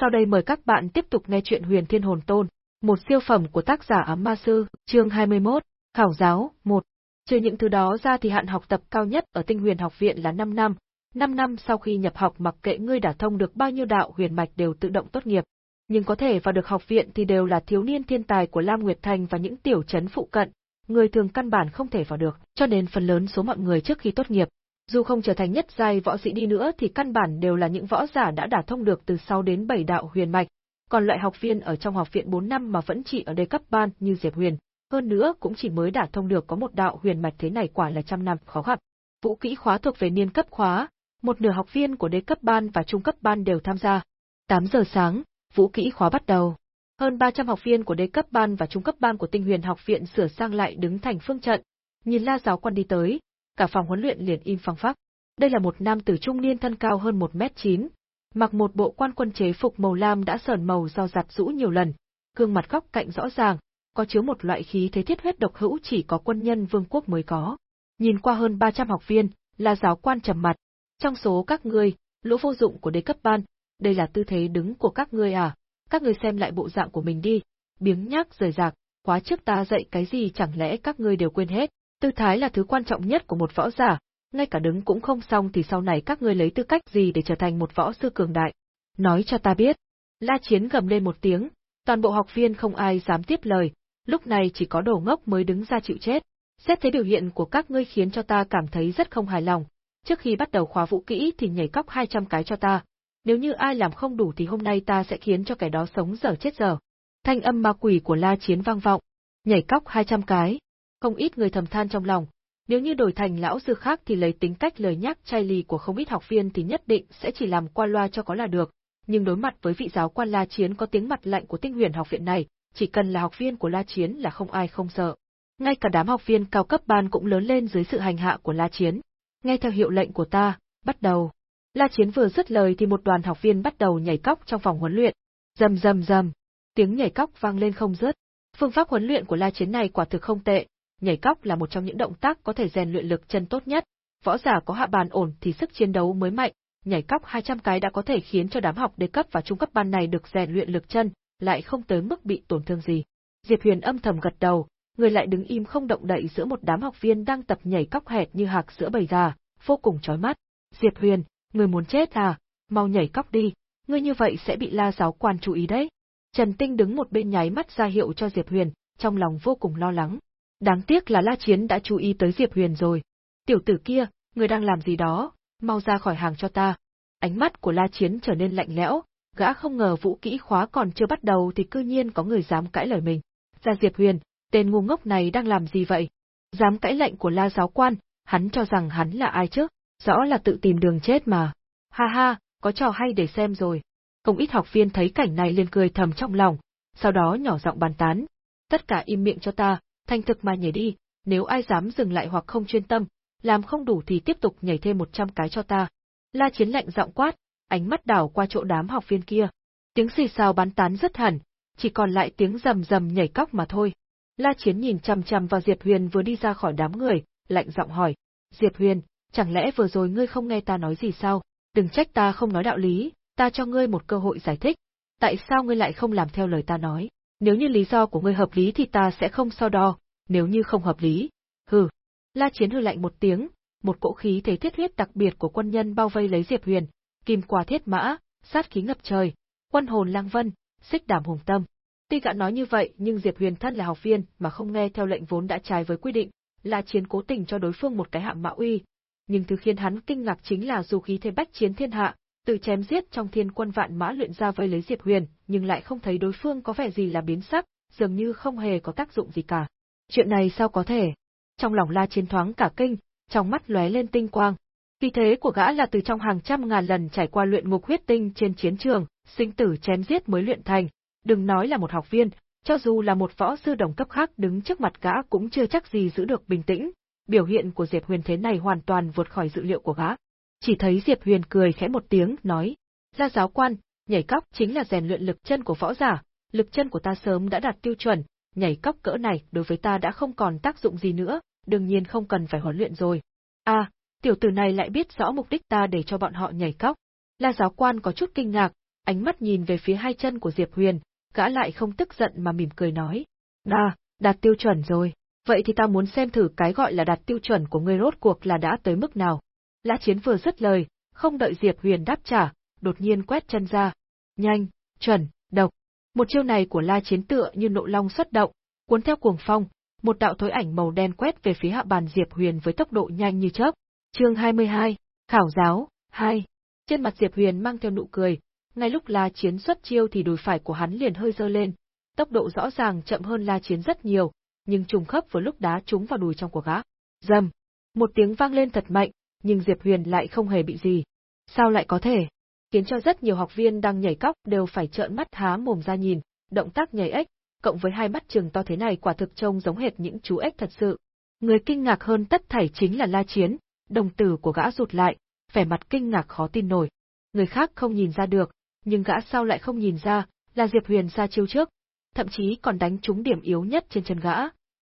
Sau đây mời các bạn tiếp tục nghe chuyện Huyền Thiên Hồn Tôn, một siêu phẩm của tác giả Ám Ma Sư, chương 21, Khảo giáo, 1. Trừ những thứ đó ra thì hạn học tập cao nhất ở Tinh Huyền Học viện là 5 năm, 5 năm sau khi nhập học mặc kệ ngươi đã thông được bao nhiêu đạo huyền mạch đều tự động tốt nghiệp. Nhưng có thể vào được học viện thì đều là thiếu niên thiên tài của Lam Nguyệt Thành và những tiểu trấn phụ cận, người thường căn bản không thể vào được, cho nên phần lớn số mọi người trước khi tốt nghiệp, dù không trở thành nhất giai võ sĩ đi nữa thì căn bản đều là những võ giả đã đả thông được từ 6 đến 7 đạo huyền mạch, còn loại học viên ở trong học viện 4 năm mà vẫn chỉ ở đây cấp ban như Diệp Huyền, hơn nữa cũng chỉ mới đả thông được có một đạo huyền mạch thế này quả là trăm năm khó gặp. Vũ kỹ khóa thuộc về niên cấp khóa, một nửa học viên của đế cấp ban và trung cấp ban đều tham gia. 8 giờ sáng, vũ kỹ khóa bắt đầu. Hơn 300 học viên của đế cấp ban và trung cấp ban của Tinh Huyền học viện sửa sang lại đứng thành phương trận, nhìn La giáo quan đi tới, cả phòng huấn luyện liền im phăng phắc. Đây là một nam tử trung niên thân cao hơn 1 mét 9, mặc một bộ quan quân chế phục màu lam đã sờn màu do giặt rũ nhiều lần, gương mặt góc cạnh rõ ràng, có chứa một loại khí thế thiết huyết độc hữu chỉ có quân nhân vương quốc mới có. Nhìn qua hơn 300 học viên, là giáo quan trầm mặt. Trong số các ngươi, lũ vô dụng của đế cấp ban, đây là tư thế đứng của các ngươi à? Các ngươi xem lại bộ dạng của mình đi, biếng nhác rời rạc, quá trước ta dạy cái gì chẳng lẽ các ngươi đều quên hết? Tư thái là thứ quan trọng nhất của một võ giả, ngay cả đứng cũng không xong thì sau này các ngươi lấy tư cách gì để trở thành một võ sư cường đại. Nói cho ta biết. La Chiến gầm lên một tiếng, toàn bộ học viên không ai dám tiếp lời, lúc này chỉ có đồ ngốc mới đứng ra chịu chết. Xét thấy biểu hiện của các ngươi khiến cho ta cảm thấy rất không hài lòng, trước khi bắt đầu khóa vũ kỹ thì nhảy cóc 200 cái cho ta. Nếu như ai làm không đủ thì hôm nay ta sẽ khiến cho kẻ đó sống dở chết dở. Thanh âm ma quỷ của La Chiến vang vọng, nhảy cóc 200 cái. Không ít người thầm than trong lòng, nếu như đổi thành lão sư khác thì lấy tính cách lời nhắc chai lì của không ít học viên thì nhất định sẽ chỉ làm qua loa cho có là được, nhưng đối mặt với vị giáo quan La Chiến có tiếng mặt lạnh của Tinh Huyền học viện này, chỉ cần là học viên của La Chiến là không ai không sợ. Ngay cả đám học viên cao cấp ban cũng lớn lên dưới sự hành hạ của La Chiến. Nghe theo hiệu lệnh của ta, bắt đầu. La Chiến vừa dứt lời thì một đoàn học viên bắt đầu nhảy cóc trong phòng huấn luyện. Rầm rầm rầm, tiếng nhảy cóc vang lên không dứt. Phương pháp huấn luyện của La Chiến này quả thực không tệ, nhảy cóc là một trong những động tác có thể rèn luyện lực chân tốt nhất. Võ giả có hạ bàn ổn thì sức chiến đấu mới mạnh, nhảy cóc 200 cái đã có thể khiến cho đám học đế cấp và trung cấp ban này được rèn luyện lực chân, lại không tới mức bị tổn thương gì. Diệp Huyền âm thầm gật đầu, người lại đứng im không động đậy giữa một đám học viên đang tập nhảy cóc hệt như hạc giữa bầy gà, vô cùng chói mắt. Diệp Huyền, người muốn chết à? Mau nhảy cóc đi, ngươi như vậy sẽ bị La giáo quan chú ý đấy. Trần Tinh đứng một bên nháy mắt ra hiệu cho Diệp Huyền, trong lòng vô cùng lo lắng. Đáng tiếc là La Chiến đã chú ý tới Diệp Huyền rồi. Tiểu tử kia, người đang làm gì đó, mau ra khỏi hàng cho ta. Ánh mắt của La Chiến trở nên lạnh lẽo, gã không ngờ vũ kỹ khóa còn chưa bắt đầu thì cư nhiên có người dám cãi lời mình. Ra Diệp Huyền, tên ngu ngốc này đang làm gì vậy? Dám cãi lệnh của La giáo quan, hắn cho rằng hắn là ai chứ? Rõ là tự tìm đường chết mà. Ha ha, có trò hay để xem rồi. Không ít học viên thấy cảnh này liền cười thầm trong lòng, sau đó nhỏ giọng bàn tán. Tất cả im miệng cho ta, thành thực mà nhảy đi, nếu ai dám dừng lại hoặc không chuyên tâm, làm không đủ thì tiếp tục nhảy thêm 100 cái cho ta. La Chiến lạnh giọng quát, ánh mắt đảo qua chỗ đám học viên kia. Tiếng xì xào bắn tán rất hẳn, chỉ còn lại tiếng rầm rầm nhảy cóc mà thôi. La Chiến nhìn chằm chằm vào Diệp Huyền vừa đi ra khỏi đám người, lạnh giọng hỏi, Diệp Huyền, chẳng lẽ vừa rồi ngươi không nghe ta nói gì sao? Đừng trách ta không nói đạo lý, ta cho ngươi một cơ hội giải thích. Tại sao ngươi lại không làm theo lời ta nói? Nếu như lý do của ngươi hợp lý thì ta sẽ không so đo, nếu như không hợp lý, hừ. La Chiến hừ lạnh một tiếng, một cỗ khí thế thiết huyết đặc biệt của quân nhân bao vây lấy Diệp Huyền, kim qua thiết mã, sát khí ngập trời, quân hồn lang vân, xích đảm hùng tâm. Tuy gã nói như vậy nhưng Diệp Huyền thân là học viên mà không nghe theo lệnh vốn đã trái với quy định, La Chiến cố tình cho đối phương một cái hạ mã uy. Nhưng thứ khiến hắn kinh ngạc chính là dù khí thế bách chiến thiên hạ, từ chém giết trong thiên quân vạn mã luyện ra vây lấy Diệp Huyền, nhưng lại không thấy đối phương có vẻ gì là biến sắc, dường như không hề có tác dụng gì cả. Chuyện này sao có thể? Trong lòng La Chiến thoáng cả kinh, trong mắt lóe lên tinh quang. Khí thế của gã là từ trong hàng trăm ngàn lần trải qua luyện ngục huyết tinh trên chiến trường, sinh tử chém giết mới luyện thành, đừng nói là một học viên, cho dù là một võ sư đồng cấp khác đứng trước mặt gã cũng chưa chắc gì giữ được bình tĩnh. Biểu hiện của Diệp Huyền thế này hoàn toàn vượt khỏi dự liệu của gã. Chỉ thấy Diệp Huyền cười khẽ một tiếng, nói, ra giáo quan, nhảy cóc chính là rèn luyện lực chân của võ giả, lực chân của ta sớm đã đạt tiêu chuẩn, nhảy cóc cỡ này đối với ta đã không còn tác dụng gì nữa, đương nhiên không cần phải huấn luyện rồi. À, tiểu tử này lại biết rõ mục đích ta để cho bọn họ nhảy cóc. La giáo quan có chút kinh ngạc, ánh mắt nhìn về phía hai chân của Diệp Huyền, gã lại không tức giận mà mỉm cười nói. "Đa, đạt tiêu chuẩn rồi, vậy thì ta muốn xem thử cái gọi là đạt tiêu chuẩn của ngươi rốt cuộc là đã tới mức nào. La Chiến vừa dứt lời, không đợi Diệp Huyền đáp trả, đột nhiên quét chân ra. Nhanh, chuẩn, độc. Một chiêu này của La Chiến tựa như nộ long xuất động, cuốn theo cuồng phong, một đạo thối ảnh màu đen quét về phía hạ bàn Diệp Huyền với tốc độ nhanh như chớp. Chương 22, Khảo giáo, 2. Trên mặt Diệp Huyền mang theo nụ cười, ngay lúc La Chiến xuất chiêu thì đùi phải của hắn liền hơi dơ lên, tốc độ rõ ràng chậm hơn La Chiến rất nhiều, nhưng trùng khớp với lúc đá trúng vào đùi trong của gã. Dầm! Một tiếng vang lên thật mạnh, nhưng Diệp Huyền lại không hề bị gì. Sao lại có thể? Khiến cho rất nhiều học viên đang nhảy cóc đều phải trợn mắt há mồm ra nhìn, động tác nhảy ếch, cộng với hai mắt trường to thế này quả thực trông giống hệt những chú ếch thật sự. Người kinh ngạc hơn tất thảy chính là La Chiến, đồng tử của gã rụt lại, vẻ mặt kinh ngạc khó tin nổi. Người khác không nhìn ra được, nhưng gã sao lại không nhìn ra, là Diệp Huyền ra chiêu trước, thậm chí còn đánh trúng điểm yếu nhất trên chân gã.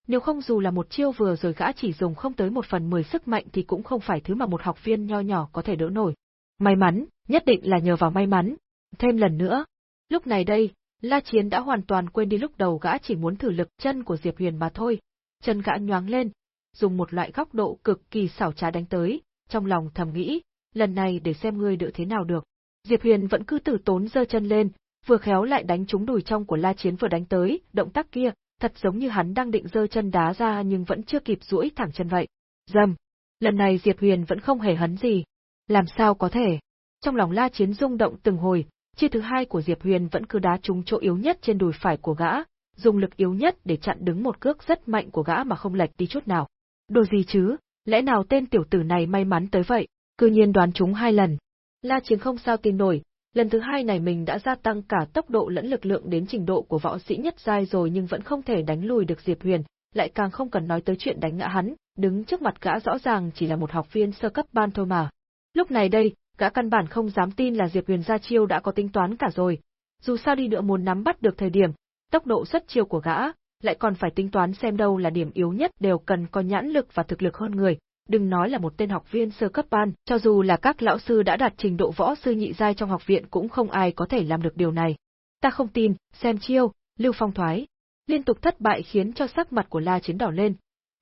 Nếu không dù là một chiêu vừa rồi gã chỉ dùng không tới một phần mười sức mạnh thì cũng không phải thứ mà một học viên nho nhỏ có thể đỡ nổi. May mắn, nhất định là nhờ vào may mắn. Thêm lần nữa, lúc này đây, La Chiến đã hoàn toàn quên đi lúc đầu gã chỉ muốn thử lực chân của Diệp Huyền mà thôi. Chân gã nhoáng lên, dùng một loại góc độ cực kỳ xảo trá đánh tới, trong lòng thầm nghĩ, lần này để xem ngươi đỡ thế nào được. Diệp Huyền vẫn cứ tử tốn giơ chân lên, vừa khéo lại đánh trúng đùi trong của La Chiến vừa đánh tới, động tác kia, thật giống như hắn đang định giơ chân đá ra nhưng vẫn chưa kịp duỗi thẳng chân vậy. Dầm! Lần này Diệp Huyền vẫn không hề hấn gì. Làm sao có thể? Trong lòng La Chiến rung động từng hồi, chi thứ hai của Diệp Huyền vẫn cứ đá trúng chỗ yếu nhất trên đùi phải của gã, dùng lực yếu nhất để chặn đứng một cước rất mạnh của gã mà không lệch đi chút nào. Đồ gì chứ, lẽ nào tên tiểu tử này may mắn tới vậy, cư nhiên đoán trúng hai lần. La Chiến không sao tin nổi, lần thứ hai này mình đã gia tăng cả tốc độ lẫn lực lượng đến trình độ của võ sĩ nhất giai rồi nhưng vẫn không thể đánh lùi được Diệp Huyền, lại càng không cần nói tới chuyện đánh ngã hắn, đứng trước mặt gã rõ ràng chỉ là một học viên sơ cấp ban thôi mà. Lúc này đây, gã căn bản không dám tin là Diệp Huyền ra chiêu đã có tính toán cả rồi. Dù sao đi nữa muốn nắm bắt được thời điểm, tốc độ xuất chiêu của gã, lại còn phải tính toán xem đâu là điểm yếu nhất đều cần có nhãn lực và thực lực hơn người, đừng nói là một tên học viên sơ cấp ban, cho dù là các lão sư đã đạt trình độ võ sư nhị giai trong học viện cũng không ai có thể làm được điều này. Ta không tin, xem chiêu, Lưu Phong thoái. Liên tục thất bại khiến cho sắc mặt của La Chiến đỏ lên.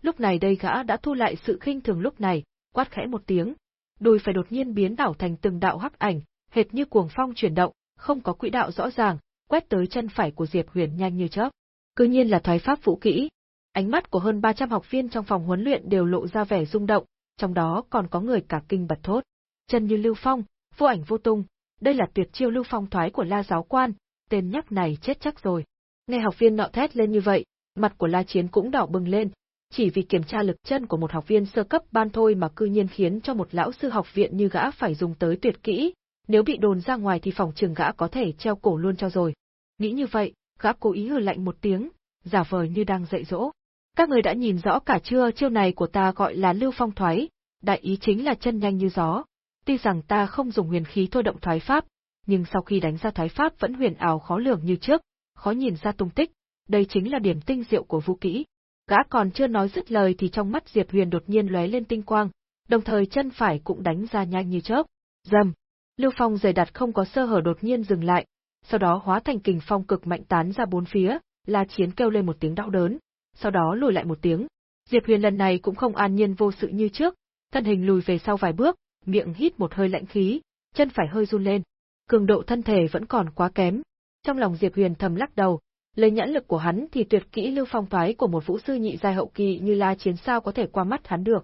Lúc này đây gã đã thu lại sự khinh thường lúc này, quát khẽ một tiếng. Đùi phải đột nhiên biến đảo thành từng đạo hắc ảnh, hệt như cuồng phong chuyển động, không có quỹ đạo rõ ràng, quét tới chân phải của Diệp Huyền nhanh như chớp. Cứ nhiên là thoái pháp vũ kỹ, Ánh mắt của hơn 300 học viên trong phòng huấn luyện đều lộ ra vẻ rung động, trong đó còn có người cả kinh bật thốt. Chân như lưu phong, vô ảnh vô tung, đây là tuyệt chiêu lưu phong thoái của La giáo quan, tên nhắc này chết chắc rồi. Nghe học viên nọ thét lên như vậy, mặt của La Chiến cũng đỏ bừng lên, chỉ vì kiểm tra lực chân của một học viên sơ cấp ban thôi mà cư nhiên khiến cho một lão sư học viện như gã phải dùng tới tuyệt kỹ, nếu bị đồn ra ngoài thì phòng trường gã có thể treo cổ luôn cho rồi. Nghĩ như vậy, gã cố ý hừ lạnh một tiếng, giả vờ như đang dạy dỗ. Các người đã nhìn rõ cả chưa chiêu này của ta gọi là lưu phong thoái, đại ý chính là chân nhanh như gió. Tuy rằng ta không dùng huyền khí thôi động thoái pháp, nhưng sau khi đánh ra thoái pháp vẫn huyền ảo khó lường như trước, khó nhìn ra tung tích, đây chính là điểm tinh diệu của vũ kỹ. Gã còn chưa nói dứt lời thì trong mắt Diệp Huyền đột nhiên lóe lên tinh quang, đồng thời chân phải cũng đánh ra nhanh như chớp. Dầm! Lưu Phong dày đặt không có sơ hở đột nhiên dừng lại, sau đó hóa thành kình phong cực mạnh tán ra bốn phía, La Chiến kêu lên một tiếng đau đớn, sau đó lùi lại một tiếng. Diệp Huyền lần này cũng không an nhiên vô sự như trước, thân hình lùi về sau vài bước, miệng hít một hơi lạnh khí, chân phải hơi run lên. Cường độ thân thể vẫn còn quá kém. Trong lòng Diệp Huyền thầm lắc đầu, lấy nhãn lực của hắn thì tuyệt kỹ lưu phong toái của một vũ sư nhị giai hậu kỳ như La Chiến sao có thể qua mắt hắn được.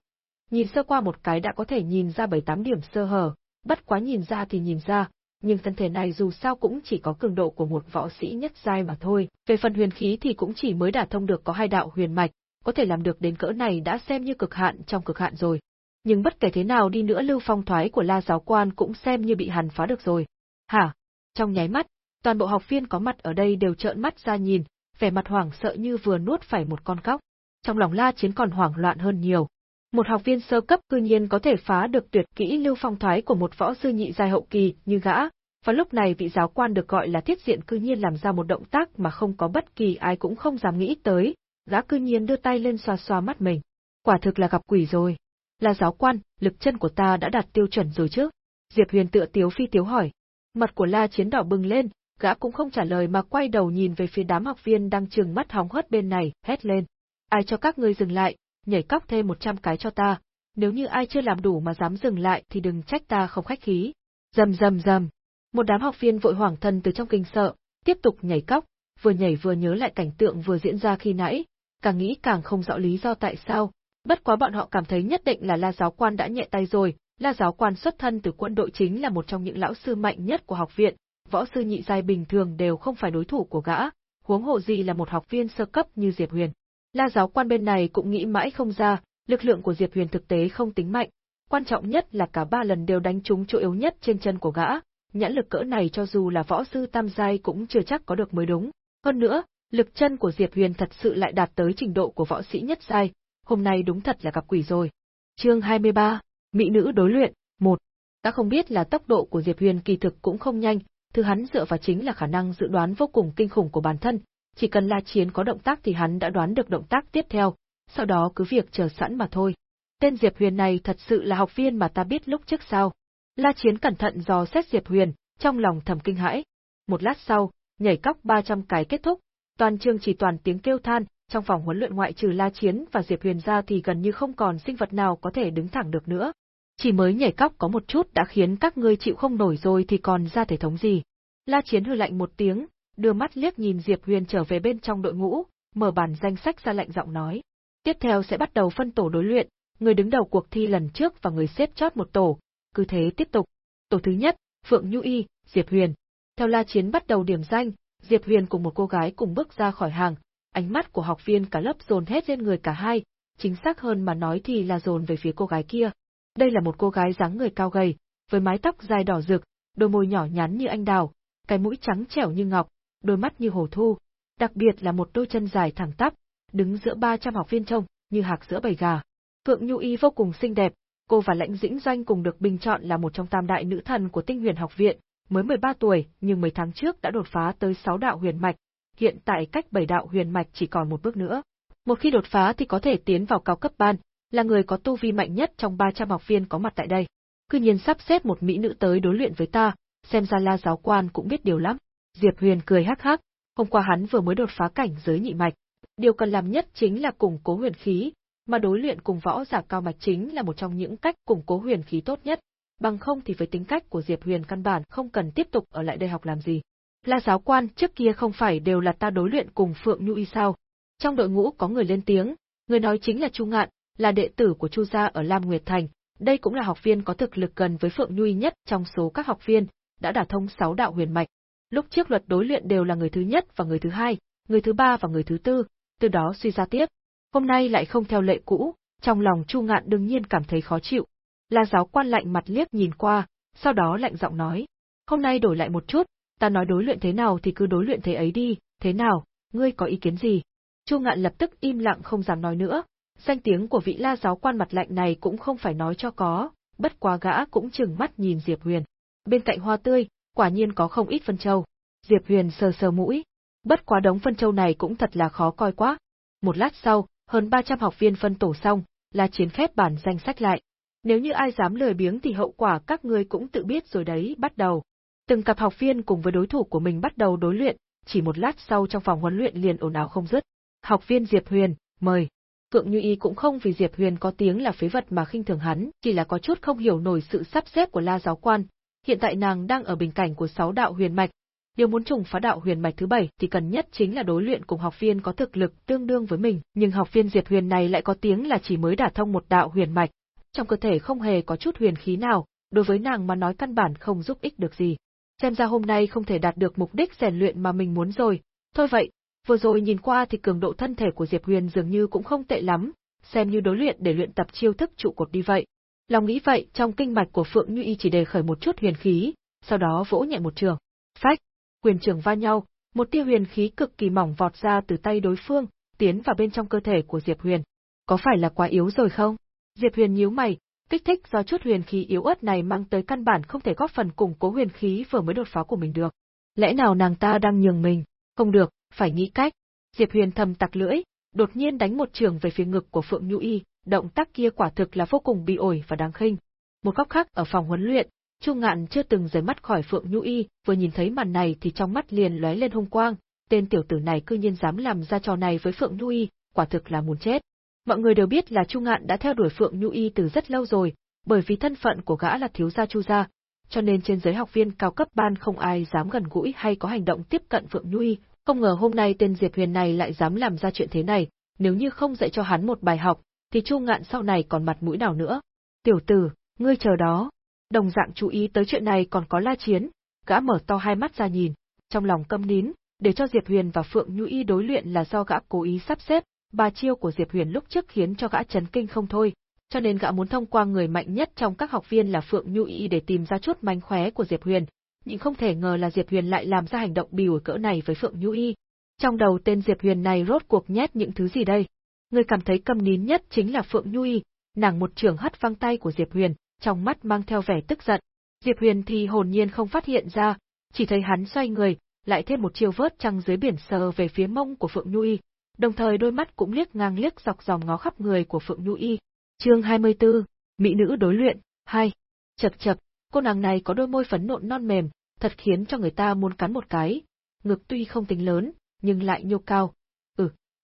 Nhìn sơ qua một cái đã có thể nhìn ra bảy tám điểm sơ hở, bất quá nhìn ra thì nhìn ra, nhưng thân thể này dù sao cũng chỉ có cường độ của một võ sĩ nhất giai mà thôi. Về phần huyền khí thì cũng chỉ mới đả thông được có hai đạo huyền mạch, có thể làm được đến cỡ này đã xem như cực hạn trong cực hạn rồi. Nhưng bất kể thế nào đi nữa lưu phong thoái của la giáo quan cũng xem như bị hàn phá được rồi. Hả? Trong nháy mắt, toàn bộ học viên có mặt ở đây đều trợn mắt ra nhìn, vẻ mặt hoảng sợ như vừa nuốt phải một con cóc. Trong lòng la chiến còn hoảng loạn hơn nhiều, một học viên sơ cấp cư nhiên có thể phá được tuyệt kỹ lưu phong thoái của một võ sư nhị giai hậu kỳ như gã, và lúc này vị giáo quan được gọi là thiết diện cư nhiên làm ra một động tác mà không có bất kỳ ai cũng không dám nghĩ tới, gã cư nhiên đưa tay lên xoa xoa mắt mình. Quả thực là gặp quỷ rồi. Là giáo quan, lực chân của ta đã đạt tiêu chuẩn rồi chứ? Diệp Huyền tựa tiếu phi tiếu hỏi. Mặt của La Chiến đỏ bừng lên, gã cũng không trả lời mà quay đầu nhìn về phía đám học viên đang trừng mắt hóng hớt bên này, hét lên. Ai cho các ngươi dừng lại, nhảy cóc thêm 100 cái cho ta, nếu như ai chưa làm đủ mà dám dừng lại thì đừng trách ta không khách khí. Rầm rầm rầm. Một đám học viên vội hoảng thân từ trong kinh sợ, tiếp tục nhảy cóc, vừa nhảy vừa nhớ lại cảnh tượng vừa diễn ra khi nãy, càng nghĩ càng không rõ lý do tại sao. Bất quá bọn họ cảm thấy nhất định là La giáo quan đã nhẹ tay rồi, La giáo quan xuất thân từ quân đội chính là một trong những lão sư mạnh nhất của học viện, võ sư nhị giai bình thường đều không phải đối thủ của gã, huống hộ gì là một học viên sơ cấp như Diệp Huyền. La giáo quan bên này cũng nghĩ mãi không ra, lực lượng của Diệp Huyền thực tế không tính mạnh, quan trọng nhất là cả ba lần đều đánh trúng chỗ yếu nhất trên chân của gã, nhãn lực cỡ này cho dù là võ sư tam giai cũng chưa chắc có được mới đúng. Hơn nữa, lực chân của Diệp Huyền thật sự lại đạt tới trình độ của võ sĩ nhất giai, hôm nay đúng thật là gặp quỷ rồi. Chương 23, Mỹ nữ đối luyện, 1. Ta không biết là tốc độ của Diệp Huyền kỳ thực cũng không nhanh, thứ hắn dựa vào chính là khả năng dự đoán vô cùng kinh khủng của bản thân, chỉ cần La Chiến có động tác thì hắn đã đoán được động tác tiếp theo, sau đó cứ việc chờ sẵn mà thôi. Tên Diệp Huyền này thật sự là học viên mà ta biết lúc trước sao. La Chiến cẩn thận dò xét Diệp Huyền, trong lòng thầm kinh hãi. Một lát sau, nhảy cóc 300 cái kết thúc, toàn trường chỉ toàn tiếng kêu than, trong phòng huấn luyện ngoại trừ La Chiến và Diệp Huyền ra thì gần như không còn sinh vật nào có thể đứng thẳng được nữa. Chỉ mới nhảy cóc có một chút đã khiến các ngươi chịu không nổi rồi thì còn ra thể thống gì. La Chiến hừ lạnh một tiếng, đưa mắt liếc nhìn Diệp Huyền trở về bên trong đội ngũ, mở bản danh sách ra lạnh giọng nói. Tiếp theo sẽ bắt đầu phân tổ đối luyện, người đứng đầu cuộc thi lần trước và người xếp chót một tổ, cứ thế tiếp tục. Tổ thứ nhất, Phượng Nhu Y, Diệp Huyền. Theo La Chiến bắt đầu điểm danh, Diệp Huyền cùng một cô gái cùng bước ra khỏi hàng, ánh mắt của học viên cả lớp dồn hết lên người cả hai, chính xác hơn mà nói thì là dồn về phía cô gái kia. Đây là một cô gái dáng người cao gầy, với mái tóc dài đỏ rực, đôi môi nhỏ nhắn như anh đào, cái mũi trắng trẻo như ngọc, đôi mắt như hồ thu, đặc biệt là một đôi chân dài thẳng tắp, đứng giữa 300 học viên trông, như hạc giữa bầy gà. Phượng Nhu Y vô cùng xinh đẹp, cô và Lãnh Dĩnh Doanh cùng được bình chọn là một trong tam đại nữ thần của Tinh Huyền Học viện, mới 13 tuổi nhưng mấy tháng trước đã đột phá tới 6 đạo huyền mạch, hiện tại cách 7 đạo huyền mạch chỉ còn một bước nữa. Một khi đột phá thì có thể tiến vào cao cấp ban, là người có tu vi mạnh nhất trong 300 học viên có mặt tại đây. Cứ nhiên sắp xếp một mỹ nữ tới đối luyện với ta, xem ra La giáo quan cũng biết điều lắm. Diệp Huyền cười hắc hắc, hôm qua hắn vừa mới đột phá cảnh giới nhị mạch, điều cần làm nhất chính là củng cố huyền khí, mà đối luyện cùng võ giả cao mạch chính là một trong những cách củng cố huyền khí tốt nhất, bằng không thì với tính cách của Diệp Huyền căn bản không cần tiếp tục ở lại đây học làm gì. La giáo quan trước kia không phải đều là ta đối luyện cùng Phượng Nhu Y sao? Trong đội ngũ có người lên tiếng, người nói chính là Chu Ngạn, là đệ tử của Chu gia ở Lam Nguyệt Thành, đây cũng là học viên có thực lực gần với Phượng Nhu Y nhất trong số các học viên, đã đả thông sáu đạo huyền mạch. Lúc trước luật đối luyện đều là người thứ nhất và người thứ hai, người thứ ba và người thứ tư, từ đó suy ra tiếp. Hôm nay lại không theo lệ cũ, trong lòng Chu Ngạn đương nhiên cảm thấy khó chịu. La giáo quan lạnh mặt liếc nhìn qua, sau đó lạnh giọng nói: "Hôm nay đổi lại một chút, ta nói đối luyện thế nào thì cứ đối luyện thế ấy đi, thế nào, ngươi có ý kiến gì?" Chu Ngạn lập tức im lặng không dám nói nữa. Danh tiếng của vị La giáo quan mặt lạnh này cũng không phải nói cho có, bất quá gã cũng chừng mắt nhìn Diệp Huyền. Bên cạnh hoa tươi, quả nhiên có không ít phân châu. Diệp Huyền sờ sờ mũi, bất quá đống phân châu này cũng thật là khó coi quá. Một lát sau, hơn 300 học viên phân tổ xong, là chiến khép bản danh sách lại. Nếu như ai dám lười biếng thì hậu quả các ngươi cũng tự biết rồi đấy, bắt đầu. Từng cặp học viên cùng với đối thủ của mình bắt đầu đối luyện, chỉ một lát sau trong phòng huấn luyện liền ồn ào không dứt. Học viên Diệp Huyền, mời. Cượng Như Y cũng không vì Diệp Huyền có tiếng là phế vật mà khinh thường hắn, chỉ là có chút không hiểu nổi sự sắp xếp của La giáo quan. Hiện tại nàng đang ở bình cảnh của sáu đạo huyền mạch, Điều muốn trùng phá đạo huyền mạch thứ bảy thì cần nhất chính là đối luyện cùng học viên có thực lực tương đương với mình, nhưng học viên Diệp Huyền này lại có tiếng là chỉ mới đả thông một đạo huyền mạch, trong cơ thể không hề có chút huyền khí nào, đối với nàng mà nói căn bản không giúp ích được gì. Xem ra hôm nay không thể đạt được mục đích rèn luyện mà mình muốn rồi. Thôi vậy, vừa rồi nhìn qua thì cường độ thân thể của Diệp Huyền dường như cũng không tệ lắm, xem như đối luyện để luyện tập chiêu thức trụ cột đi vậy. Lòng nghĩ vậy, trong kinh mạch của Phượng Như Y chỉ đề khởi một chút huyền khí, sau đó vỗ nhẹ một trường. Phách! quyền trường va nhau, một tia huyền khí cực kỳ mỏng vọt ra từ tay đối phương, tiến vào bên trong cơ thể của Diệp Huyền. Có phải là quá yếu rồi không? Diệp Huyền nhíu mày, kích thích do chút huyền khí yếu ớt này mang tới căn bản không thể góp phần củng cố huyền khí vừa mới đột phá của mình được. Lẽ nào nàng ta đang nhường mình? Không được, phải nghĩ cách. Diệp Huyền thầm tặc lưỡi, đột nhiên đánh một trường về phía ngực của Phượng Nhu Y, động tác kia quả thực là vô cùng bị ổi và đáng khinh. Một góc khác ở phòng huấn luyện, Chu Ngạn chưa từng rời mắt khỏi Phượng Nhu Y, vừa nhìn thấy màn này thì trong mắt liền lóe lên hung quang, tên tiểu tử này cư nhiên dám làm ra trò này với Phượng Nhu Y, quả thực là muốn chết. Mọi người đều biết là Chu Ngạn đã theo đuổi Phượng Nhu Y từ rất lâu rồi, bởi vì thân phận của gã là thiếu gia Chu gia, cho nên trên giới học viên cao cấp ban không ai dám gần gũi hay có hành động tiếp cận Phượng Nhu Y. Không ngờ hôm nay tên Diệp Huyền này lại dám làm ra chuyện thế này, nếu như không dạy cho hắn một bài học, thì Chu Ngạn sau này còn mặt mũi nào nữa. Tiểu tử, ngươi chờ đó. Đồng dạng chú ý tới chuyện này còn có La Chiến, gã mở to hai mắt ra nhìn, trong lòng câm nín, để cho Diệp Huyền và Phượng Nhu Y đối luyện là do gã cố ý sắp xếp, ba chiêu của Diệp Huyền lúc trước khiến cho gã chấn kinh không thôi, cho nên gã muốn thông qua người mạnh nhất trong các học viên là Phượng Nhu Y để tìm ra chút manh khóe của Diệp Huyền, nhưng không thể ngờ là Diệp Huyền lại làm ra hành động bỉu cỡ này với Phượng Nhu Y. Trong đầu tên Diệp Huyền này rốt cuộc nhét những thứ gì đây? Người cảm thấy câm nín nhất chính là Phượng Nhu Y, nàng một trường hất văng tay của Diệp Huyền, trong mắt mang theo vẻ tức giận. Diệp Huyền thì hồn nhiên không phát hiện ra, chỉ thấy hắn xoay người, lại thêm một chiêu vớt trăng dưới biển sờ về phía mông của Phượng Nhu Y, đồng thời đôi mắt cũng liếc ngang liếc dọc dòng ngó khắp người của Phượng Nhu Y. Chương 24, Mỹ nữ đối luyện, 2. Chập chập, cô nàng này có đôi môi phấn nộn non mềm, thật khiến cho người ta muốn cắn một cái. Ngực tuy không tính lớn, nhưng lại nhô cao.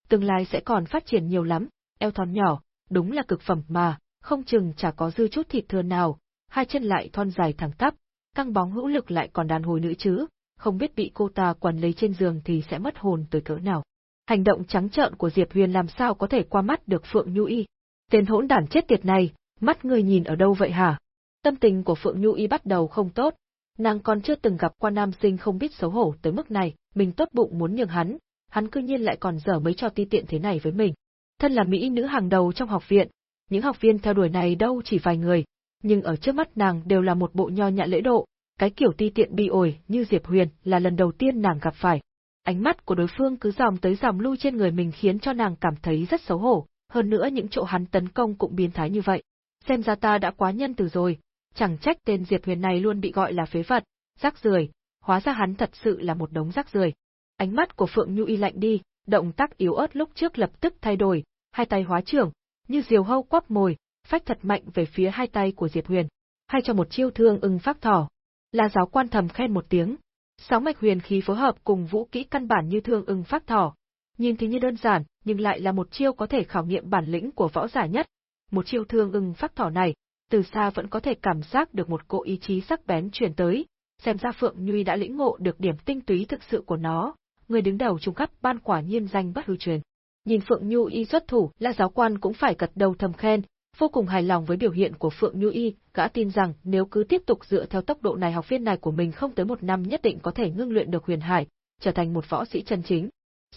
Tương lai sẽ còn phát triển nhiều lắm, eo thon nhỏ, đúng là cực phẩm mà, không chừng chả có dư chút thịt thừa nào, hai chân lại thon dài thẳng tắp, căng bóng hữu lực lại còn đàn hồi nữ chứ, không biết bị cô ta quằn lấy trên giường thì sẽ mất hồn tới cỡ nào. Hành động trắng trợn của Diệp Huyền làm sao có thể qua mắt được Phượng Nhu Y. Tên hỗn đản chết tiệt này, mắt người nhìn ở đâu vậy hả? Tâm tình của Phượng Nhu Y bắt đầu không tốt, nàng còn chưa từng gặp qua nam sinh không biết xấu hổ tới mức này, mình tốt bụng muốn nhường hắn, hắn cư nhiên lại còn dở mấy trò ti tiện thế này với mình. Thân là mỹ nữ hàng đầu trong học viện, những học viên theo đuổi này đâu chỉ vài người, nhưng ở trước mắt nàng đều là một bộ nho nhã lễ độ, cái kiểu ti tiện bi ổi như Diệp Huyền là lần đầu tiên nàng gặp phải. Ánh mắt của đối phương cứ dòm tới dòm lui trên người mình khiến cho nàng cảm thấy rất xấu hổ, hơn nữa những chỗ hắn tấn công cũng biến thái như vậy. Xem ra ta đã quá nhân từ rồi, chẳng trách tên Diệp Huyền này luôn bị gọi là phế vật, rác rưởi, hóa ra hắn thật sự là một đống rác rưởi. Ánh mắt của Phượng Nhu Y lạnh đi, động tác yếu ớt lúc trước lập tức thay đổi, hai tay hóa trưởng, như diều hâu quắp mồi, phách thật mạnh về phía hai tay của Diệp Huyền, hay cho một chiêu thương ưng phát thỏ. La giáo quan thầm khen một tiếng. Sáu mạch huyền khí phối hợp cùng vũ kỹ căn bản như thương ưng phát thỏ. Nhìn thì như đơn giản, nhưng lại là một chiêu có thể khảo nghiệm bản lĩnh của võ giả nhất. Một chiêu thương ưng phát thỏ này, từ xa vẫn có thể cảm giác được một cỗ ý chí sắc bén truyền tới, xem ra Phượng Nhuy đã lĩnh ngộ được điểm tinh túy thực sự của nó, người đứng đầu trung cấp ban quả nhiên danh bất hư truyền. Nhìn Phượng Nhu Y xuất thủ, La giáo quan cũng phải gật đầu thầm khen, vô cùng hài lòng với biểu hiện của Phượng Nhu Y, gã tin rằng nếu cứ tiếp tục dựa theo tốc độ này học viên này của mình không tới một năm nhất định có thể ngưng luyện được huyền hải, trở thành một võ sĩ chân chính.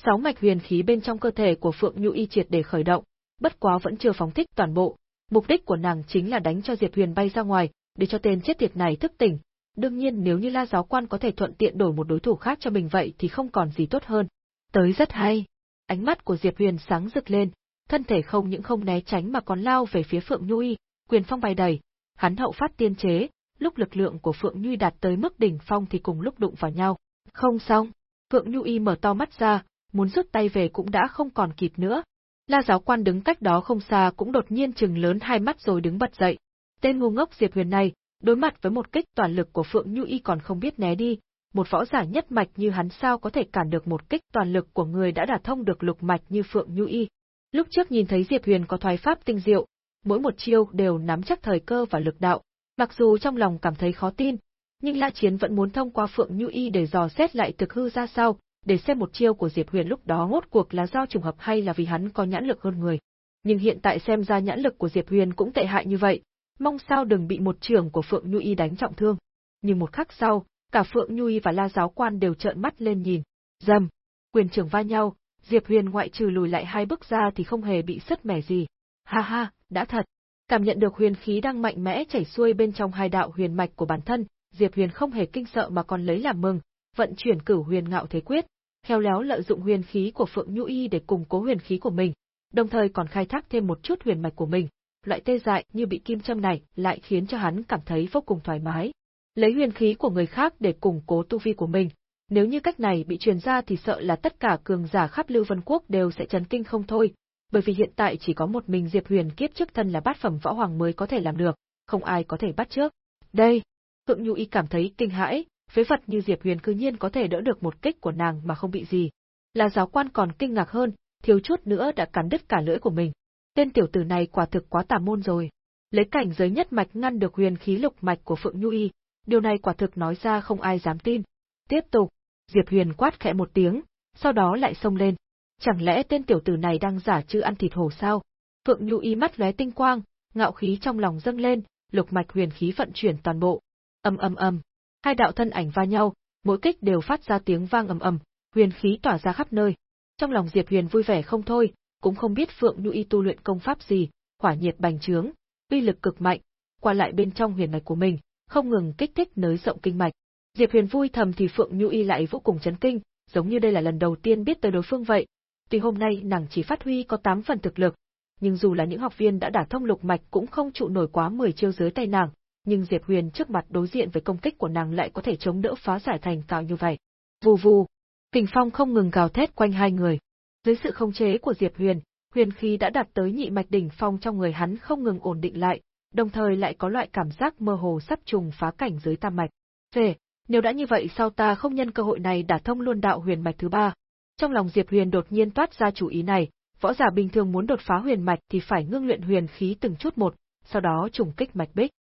Sáu mạch huyền khí bên trong cơ thể của Phượng Nhu Y triệt để khởi động, bất quá vẫn chưa phóng thích toàn bộ. Mục đích của nàng chính là đánh cho Diệp Huyền bay ra ngoài, để cho tên chết tiệt này thức tỉnh. Đương nhiên nếu như La giáo quan có thể thuận tiện đổi một đối thủ khác cho mình vậy thì không còn gì tốt hơn. Tới rất hay. Ánh mắt của Diệp Huyền sáng rực lên, thân thể không những không né tránh mà còn lao về phía Phượng Nhu Y, quyền phong bay đầy. Hắn hậu phát tiên chế, lúc lực lượng của Phượng Nhu đạt tới mức đỉnh phong thì cùng lúc đụng vào nhau. Không xong, Phượng Nhu Y mở to mắt ra, muốn rút tay về cũng đã không còn kịp nữa. La giáo quan đứng cách đó không xa cũng đột nhiên chừng lớn hai mắt rồi đứng bật dậy. Tên ngu ngốc Diệp Huyền này, đối mặt với một kích toàn lực của Phượng Nhu Y còn không biết né đi, một võ giả nhất mạch như hắn sao có thể cản được một kích toàn lực của người đã đả thông được lục mạch như Phượng Nhu Y. Lúc trước nhìn thấy Diệp Huyền có thoái pháp tinh diệu, mỗi một chiêu đều nắm chắc thời cơ và lực đạo, mặc dù trong lòng cảm thấy khó tin, nhưng La Chiến vẫn muốn thông qua Phượng Nhu Y để dò xét lại thực hư ra sao, để xem một chiêu của Diệp Huyền lúc đó ngốt cuộc là do trùng hợp hay là vì hắn có nhãn lực hơn người. Nhưng hiện tại xem ra nhãn lực của Diệp Huyền cũng tệ hại như vậy, mong sao đừng bị một trường của Phượng Nhu Y đánh trọng thương. Nhưng một khắc sau, cả Phượng Nhu Y và La giáo quan đều trợn mắt lên nhìn. Dầm, quyền trưởng va nhau, Diệp Huyền ngoại trừ lùi lại hai bước ra thì không hề bị sứt mẻ gì. Ha ha, đã thật. Cảm nhận được huyền khí đang mạnh mẽ chảy xuôi bên trong hai đạo huyền mạch của bản thân, Diệp Huyền không hề kinh sợ mà còn lấy làm mừng, vận chuyển cửu huyền ngạo thế quyết, khéo léo lợi dụng huyền khí của Phượng Nhu Y để củng cố huyền khí của mình, đồng thời còn khai thác thêm một chút huyền mạch của mình. Loại tê dại như bị kim châm này lại khiến cho hắn cảm thấy vô cùng thoải mái. Lấy huyền khí của người khác để củng cố tu vi của mình, nếu như cách này bị truyền ra thì sợ là tất cả cường giả khắp Lưu Vân Quốc đều sẽ chấn kinh không thôi, bởi vì hiện tại chỉ có một mình Diệp Huyền kiếp trước thân là bát phẩm võ hoàng mới có thể làm được, không ai có thể bắt trước. Đây, Thượng Nhu Y cảm thấy kinh hãi, phế vật như Diệp Huyền cư nhiên có thể đỡ được một kích của nàng mà không bị gì. Là giáo quan còn kinh ngạc hơn, thiếu chút nữa đã cắn đứt cả lưỡi của mình. Tên tiểu tử này quả thực quá tà môn rồi. Lấy cảnh giới nhất mạch ngăn được huyền khí lục mạch của Phượng Nhu Y, điều này quả thực nói ra không ai dám tin. Tiếp tục, Diệp Huyền quát khẽ một tiếng, sau đó lại xông lên. Chẳng lẽ tên tiểu tử này đang giả chữ ăn thịt hổ sao? Phượng Nhu Y mắt lóe tinh quang, ngạo khí trong lòng dâng lên, lục mạch huyền khí vận chuyển toàn bộ. Ầm ầm ầm, hai đạo thân ảnh va nhau, mỗi kích đều phát ra tiếng vang ầm ầm, huyền khí tỏa ra khắp nơi. Trong lòng Diệp Huyền vui vẻ không thôi, cũng không biết Phượng Nhu Y tu luyện công pháp gì, hỏa nhiệt bành trướng, uy lực cực mạnh, qua lại bên trong huyền mạch của mình, không ngừng kích thích nới rộng kinh mạch. Diệp Huyền vui thầm thì Phượng Nhu Y lại vô cùng chấn kinh, giống như đây là lần đầu tiên biết tới đối phương vậy. Tuy hôm nay nàng chỉ phát huy có 8 phần thực lực, nhưng dù là những học viên đã đả thông lục mạch cũng không trụ nổi quá 10 chiêu dưới tay nàng, nhưng Diệp Huyền trước mặt đối diện với công kích của nàng lại có thể chống đỡ phá giải thành cao như vậy. Vù vù, kình phong không ngừng gào thét quanh hai người. Dưới sự khống chế của Diệp Huyền, huyền khí đã đạt tới nhị mạch đỉnh phong trong người hắn không ngừng ổn định lại, đồng thời lại có loại cảm giác mơ hồ sắp trùng phá cảnh dưới tam mạch. Về, nếu đã như vậy sao ta không nhân cơ hội này đả thông luôn đạo huyền mạch thứ ba? Trong lòng Diệp Huyền đột nhiên toát ra chủ ý này, võ giả bình thường muốn đột phá huyền mạch thì phải ngưng luyện huyền khí từng chút một, sau đó trùng kích mạch bích.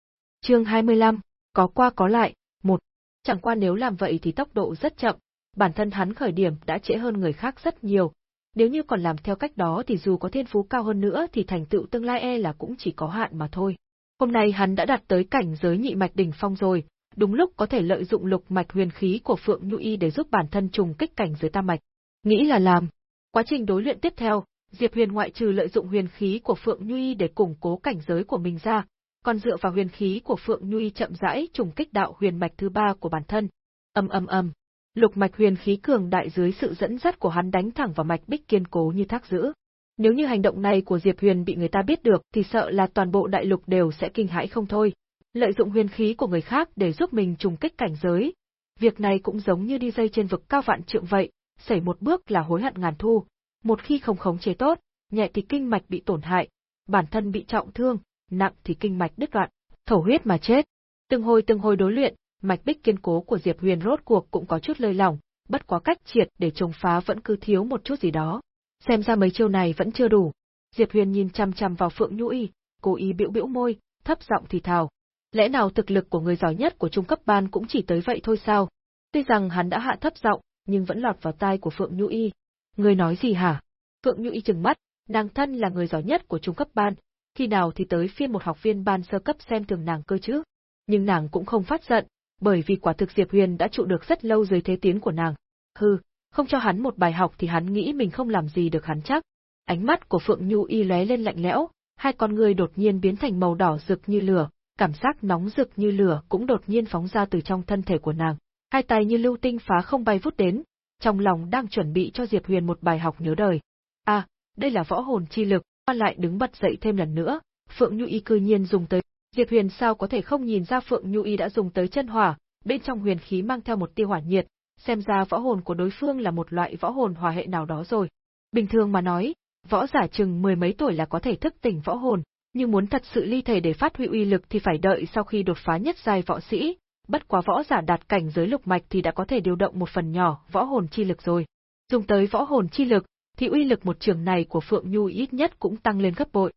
Chương 25, có qua có lại, một. Chẳng qua nếu làm vậy thì tốc độ rất chậm, bản thân hắn khởi điểm đã trễ hơn người khác rất nhiều. Nếu như còn làm theo cách đó thì dù có thiên phú cao hơn nữa thì thành tựu tương lai e là cũng chỉ có hạn mà thôi. Hôm nay hắn đã đạt tới cảnh giới nhị mạch đỉnh phong rồi, đúng lúc có thể lợi dụng lục mạch huyền khí của Phượng Nhu Y để giúp bản thân trùng kích cảnh giới tam mạch. Nghĩ là làm. Quá trình đối luyện tiếp theo, Diệp Huyền ngoại trừ lợi dụng huyền khí của Phượng Nhu Y để củng cố cảnh giới của mình ra, còn dựa vào huyền khí của Phượng Nhu Y chậm rãi trùng kích đạo huyền mạch thứ ba của bản thân. Ầm ầm ầm, lục mạch huyền khí cường đại dưới sự dẫn dắt của hắn đánh thẳng vào mạch bích kiên cố như thác giữ. Nếu như hành động này của Diệp Huyền bị người ta biết được thì sợ là toàn bộ đại lục đều sẽ kinh hãi không thôi. Lợi dụng huyền khí của người khác để giúp mình trùng kích cảnh giới. Việc này cũng giống như đi dây trên vực cao vạn trượng vậy, xảy một bước là hối hận ngàn thu. Một khi không khống chế tốt, nhẹ thì kinh mạch bị tổn hại, bản thân bị trọng thương, nặng thì kinh mạch đứt đoạn, thổ huyết mà chết. Từng hồi từng hồi đối luyện, mạch bích kiên cố của Diệp Huyền rốt cuộc cũng có chút lơi lỏng, bất quá cách triệt để chống phá vẫn cứ thiếu một chút gì đó. Xem ra mấy chiêu này vẫn chưa đủ. Diệp Huyền nhìn chăm chăm vào Phượng Nhũ Y, cố ý bĩu bĩu môi, thấp giọng thì thào. Lẽ nào thực lực của người giỏi nhất của trung cấp ban cũng chỉ tới vậy thôi sao? Tuy rằng hắn đã hạ thấp giọng, nhưng vẫn lọt vào tai của Phượng Nhũ Y. Người nói gì hả? Phượng Nhũ Y trừng mắt, nàng thân là người giỏi nhất của trung cấp ban, khi nào thì tới phiên một học viên ban sơ cấp xem thường nàng cơ chứ? Nhưng nàng cũng không phát giận, bởi vì quả thực Diệp Huyền đã trụ được rất lâu dưới thế tiến của nàng. Hừ, không cho hắn một bài học thì hắn nghĩ mình không làm gì được hắn chắc. Ánh mắt của Phượng Nhu y lóe lên lạnh lẽo, hai con người đột nhiên biến thành màu đỏ rực như lửa, cảm giác nóng rực như lửa cũng đột nhiên phóng ra từ trong thân thể của nàng. Hai tay như lưu tinh phá không bay vút đến, trong lòng đang chuẩn bị cho Diệp Huyền một bài học nhớ đời. À, đây là võ hồn chi lực, qua lại đứng bật dậy thêm lần nữa, Phượng Nhu Y cư nhiên dùng tới. Diệp Huyền sao có thể không nhìn ra Phượng Nhu Y đã dùng tới chân hỏa, bên trong huyền khí mang theo một tia hỏa nhiệt, xem ra võ hồn của đối phương là một loại võ hồn hòa hệ nào đó rồi. Bình thường mà nói, võ giả chừng mười mấy tuổi là có thể thức tỉnh võ hồn, nhưng muốn thật sự ly thể để phát huy uy lực thì phải đợi sau khi đột phá nhất giai võ sĩ, bất quá võ giả đạt cảnh giới lục mạch thì đã có thể điều động một phần nhỏ võ hồn chi lực rồi. Dùng tới võ hồn chi lực, thì uy lực một trường này của Phượng Nhu ít nhất cũng tăng lên gấp bội.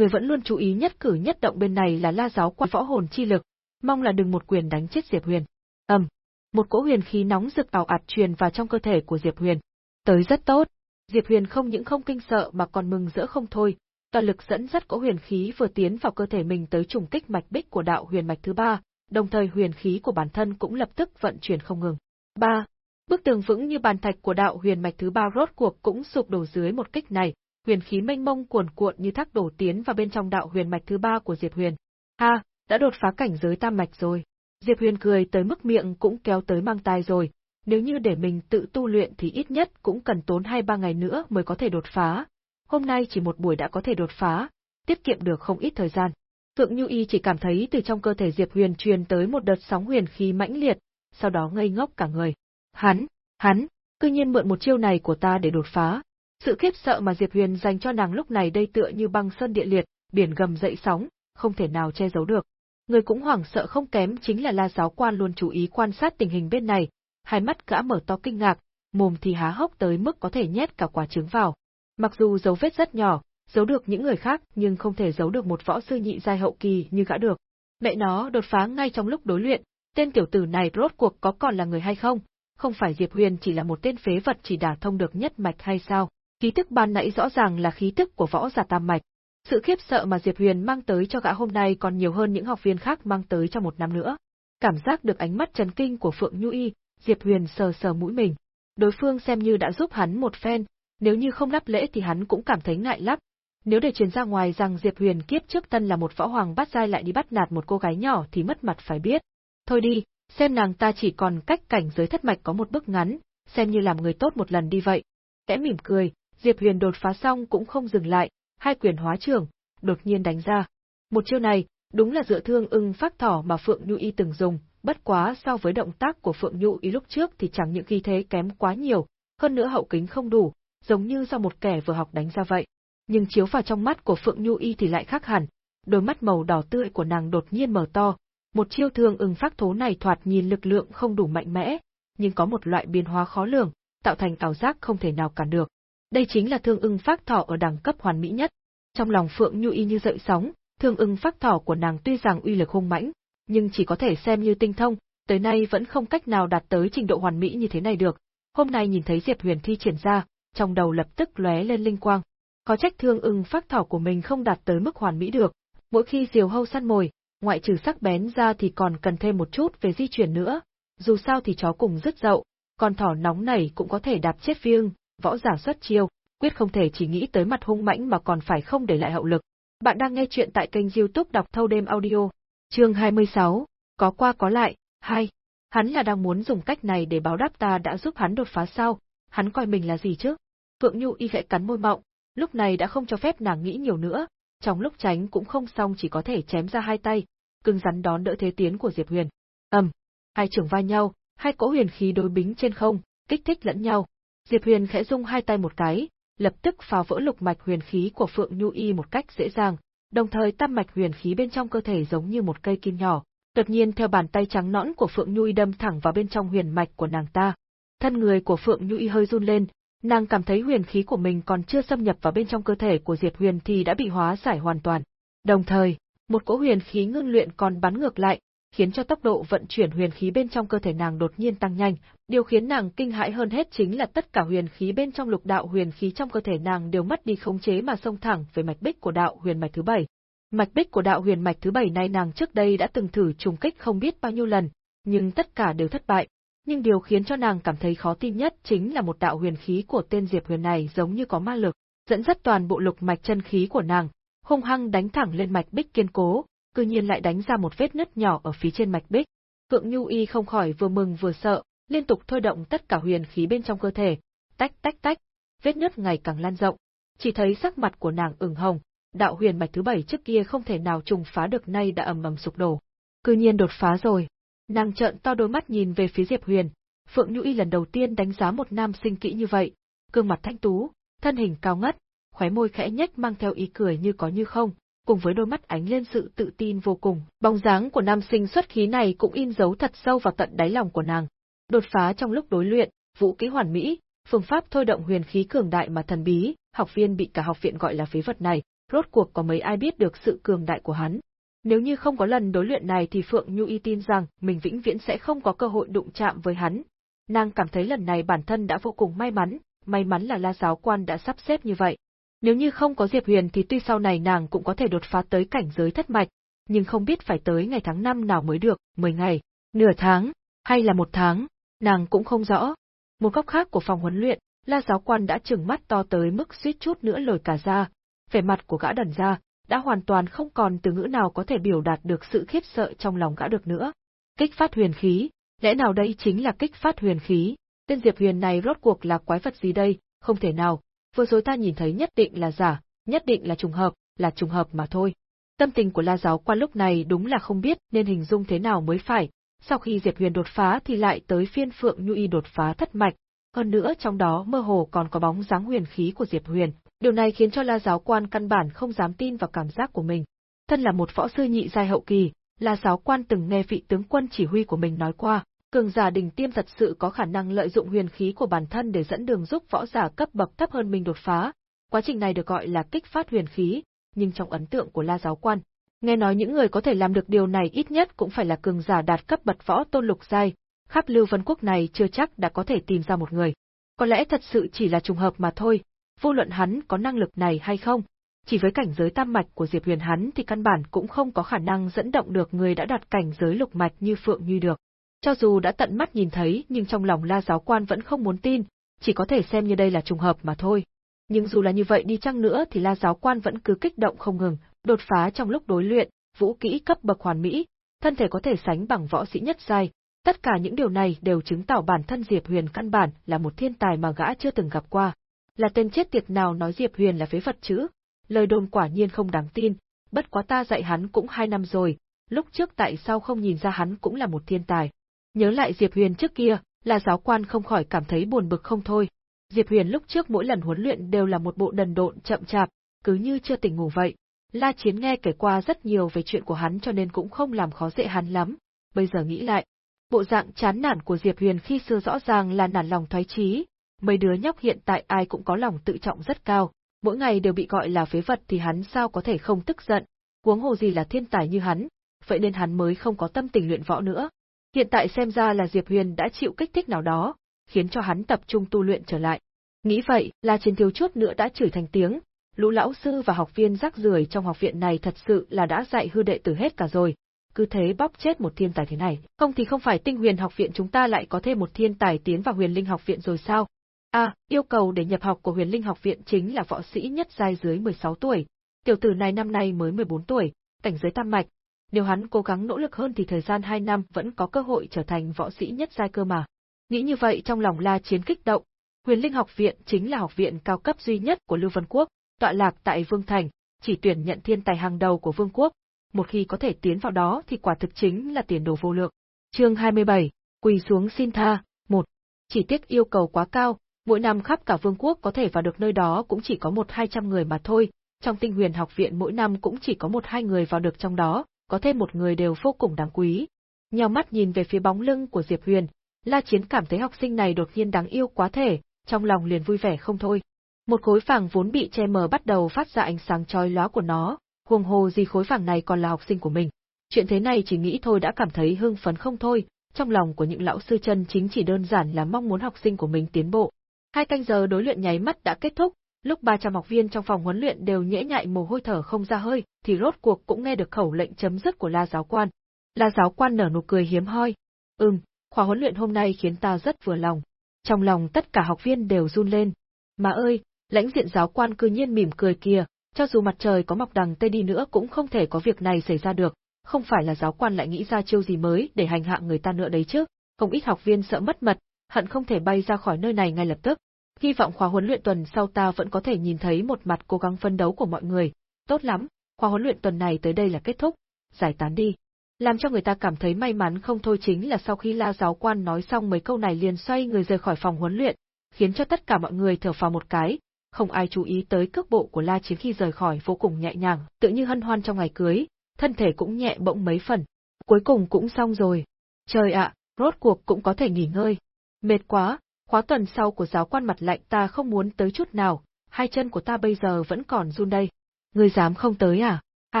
Người vẫn luôn chú ý nhất cử nhất động bên này là la giáo quan võ hồn chi lực, mong là đừng một quyền đánh chết Diệp Huyền. Ầm, một cỗ huyền khí nóng rực ảo ạt truyền vào trong cơ thể của Diệp Huyền. Tới rất tốt. Diệp Huyền không những không kinh sợ mà còn mừng rỡ không thôi, toàn lực dẫn dắt cỗ huyền khí vừa tiến vào cơ thể mình tới trùng kích mạch bích của đạo huyền mạch thứ ba, đồng thời huyền khí của bản thân cũng lập tức vận chuyển không ngừng. 3. Bức tường vững như bàn thạch của đạo huyền mạch thứ ba rốt cuộc cũng sụp đổ dưới một kích này, huyền khí mênh mông cuồn cuộn như thác đổ tiến vào bên trong đạo huyền mạch thứ ba của Diệp Huyền. Ha, đã đột phá cảnh giới tam mạch rồi. Diệp Huyền cười tới mức miệng cũng kéo tới mang tai rồi, nếu như để mình tự tu luyện thì ít nhất cũng cần tốn 2-3 ngày nữa mới có thể đột phá. Hôm nay chỉ một buổi đã có thể đột phá, tiết kiệm được không ít thời gian. Phượng Như Y chỉ cảm thấy từ trong cơ thể Diệp Huyền truyền tới một đợt sóng huyền khí mãnh liệt, sau đó ngây ngốc cả người. Hắn, hắn, cư nhiên mượn một chiêu này của ta để đột phá. Sự khiếp sợ mà Diệp Huyền dành cho nàng lúc này đây tựa như băng sơn địa liệt, biển gầm dậy sóng, không thể nào che giấu được. Người cũng hoảng sợ không kém chính là La giáo quan luôn chú ý quan sát tình hình bên này, hai mắt gã mở to kinh ngạc, mồm thì há hốc tới mức có thể nhét cả quả trứng vào. Mặc dù dấu vết rất nhỏ, giấu được những người khác nhưng không thể giấu được một võ sư nhị giai hậu kỳ như gã được. Mẹ nó đột phá ngay trong lúc đối luyện, tên tiểu tử này rốt cuộc có còn là người hay không? Không phải Diệp Huyền chỉ là một tên phế vật chỉ đả thông được nhất mạch hay sao? Khí tức ban nãy rõ ràng là khí tức của võ giả tam mạch. Sự khiếp sợ mà Diệp Huyền mang tới cho gã hôm nay còn nhiều hơn những học viên khác mang tới cho một năm nữa. Cảm giác được ánh mắt chấn kinh của Phượng Nhu Y, Diệp Huyền sờ sờ mũi mình. Đối phương xem như đã giúp hắn một phen, nếu như không đáp lễ thì hắn cũng cảm thấy ngại lắm. Nếu để truyền ra ngoài rằng Diệp Huyền kiếp trước tân là một võ hoàng bắt giai lại đi bắt nạt một cô gái nhỏ thì mất mặt phải biết. Thôi đi, xem nàng ta chỉ còn cách cảnh giới thất mạch có một bước ngắn, xem như làm người tốt một lần đi vậy. Kẽ mỉm cười, Diệp Huyền đột phá xong cũng không dừng lại, hai quyền hóa trưởng, đột nhiên đánh ra. Một chiêu này, đúng là dựa thương ưng phát thỏ mà Phượng Nhu Y từng dùng, bất quá so với động tác của Phượng Nhu Y lúc trước thì chẳng những khí thế kém quá nhiều, hơn nữa hậu kính không đủ, giống như do một kẻ vừa học đánh ra vậy. Nhưng chiếu vào trong mắt của Phượng Nhu Y thì lại khác hẳn, đôi mắt màu đỏ tươi của nàng đột nhiên mở to, một chiêu thương ưng phát thố này thoạt nhìn lực lượng không đủ mạnh mẽ, nhưng có một loại biến hóa khó lường, tạo thành ảo giác không thể nào cản được. Đây chính là thương ưng phác thỏ ở đẳng cấp hoàn mỹ nhất. Trong lòng Phượng Nhu Y như dậy sóng, thương ưng phác thỏ của nàng tuy rằng uy lực hung mãnh, nhưng chỉ có thể xem như tinh thông, tới nay vẫn không cách nào đạt tới trình độ hoàn mỹ như thế này được. Hôm nay nhìn thấy Diệp Huyền thi triển ra, trong đầu lập tức lóe lên linh quang. Có trách thương ưng phác thỏ của mình không đạt tới mức hoàn mỹ được, mỗi khi diều hâu săn mồi, ngoại trừ sắc bén ra thì còn cần thêm một chút về di chuyển nữa, dù sao thì chó cùng rất dậu, con thỏ nóng này cũng có thể đạp chết viêng, võ giả xuất chiêu, quyết không thể chỉ nghĩ tới mặt hung mãnh mà còn phải không để lại hậu lực. Bạn đang nghe chuyện tại kênh youtube đọc thâu đêm audio, chương 26, có qua có lại, hai. Hắn là đang muốn dùng cách này để báo đáp ta đã giúp hắn đột phá sao, hắn coi mình là gì chứ? Phượng Nhu y khẽ cắn môi mọng, lúc này đã không cho phép nàng nghĩ nhiều nữa, trong lúc tránh cũng không xong chỉ có thể chém ra hai tay, cưng rắn đón đỡ thế tiến của Diệp Huyền. Ầm, hai trưởng vai nhau, hai cỗ huyền khí đối bính trên không, kích thích lẫn nhau. Diệp Huyền khẽ rung hai tay một cái, lập tức phá vỡ lục mạch huyền khí của Phượng Nhu Y một cách dễ dàng, đồng thời tam mạch huyền khí bên trong cơ thể giống như một cây kim nhỏ, đột nhiên theo bàn tay trắng nõn của Phượng Nhu Y đâm thẳng vào bên trong huyền mạch của nàng ta. Thân người của Phượng Nhu Y hơi run lên, nàng cảm thấy huyền khí của mình còn chưa xâm nhập vào bên trong cơ thể của Diệp Huyền thì đã bị hóa giải hoàn toàn. Đồng thời, một cỗ huyền khí ngưng luyện còn bắn ngược lại, khiến cho tốc độ vận chuyển huyền khí bên trong cơ thể nàng đột nhiên tăng nhanh, điều khiến nàng kinh hãi hơn hết chính là tất cả huyền khí bên trong lục đạo huyền khí trong cơ thể nàng đều mất đi khống chế mà xông thẳng về mạch bích của đạo huyền mạch thứ bảy. Mạch bích của đạo huyền mạch thứ bảy này nàng trước đây đã từng thử trùng kích không biết bao nhiêu lần, nhưng tất cả đều thất bại. Nhưng điều khiến cho nàng cảm thấy khó tin nhất chính là một đạo huyền khí của tên Diệp Huyền này giống như có ma lực, dẫn dắt toàn bộ lục mạch chân khí của nàng, hung hăng đánh thẳng lên mạch bích kiên cố, cư nhiên lại đánh ra một vết nứt nhỏ ở phía trên mạch bích. Phượng Nhu Y không khỏi vừa mừng vừa sợ, liên tục thôi động tất cả huyền khí bên trong cơ thể, tách tách tách, vết nứt ngày càng lan rộng. Chỉ thấy sắc mặt của nàng ửng hồng, đạo huyền mạch thứ bảy trước kia không thể nào trùng phá được nay đã ầm ầm sụp đổ. Cư nhiên đột phá rồi. Nàng trợn to đôi mắt nhìn về phía Diệp Huyền, Phượng Nhu Y lần đầu tiên đánh giá một nam sinh kỹ như vậy, gương mặt thanh tú, thân hình cao ngất, khóe môi khẽ nhếch mang theo ý cười như có như không, cùng với đôi mắt ánh lên sự tự tin vô cùng. Bóng dáng của nam sinh xuất khí này cũng in dấu thật sâu vào tận đáy lòng của nàng. Đột phá trong lúc đối luyện, vũ kỹ hoàn mỹ, phương pháp thôi động huyền khí cường đại mà thần bí, học viên bị cả học viện gọi là phế vật này, rốt cuộc có mấy ai biết được sự cường đại của hắn. Nếu như không có lần đối luyện này thì Phượng Nhu y tin rằng mình vĩnh viễn sẽ không có cơ hội đụng chạm với hắn. Nàng cảm thấy lần này bản thân đã vô cùng may mắn, may mắn là La giáo quan đã sắp xếp như vậy. Nếu như không có Diệp Huyền thì tuy sau này nàng cũng có thể đột phá tới cảnh giới thất mạch, nhưng không biết phải tới ngày tháng năm nào mới được, 10 ngày, nửa tháng, hay là một tháng, nàng cũng không rõ. Một góc khác của phòng huấn luyện, La giáo quan đã trừng mắt to tới mức suýt chút nữa lồi cả ra, vẻ mặt của gã đần ra, đã hoàn toàn không còn từ ngữ nào có thể biểu đạt được sự khiếp sợ trong lòng gã được nữa. Kích phát huyền khí, lẽ nào đây chính là kích phát huyền khí? Tên Diệp Huyền này rốt cuộc là quái vật gì đây? Không thể nào, vừa rồi ta nhìn thấy nhất định là giả, nhất định là trùng hợp, là trùng hợp mà thôi. Tâm tình của La giáo quan lúc này đúng là không biết nên hình dung thế nào mới phải, sau khi Diệp Huyền đột phá thì lại tới phiên Phượng Nhu Y đột phá thất mạch, hơn nữa trong đó mơ hồ còn có bóng dáng huyền khí của Diệp Huyền, điều này khiến cho La giáo quan căn bản không dám tin vào cảm giác của mình. Thân là một võ sư nhị giai hậu kỳ, La giáo quan từng nghe vị tướng quân chỉ huy của mình nói qua, cường giả đỉnh tiêm thật sự có khả năng lợi dụng huyền khí của bản thân để dẫn đường giúp võ giả cấp bậc thấp hơn mình đột phá. Quá trình này được gọi là kích phát huyền khí, nhưng trong ấn tượng của La giáo quan, nghe nói những người có thể làm được điều này ít nhất cũng phải là cường giả đạt cấp bậc võ tôn lục giai, khắp Lưu Vân Quốc này chưa chắc đã có thể tìm ra một người. Có lẽ thật sự chỉ là trùng hợp mà thôi, vô luận hắn có năng lực này hay không, chỉ với cảnh giới tam mạch của Diệp Huyền hắn thì căn bản cũng không có khả năng dẫn động được người đã đạt cảnh giới lục mạch như Phượng Như được. Cho dù đã tận mắt nhìn thấy nhưng trong lòng La giáo quan vẫn không muốn tin, chỉ có thể xem như đây là trùng hợp mà thôi. Nhưng dù là như vậy đi chăng nữa thì La giáo quan vẫn cứ kích động không ngừng, đột phá trong lúc đối luyện, vũ kỹ cấp bậc hoàn mỹ, thân thể có thể sánh bằng võ sĩ nhất giai. Tất cả những điều này đều chứng tỏ bản thân Diệp Huyền căn bản là một thiên tài mà gã chưa từng gặp qua. Là tên chết tiệt nào nói Diệp Huyền là phế vật chứ? lời đồn quả nhiên không đáng tin, bất quá ta dạy hắn cũng hai năm rồi, lúc trước tại sao không nhìn ra hắn cũng là một thiên tài. Nhớ lại Diệp Huyền trước kia, là giáo quan không khỏi cảm thấy buồn bực không thôi. Diệp Huyền lúc trước mỗi lần huấn luyện đều là một bộ đần độn chậm chạp, cứ như chưa tỉnh ngủ vậy. La Chiến nghe kể qua rất nhiều về chuyện của hắn cho nên cũng không làm khó dễ hắn lắm. Bây giờ nghĩ lại, bộ dạng chán nản của Diệp Huyền khi xưa rõ ràng là nản lòng thoái chí. Mấy đứa nhóc hiện tại ai cũng có lòng tự trọng rất cao, mỗi ngày đều bị gọi là phế vật thì hắn sao có thể không tức giận, huống hồ gì là thiên tài như hắn, vậy nên hắn mới không có tâm tình luyện võ nữa. Hiện tại xem ra là Diệp Huyền đã chịu kích thích nào đó, khiến cho hắn tập trung tu luyện trở lại. Nghĩ vậy, La Chiến thiếu chút nữa đã chửi thành tiếng, lũ lão sư và học viên rác rưởi trong học viện này thật sự là đã dạy hư đệ tử hết cả rồi. Cứ thế bóp chết một thiên tài thế này, không thì không phải tinh huyền học viện chúng ta lại có thêm một thiên tài tiến vào huyền linh học viện rồi sao? À, yêu cầu để nhập học của huyền linh học viện chính là võ sĩ nhất giai dưới 16 tuổi. Tiểu tử này năm nay mới 14 tuổi, cảnh giới tam mạch. Nếu hắn cố gắng nỗ lực hơn thì thời gian 2 năm vẫn có cơ hội trở thành võ sĩ nhất giai cơ mà. Nghĩ như vậy trong lòng La Chiến kích động. Huyền Linh học viện chính là học viện cao cấp duy nhất của Lưu Vân Quốc, tọa lạc tại Vương Thành, chỉ tuyển nhận thiên tài hàng đầu của Vương Quốc. Một khi có thể tiến vào đó thì quả thực chính là tiền đồ vô lượng. Chương 27, quỳ xuống xin tha, một. Chỉ tiếc yêu cầu quá cao, mỗi năm khắp cả vương quốc có thể vào được nơi đó cũng chỉ có một hai trăm người mà thôi, trong tinh huyền học viện mỗi năm cũng chỉ có một hai người vào được trong đó, có thêm một người đều vô cùng đáng quý. Nhào mắt nhìn về phía bóng lưng của Diệp Huyền, La Chiến cảm thấy học sinh này đột nhiên đáng yêu quá thể, trong lòng liền vui vẻ không thôi. Một khối vàng vốn bị che mờ bắt đầu phát ra ánh sáng chói lóa của nó, huồng hồ gì khối vàng này còn là học sinh của mình. Chuyện thế này chỉ nghĩ thôi đã cảm thấy hưng phấn không thôi, trong lòng của những lão sư chân chính chỉ đơn giản là mong muốn học sinh của mình tiến bộ. Hai canh giờ đối luyện nháy mắt đã kết thúc, lúc 300 học viên trong phòng huấn luyện đều nhễ nhại mồ hôi thở không ra hơi, thì rốt cuộc cũng nghe được khẩu lệnh chấm dứt của La giáo quan. La giáo quan nở nụ cười hiếm hoi. Ừm, khóa huấn luyện hôm nay khiến ta rất vừa lòng. Trong lòng tất cả học viên đều run lên. Mà ơi, lãnh diện giáo quan cư nhiên mỉm cười kìa, cho dù mặt trời có mọc đằng tây đi nữa cũng không thể có việc này xảy ra được, không phải là giáo quan lại nghĩ ra chiêu gì mới để hành hạ người ta nữa đấy chứ. Không ít học viên sợ mất mật, hận không thể bay ra khỏi nơi này ngay lập tức. Hy vọng khóa huấn luyện tuần sau ta vẫn có thể nhìn thấy một mặt cố gắng phân đấu của mọi người. Tốt lắm, khóa huấn luyện tuần này tới đây là kết thúc, giải tán đi. Làm cho người ta cảm thấy may mắn không thôi chính là sau khi La giáo quan nói xong mấy câu này liền xoay người rời khỏi phòng huấn luyện, khiến cho tất cả mọi người thở phào một cái, không ai chú ý tới cước bộ của La Chiến khi rời khỏi vô cùng nhẹ nhàng, tự như hân hoan trong ngày cưới, thân thể cũng nhẹ bỗng mấy phần. Cuối cùng cũng xong rồi. Trời ạ, rốt cuộc cũng có thể nghỉ ngơi. Mệt quá, khóa tuần sau của giáo quan mặt lạnh ta không muốn tới chút nào, hai chân của ta bây giờ vẫn còn run đây. Ngươi dám không tới à? Ha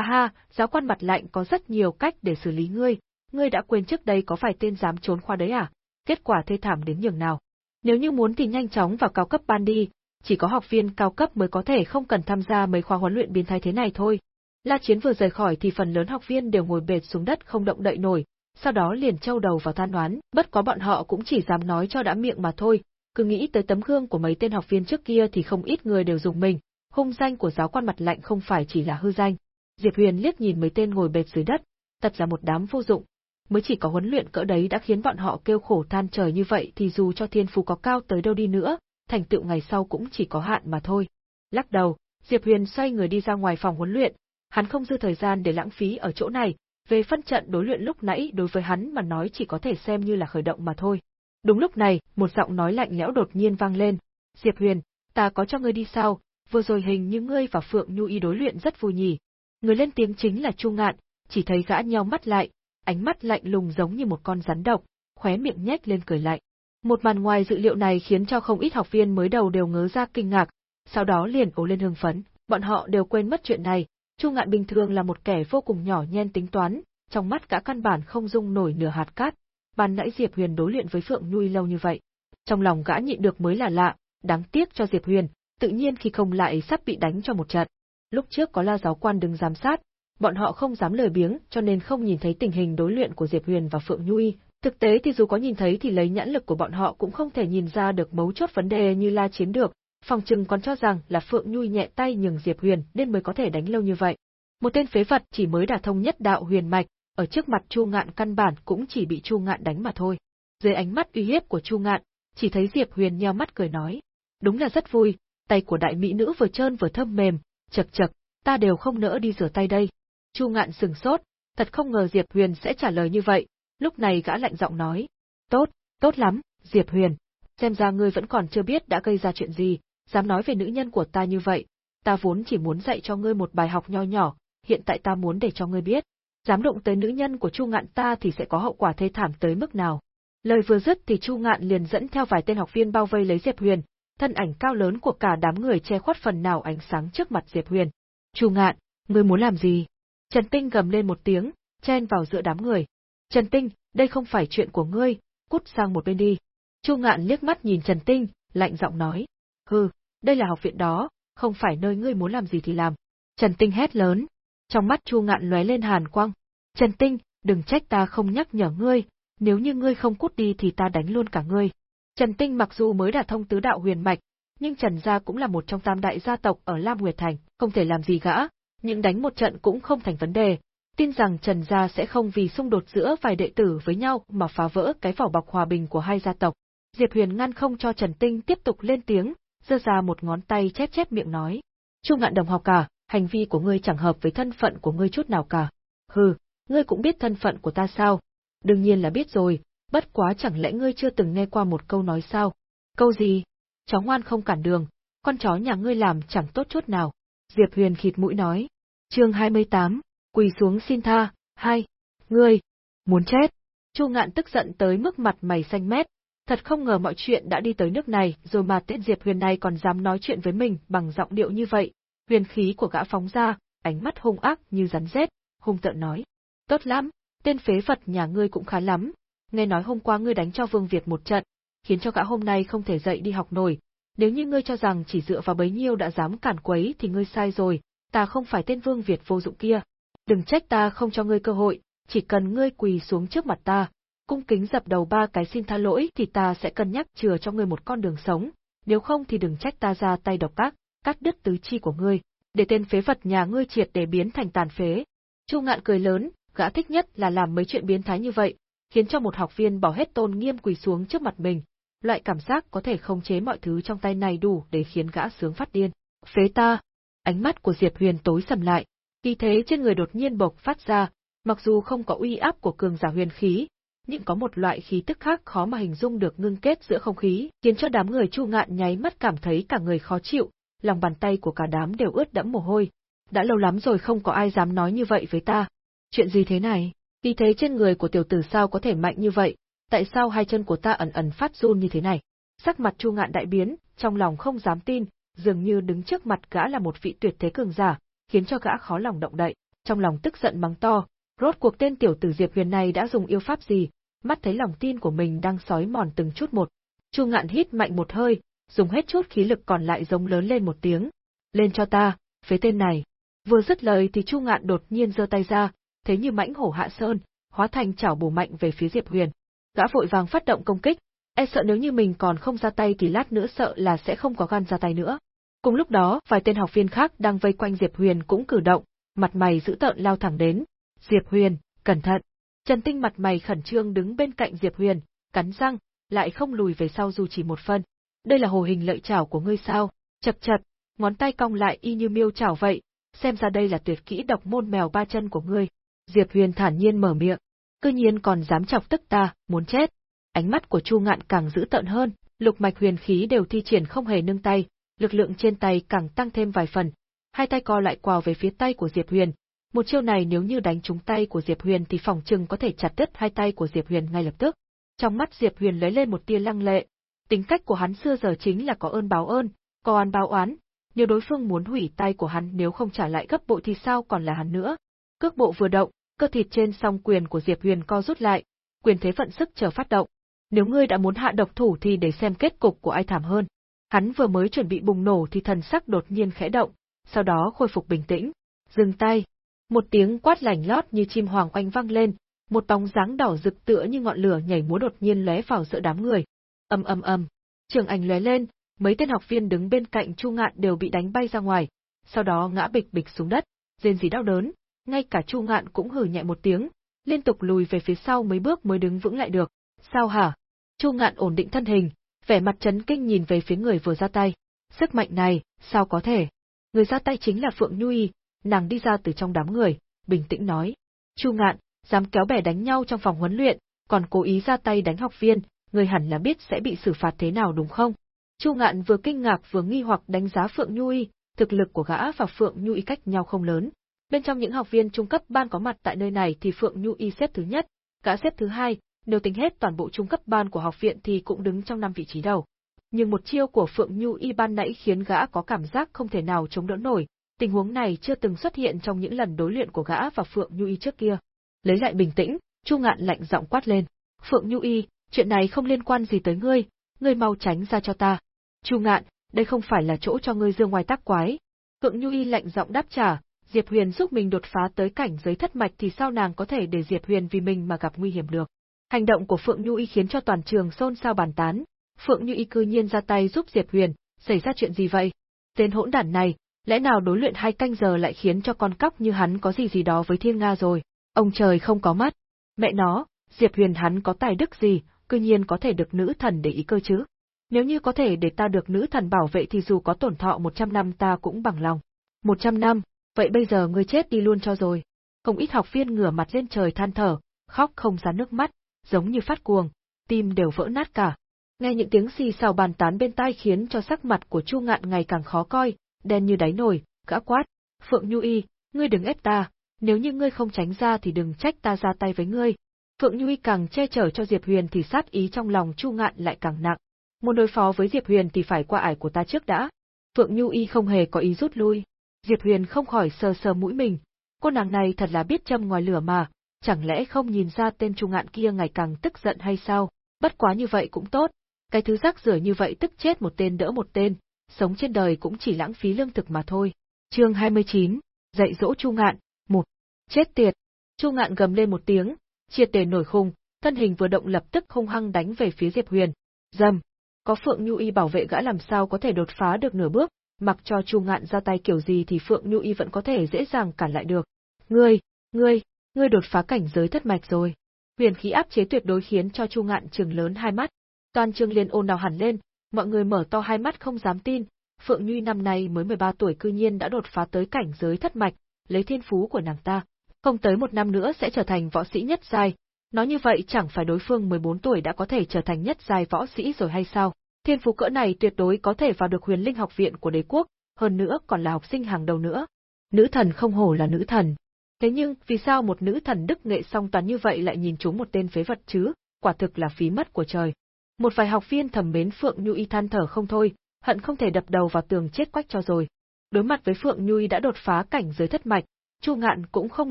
ha, giáo quan mặt lạnh có rất nhiều cách để xử lý ngươi, ngươi đã quên trước đây có phải tên dám trốn khoa đấy à? Kết quả thê thảm đến nhường nào. Nếu như muốn thì nhanh chóng vào cao cấp ban đi, chỉ có học viên cao cấp mới có thể không cần tham gia mấy khóa huấn luyện biến thái thế này thôi. La Chiến vừa rời khỏi thì phần lớn học viên đều ngồi bệt xuống đất không động đậy nổi, sau đó liền trâu đầu vào than đoán, bất quá bọn họ cũng chỉ dám nói cho đã miệng mà thôi, cứ nghĩ tới tấm gương của mấy tên học viên trước kia thì không ít người đều dùng mình, hung danh của giáo quan mặt lạnh không phải chỉ là hư danh. Diệp Huyền liếc nhìn mấy tên ngồi bệt dưới đất, thật là một đám vô dụng, mới chỉ có huấn luyện cỡ đấy đã khiến bọn họ kêu khổ than trời như vậy thì dù cho thiên phú có cao tới đâu đi nữa, thành tựu ngày sau cũng chỉ có hạn mà thôi. Lắc đầu, Diệp Huyền xoay người đi ra ngoài phòng huấn luyện, hắn không dư thời gian để lãng phí ở chỗ này, về phân trận đối luyện lúc nãy đối với hắn mà nói chỉ có thể xem như là khởi động mà thôi. Đúng lúc này, một giọng nói lạnh lẽo đột nhiên vang lên. Diệp Huyền, ta có cho ngươi đi sao, vừa rồi hình như ngươi và Phượng Nhu y đối luyện rất vui nhỉ. Người lên tiếng chính là Chu Ngạn, chỉ thấy gã nheo mắt lại, ánh mắt lạnh lùng giống như một con rắn độc, khóe miệng nhếch lên cười lạnh. Một màn ngoài dự liệu này khiến cho không ít học viên mới đầu đều ngớ ra kinh ngạc, sau đó liền ố lên hưng phấn, bọn họ đều quên mất chuyện này, Chu Ngạn bình thường là một kẻ vô cùng nhỏ nhen tính toán, trong mắt cả căn bản không dung nổi nửa hạt cát, ban nãy Diệp Huyền đối luyện với Phượng Nhui lâu như vậy. Trong lòng gã nhịn được mới là lạ, đáng tiếc cho Diệp Huyền, tự nhiên khi không lại sắp bị đánh cho một trận. Lúc trước có la giáo quan đứng giám sát, bọn họ không dám lười biếng cho nên không nhìn thấy tình hình đối luyện của Diệp Huyền và Phượng Nhui. Thực tế thì dù có nhìn thấy thì lấy nhãn lực của bọn họ cũng không thể nhìn ra được mấu chốt vấn đề như la chiến được, phòng trừng còn cho rằng là Phượng Nhui nhẹ tay nhường Diệp Huyền nên mới có thể đánh lâu như vậy. Một tên phế vật chỉ mới đả thông nhất đạo huyền mạch, ở trước mặt Chu Ngạn căn bản cũng chỉ bị Chu Ngạn đánh mà thôi. Dưới ánh mắt uy hiếp của Chu Ngạn, chỉ thấy Diệp Huyền nheo mắt cười nói, đúng là rất vui, tay của đại mỹ nữ vừa trơn vừa thơm mềm, chật chật, ta đều không nỡ đi rửa tay đây. Chu Ngạn sừng sốt, thật không ngờ Diệp Huyền sẽ trả lời như vậy, lúc này gã lạnh giọng nói, tốt, tốt lắm, Diệp Huyền, xem ra ngươi vẫn còn chưa biết đã gây ra chuyện gì, dám nói về nữ nhân của ta như vậy, ta vốn chỉ muốn dạy cho ngươi một bài học nho nhỏ, hiện tại ta muốn để cho ngươi biết, dám động tới nữ nhân của Chu Ngạn ta thì sẽ có hậu quả thê thảm tới mức nào. Lời vừa dứt thì Chu Ngạn liền dẫn theo vài tên học viên bao vây lấy Diệp Huyền, thân ảnh cao lớn của cả đám người che khuất phần nào ánh sáng trước mặt Diệp Huyền. Chu Ngạn, ngươi muốn làm gì? Trần Tinh gầm lên một tiếng, chen vào giữa đám người. Trần Tinh, đây không phải chuyện của ngươi, cút sang một bên đi. Chu Ngạn liếc mắt nhìn Trần Tinh, lạnh giọng nói. Hừ, đây là học viện đó, không phải nơi ngươi muốn làm gì thì làm. Trần Tinh hét lớn, trong mắt Chu Ngạn lóe lên hàn quang. Trần Tinh, đừng trách ta không nhắc nhở ngươi, nếu như ngươi không cút đi thì ta đánh luôn cả ngươi. Trần Tinh mặc dù mới đả thông tứ đạo huyền mạch, nhưng Trần gia cũng là một trong tam đại gia tộc ở Lam Nguyệt Thành, không thể làm gì gã, nhưng đánh một trận cũng không thành vấn đề. Tin rằng Trần gia sẽ không vì xung đột giữa vài đệ tử với nhau mà phá vỡ cái vỏ bọc hòa bình của hai gia tộc. Diệp Huyền ngăn không cho Trần Tinh tiếp tục lên tiếng, giơ ra một ngón tay chép chép miệng nói. chu ngạn đồng học cả, hành vi của ngươi chẳng hợp với thân phận của ngươi chút nào cả. Hừ, ngươi cũng biết thân phận của ta sao? Đương nhiên là biết rồi, bất quá chẳng lẽ ngươi chưa từng nghe qua một câu nói sao? Câu gì? Chó ngoan không cản đường, con chó nhà ngươi làm chẳng tốt chút nào. Diệp Huyền khịt mũi nói. Chương 28, quỳ xuống xin tha, hai, ngươi, muốn chết. Chu ngạn tức giận tới mức mặt mày xanh mét, thật không ngờ mọi chuyện đã đi tới nước này rồi mà tiết Diệp Huyền này còn dám nói chuyện với mình bằng giọng điệu như vậy, huyền khí của gã phóng ra, ánh mắt hung ác như rắn rết, hung tợn nói. Tốt lắm, tên phế vật nhà ngươi cũng khá lắm, nghe nói hôm qua ngươi đánh cho Vương Việt một trận, khiến cho gã hôm nay không thể dậy đi học nổi. Nếu như ngươi cho rằng chỉ dựa vào bấy nhiêu đã dám cản quấy thì ngươi sai rồi, ta không phải tên Vương Việt vô dụng kia. Đừng trách ta không cho ngươi cơ hội, chỉ cần ngươi quỳ xuống trước mặt ta, cung kính dập đầu ba cái xin tha lỗi thì ta sẽ cân nhắc chừa cho ngươi một con đường sống, nếu không thì đừng trách ta ra tay độc ác, cắt đứt tứ chi của ngươi, để tên phế vật nhà ngươi triệt để biến thành tàn phế. Chu Ngạn cười lớn, gã thích nhất là làm mấy chuyện biến thái như vậy, khiến cho một học viên bỏ hết tôn nghiêm quỳ xuống trước mặt mình. Loại cảm giác có thể không chế mọi thứ trong tay này đủ để khiến gã sướng phát điên. Phế ta! Ánh mắt của Diệp Huyền tối sầm lại, khí thế trên người đột nhiên bộc phát ra, mặc dù không có uy áp của cường giả huyền khí, nhưng có một loại khí tức khác khó mà hình dung được ngưng kết giữa không khí, khiến cho đám người Chu Ngạn nháy mắt cảm thấy cả người khó chịu, lòng bàn tay của cả đám đều ướt đẫm mồ hôi. Đã lâu lắm rồi không có ai dám nói như vậy với ta. Chuyện gì thế này? Khi thế trên người của tiểu tử sao có thể mạnh như vậy? Tại sao hai chân của ta ẩn ẩn phát run như thế này? Sắc mặt Chu Ngạn đại biến, trong lòng không dám tin, dường như đứng trước mặt gã là một vị tuyệt thế cường giả, khiến cho gã khó lòng động đậy. Trong lòng tức giận mắng to, rốt cuộc tên tiểu tử Diệp Huyền này đã dùng yêu pháp gì, mắt thấy lòng tin của mình đang sói mòn từng chút một. Chu Ngạn hít mạnh một hơi, dùng hết chút khí lực còn lại giống lớn lên một tiếng. Lên cho ta, phế tên này. Vừa dứt lời thì Chu Ngạn đột nhiên giơ tay ra, thế như mãnh hổ hạ sơn, hóa thành chảo bổ mạnh về phía Diệp Huyền. Gã vội vàng phát động công kích, e sợ nếu như mình còn không ra tay thì lát nữa sợ là sẽ không có gan ra tay nữa. Cùng lúc đó, vài tên học viên khác đang vây quanh Diệp Huyền cũng cử động, mặt mày dữ tợn lao thẳng đến. Diệp Huyền, cẩn thận! Trần Tinh mặt mày khẩn trương đứng bên cạnh Diệp Huyền, cắn răng, lại không lùi về sau dù chỉ một phân. Đây là hồ hình lợi chảo của ngươi sao? Chập chập, ngón tay cong lại y như miêu chảo vậy, xem ra đây là tuyệt kỹ độc môn mèo ba chân của ngươi. Diệp Huyền thản nhiên mở miệng, cư nhiên còn dám chọc tức ta, muốn chết. Ánh mắt của Chu Ngạn càng dữ tợn hơn, lục mạch huyền khí đều thi triển không hề nâng tay, lực lượng trên tay càng tăng thêm vài phần. Hai tay co lại quào về phía tay của Diệp Huyền, Một chiêu này nếu như đánh trúng tay của Diệp Huyền thì phòng trừng có thể chặt đứt hai tay của Diệp Huyền ngay lập tức. Trong mắt Diệp Huyền lấy lên một tia lăng lệ, tính cách của hắn xưa giờ chính là có ơn báo ơn, có oán báo oán, nếu đối phương muốn hủy tay của hắn nếu không trả lại gấp bội thì sao còn là hắn nữa. Cước bộ vừa động, cơ thịt trên song quyền của Diệp Huyền co rút lại, quyền thế vận sức chờ phát động. Nếu ngươi đã muốn hạ độc thủ thì để xem kết cục của ai thảm hơn. Hắn vừa mới chuẩn bị bùng nổ thì thần sắc đột nhiên khẽ động, sau đó khôi phục bình tĩnh. Dừng tay. Một tiếng quát lành lót như chim hoàng oanh vang lên, một bóng dáng đỏ rực tựa như ngọn lửa nhảy múa đột nhiên lóe vào giữa đám người. Ầm ầm ầm, trường ảnh lóe lên, mấy tên học viên đứng bên cạnh Chu Ngạn đều bị đánh bay ra ngoài, sau đó ngã bịch bịch xuống đất, rên rỉ đau đớn, ngay cả Chu Ngạn cũng hừ nhẹ một tiếng, liên tục lùi về phía sau mấy bước mới đứng vững lại được. Sao hả? Chu Ngạn ổn định thân hình, vẻ mặt chấn kinh nhìn về phía người vừa ra tay. Sức mạnh này, sao có thể? Người ra tay chính là Phượng Nhuy, nàng đi ra từ trong đám người, bình tĩnh nói. Chu Ngạn, dám kéo bè đánh nhau trong phòng huấn luyện, còn cố ý ra tay đánh học viên, người hẳn là biết sẽ bị xử phạt thế nào đúng không? Chu Ngạn vừa kinh ngạc vừa nghi hoặc đánh giá Phượng Nhuy, thực lực của gã và Phượng Nhuy cách nhau không lớn. Bên trong những học viên trung cấp ban có mặt tại nơi này thì Phượng Nhuy xếp thứ nhất, gã xếp thứ hai, nếu tính hết toàn bộ trung cấp ban của học viện thì cũng đứng trong năm vị trí đầu. Nhưng một chiêu của Phượng Nhu Y ban nãy khiến gã có cảm giác không thể nào chống đỡ nổi, tình huống này chưa từng xuất hiện trong những lần đối luyện của gã và Phượng Nhu Y trước kia. Lấy lại bình tĩnh, Chu Ngạn lạnh giọng quát lên, "Phượng Nhu Y, chuyện này không liên quan gì tới ngươi, ngươi mau tránh ra cho ta." Chu Ngạn, đây không phải là chỗ cho ngươi dương ngoài tác quái. Phượng Nhu Y lạnh giọng đáp trả, Diệp Huyền giúp mình đột phá tới cảnh giới thất mạch thì sao nàng có thể để Diệp Huyền vì mình mà gặp nguy hiểm được. Hành động của Phượng Nhu Y khiến cho toàn trường xôn xao bàn tán, Phượng Nhu Y cư nhiên ra tay giúp Diệp Huyền, xảy ra chuyện gì vậy? Tên hỗn đản này, lẽ nào đối luyện hai canh giờ lại khiến cho con cóc như hắn có gì gì đó với Thiên Nga rồi? Ông trời không có mắt. Mẹ nó, Diệp Huyền hắn có tài đức gì, cư nhiên có thể được nữ thần để ý cơ chứ? Nếu như có thể để ta được nữ thần bảo vệ thì dù có tổn thọ 100 năm ta cũng bằng lòng. 100 năm, vậy bây giờ ngươi chết đi luôn cho rồi. Không ít học viên ngửa mặt lên trời than thở, khóc không ra nước mắt, giống như phát cuồng, tim đều vỡ nát cả. Nghe những tiếng xì xào bàn tán bên tai khiến cho sắc mặt của Chu Ngạn ngày càng khó coi, đen như đáy nồi, gã quát, Phượng Nhu Y, ngươi đừng ép ta, nếu như ngươi không tránh ra thì đừng trách ta ra tay với ngươi. Phượng Nhu càng che chở cho Diệp Huyền thì sát ý trong lòng Chu Ngạn lại càng nặng. Muốn đối phó với Diệp Huyền thì phải qua ải của ta trước đã. Phượng Nhu Y không hề có ý rút lui. Diệp Huyền không khỏi sờ sờ mũi mình. Cô nàng này thật là biết châm ngoài lửa mà, chẳng lẽ không nhìn ra tên Chu Ngạn kia ngày càng tức giận hay sao? Bất quá như vậy cũng tốt, cái thứ rác rưởi như vậy tức chết một tên đỡ một tên, sống trên đời cũng chỉ lãng phí lương thực mà thôi. Chương 29, dạy dỗ Chu Ngạn, một Chết tiệt. Chu Ngạn gầm lên một tiếng, triệt để nổi khùng, thân hình vừa động lập tức hung hăng đánh về phía Diệp Huyền. Dầm, có Phượng Nhu Y bảo vệ gã làm sao có thể đột phá được nửa bước, mặc cho Chu Ngạn ra tay kiểu gì thì Phượng Nhu Y vẫn có thể dễ dàng cản lại được. Ngươi, ngươi, ngươi đột phá cảnh giới thất mạch rồi. Huyền khí áp chế tuyệt đối khiến cho Chu Ngạn trừng lớn hai mắt. Toàn trường liền ồn ào hẳn lên, mọi người mở to hai mắt không dám tin, Phượng Nhu năm nay mới 13 tuổi cư nhiên đã đột phá tới cảnh giới thất mạch, lấy thiên phú của nàng ta, không tới một năm nữa sẽ trở thành võ sĩ nhất giai. Nói như vậy chẳng phải đối phương 14 tuổi đã có thể trở thành nhất giai võ sĩ rồi hay sao? Thiên phú cỡ này tuyệt đối có thể vào được huyền linh học viện của đế quốc, hơn nữa còn là học sinh hàng đầu nữa. Nữ thần không hổ là nữ thần, Thế nhưng, vì sao một nữ thần đức nghệ song toàn như vậy lại nhìn chúng một tên phế vật chứ, quả thực là phí mất của trời. Một vài học viên thầm mến Phượng Nhu Y than thở không thôi, hận không thể đập đầu vào tường chết quách cho rồi. Đối mặt với Phượng Nhu Y đã đột phá cảnh giới thất mạch, Chu Ngạn cũng không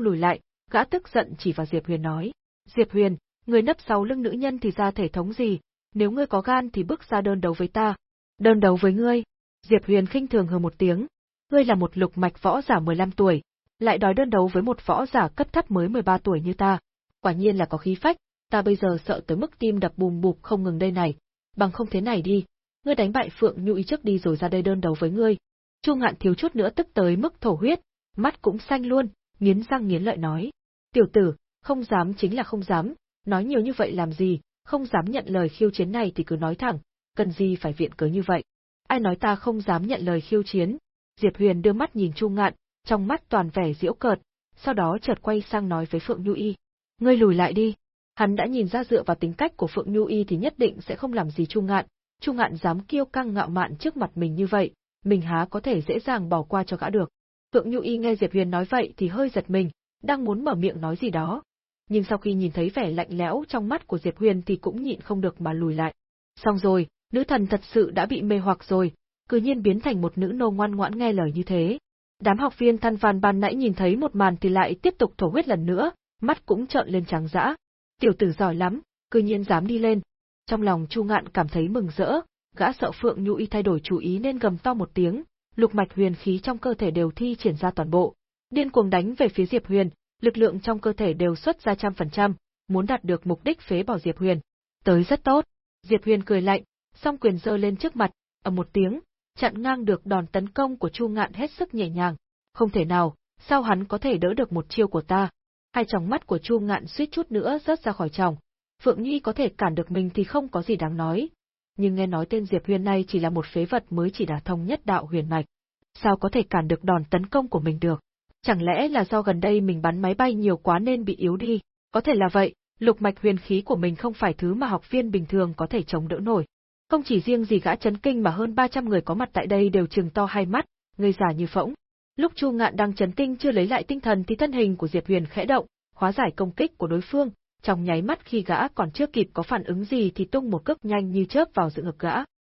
lùi lại, gã tức giận chỉ vào Diệp Huyền nói: "Diệp Huyền, người nấp sau lưng nữ nhân thì ra thể thống gì, nếu ngươi có gan thì bước ra đơn đấu với ta." "Đơn đấu với ngươi?" Diệp Huyền khinh thường hừ một tiếng, "Ngươi là một lục mạch võ giả 15 tuổi, lại đòi đơn đấu với một võ giả cấp thấp mới 13 tuổi như ta, quả nhiên là có khí phách, ta bây giờ sợ tới mức tim đập bùm bụp không ngừng đây này, bằng không thế này đi, ngươi đánh bại Phượng Nhu ý trước đi rồi ra đây đơn đấu với ngươi. Chu Ngạn thiếu chút nữa tức tới mức thổ huyết, mắt cũng xanh luôn, nghiến răng nghiến lợi nói: "Tiểu tử, không dám chính là không dám, nói nhiều như vậy làm gì, không dám nhận lời khiêu chiến này thì cứ nói thẳng, cần gì phải viện cớ như vậy? Ai nói ta không dám nhận lời khiêu chiến?" Diệp Huyền đưa mắt nhìn Chu Ngạn, trong mắt toàn vẻ diễu cợt, sau đó chợt quay sang nói với Phượng Nhu Y. Ngươi lùi lại đi. Hắn đã nhìn ra dựa vào tính cách của Phượng Nhu Y thì nhất định sẽ không làm gì Chu Ngạn, Chu Ngạn dám kiêu căng ngạo mạn trước mặt mình như vậy, mình há có thể dễ dàng bỏ qua cho gã được. Phượng Nhu Y nghe Diệp Huyền nói vậy thì hơi giật mình, đang muốn mở miệng nói gì đó. Nhưng sau khi nhìn thấy vẻ lạnh lẽo trong mắt của Diệp Huyền thì cũng nhịn không được mà lùi lại. Xong rồi, nữ thần thật sự đã bị mê hoặc rồi, cứ nhiên biến thành một nữ nô ngoan ngoãn nghe lời như thế. Đám học viên than van ban nãy nhìn thấy một màn thì lại tiếp tục thổ huyết lần nữa, mắt cũng trợn lên trắng dã. Tiểu tử giỏi lắm, cứ nhiên dám đi lên. Trong lòng Chu Ngạn cảm thấy mừng rỡ, gã sợ Phượng Nhu Y thay đổi chủ ý nên gầm to một tiếng, lục mạch huyền khí trong cơ thể đều thi triển ra toàn bộ, điên cuồng đánh về phía Diệp Huyền, lực lượng trong cơ thể đều xuất ra trăm phần trăm, muốn đạt được mục đích phế bỏ Diệp Huyền. Tới rất tốt. Diệp Huyền cười lạnh, song quyền giơ lên trước mặt, ở một tiếng, chặn ngang được đòn tấn công của Chu Ngạn hết sức nhẹ nhàng. Không thể nào, sao hắn có thể đỡ được một chiêu của ta? Hai tròng mắt của Chu Ngạn suýt chút nữa rớt ra khỏi tròng. Phượng Nhi có thể cản được mình thì không có gì đáng nói. Nhưng nghe nói tên Diệp Huyền này chỉ là một phế vật mới chỉ đả thông nhất đạo huyền mạch. Sao có thể cản được đòn tấn công của mình được? Chẳng lẽ là do gần đây mình bắn máy bay nhiều quá nên bị yếu đi? Có thể là vậy, lục mạch huyền khí của mình không phải thứ mà học viên bình thường có thể chống đỡ nổi. Không chỉ riêng gì gã chấn kinh mà hơn 300 người có mặt tại đây đều trừng to hai mắt, ngây giả như phỗng. Lúc Chu Ngạn đang chấn kinh chưa lấy lại tinh thần thì thân hình của Diệp Huyền khẽ động, hóa giải công kích của đối phương, trong nháy mắt khi gã còn chưa kịp có phản ứng gì thì tung một cước nhanh như chớp vào giữa ngực gã.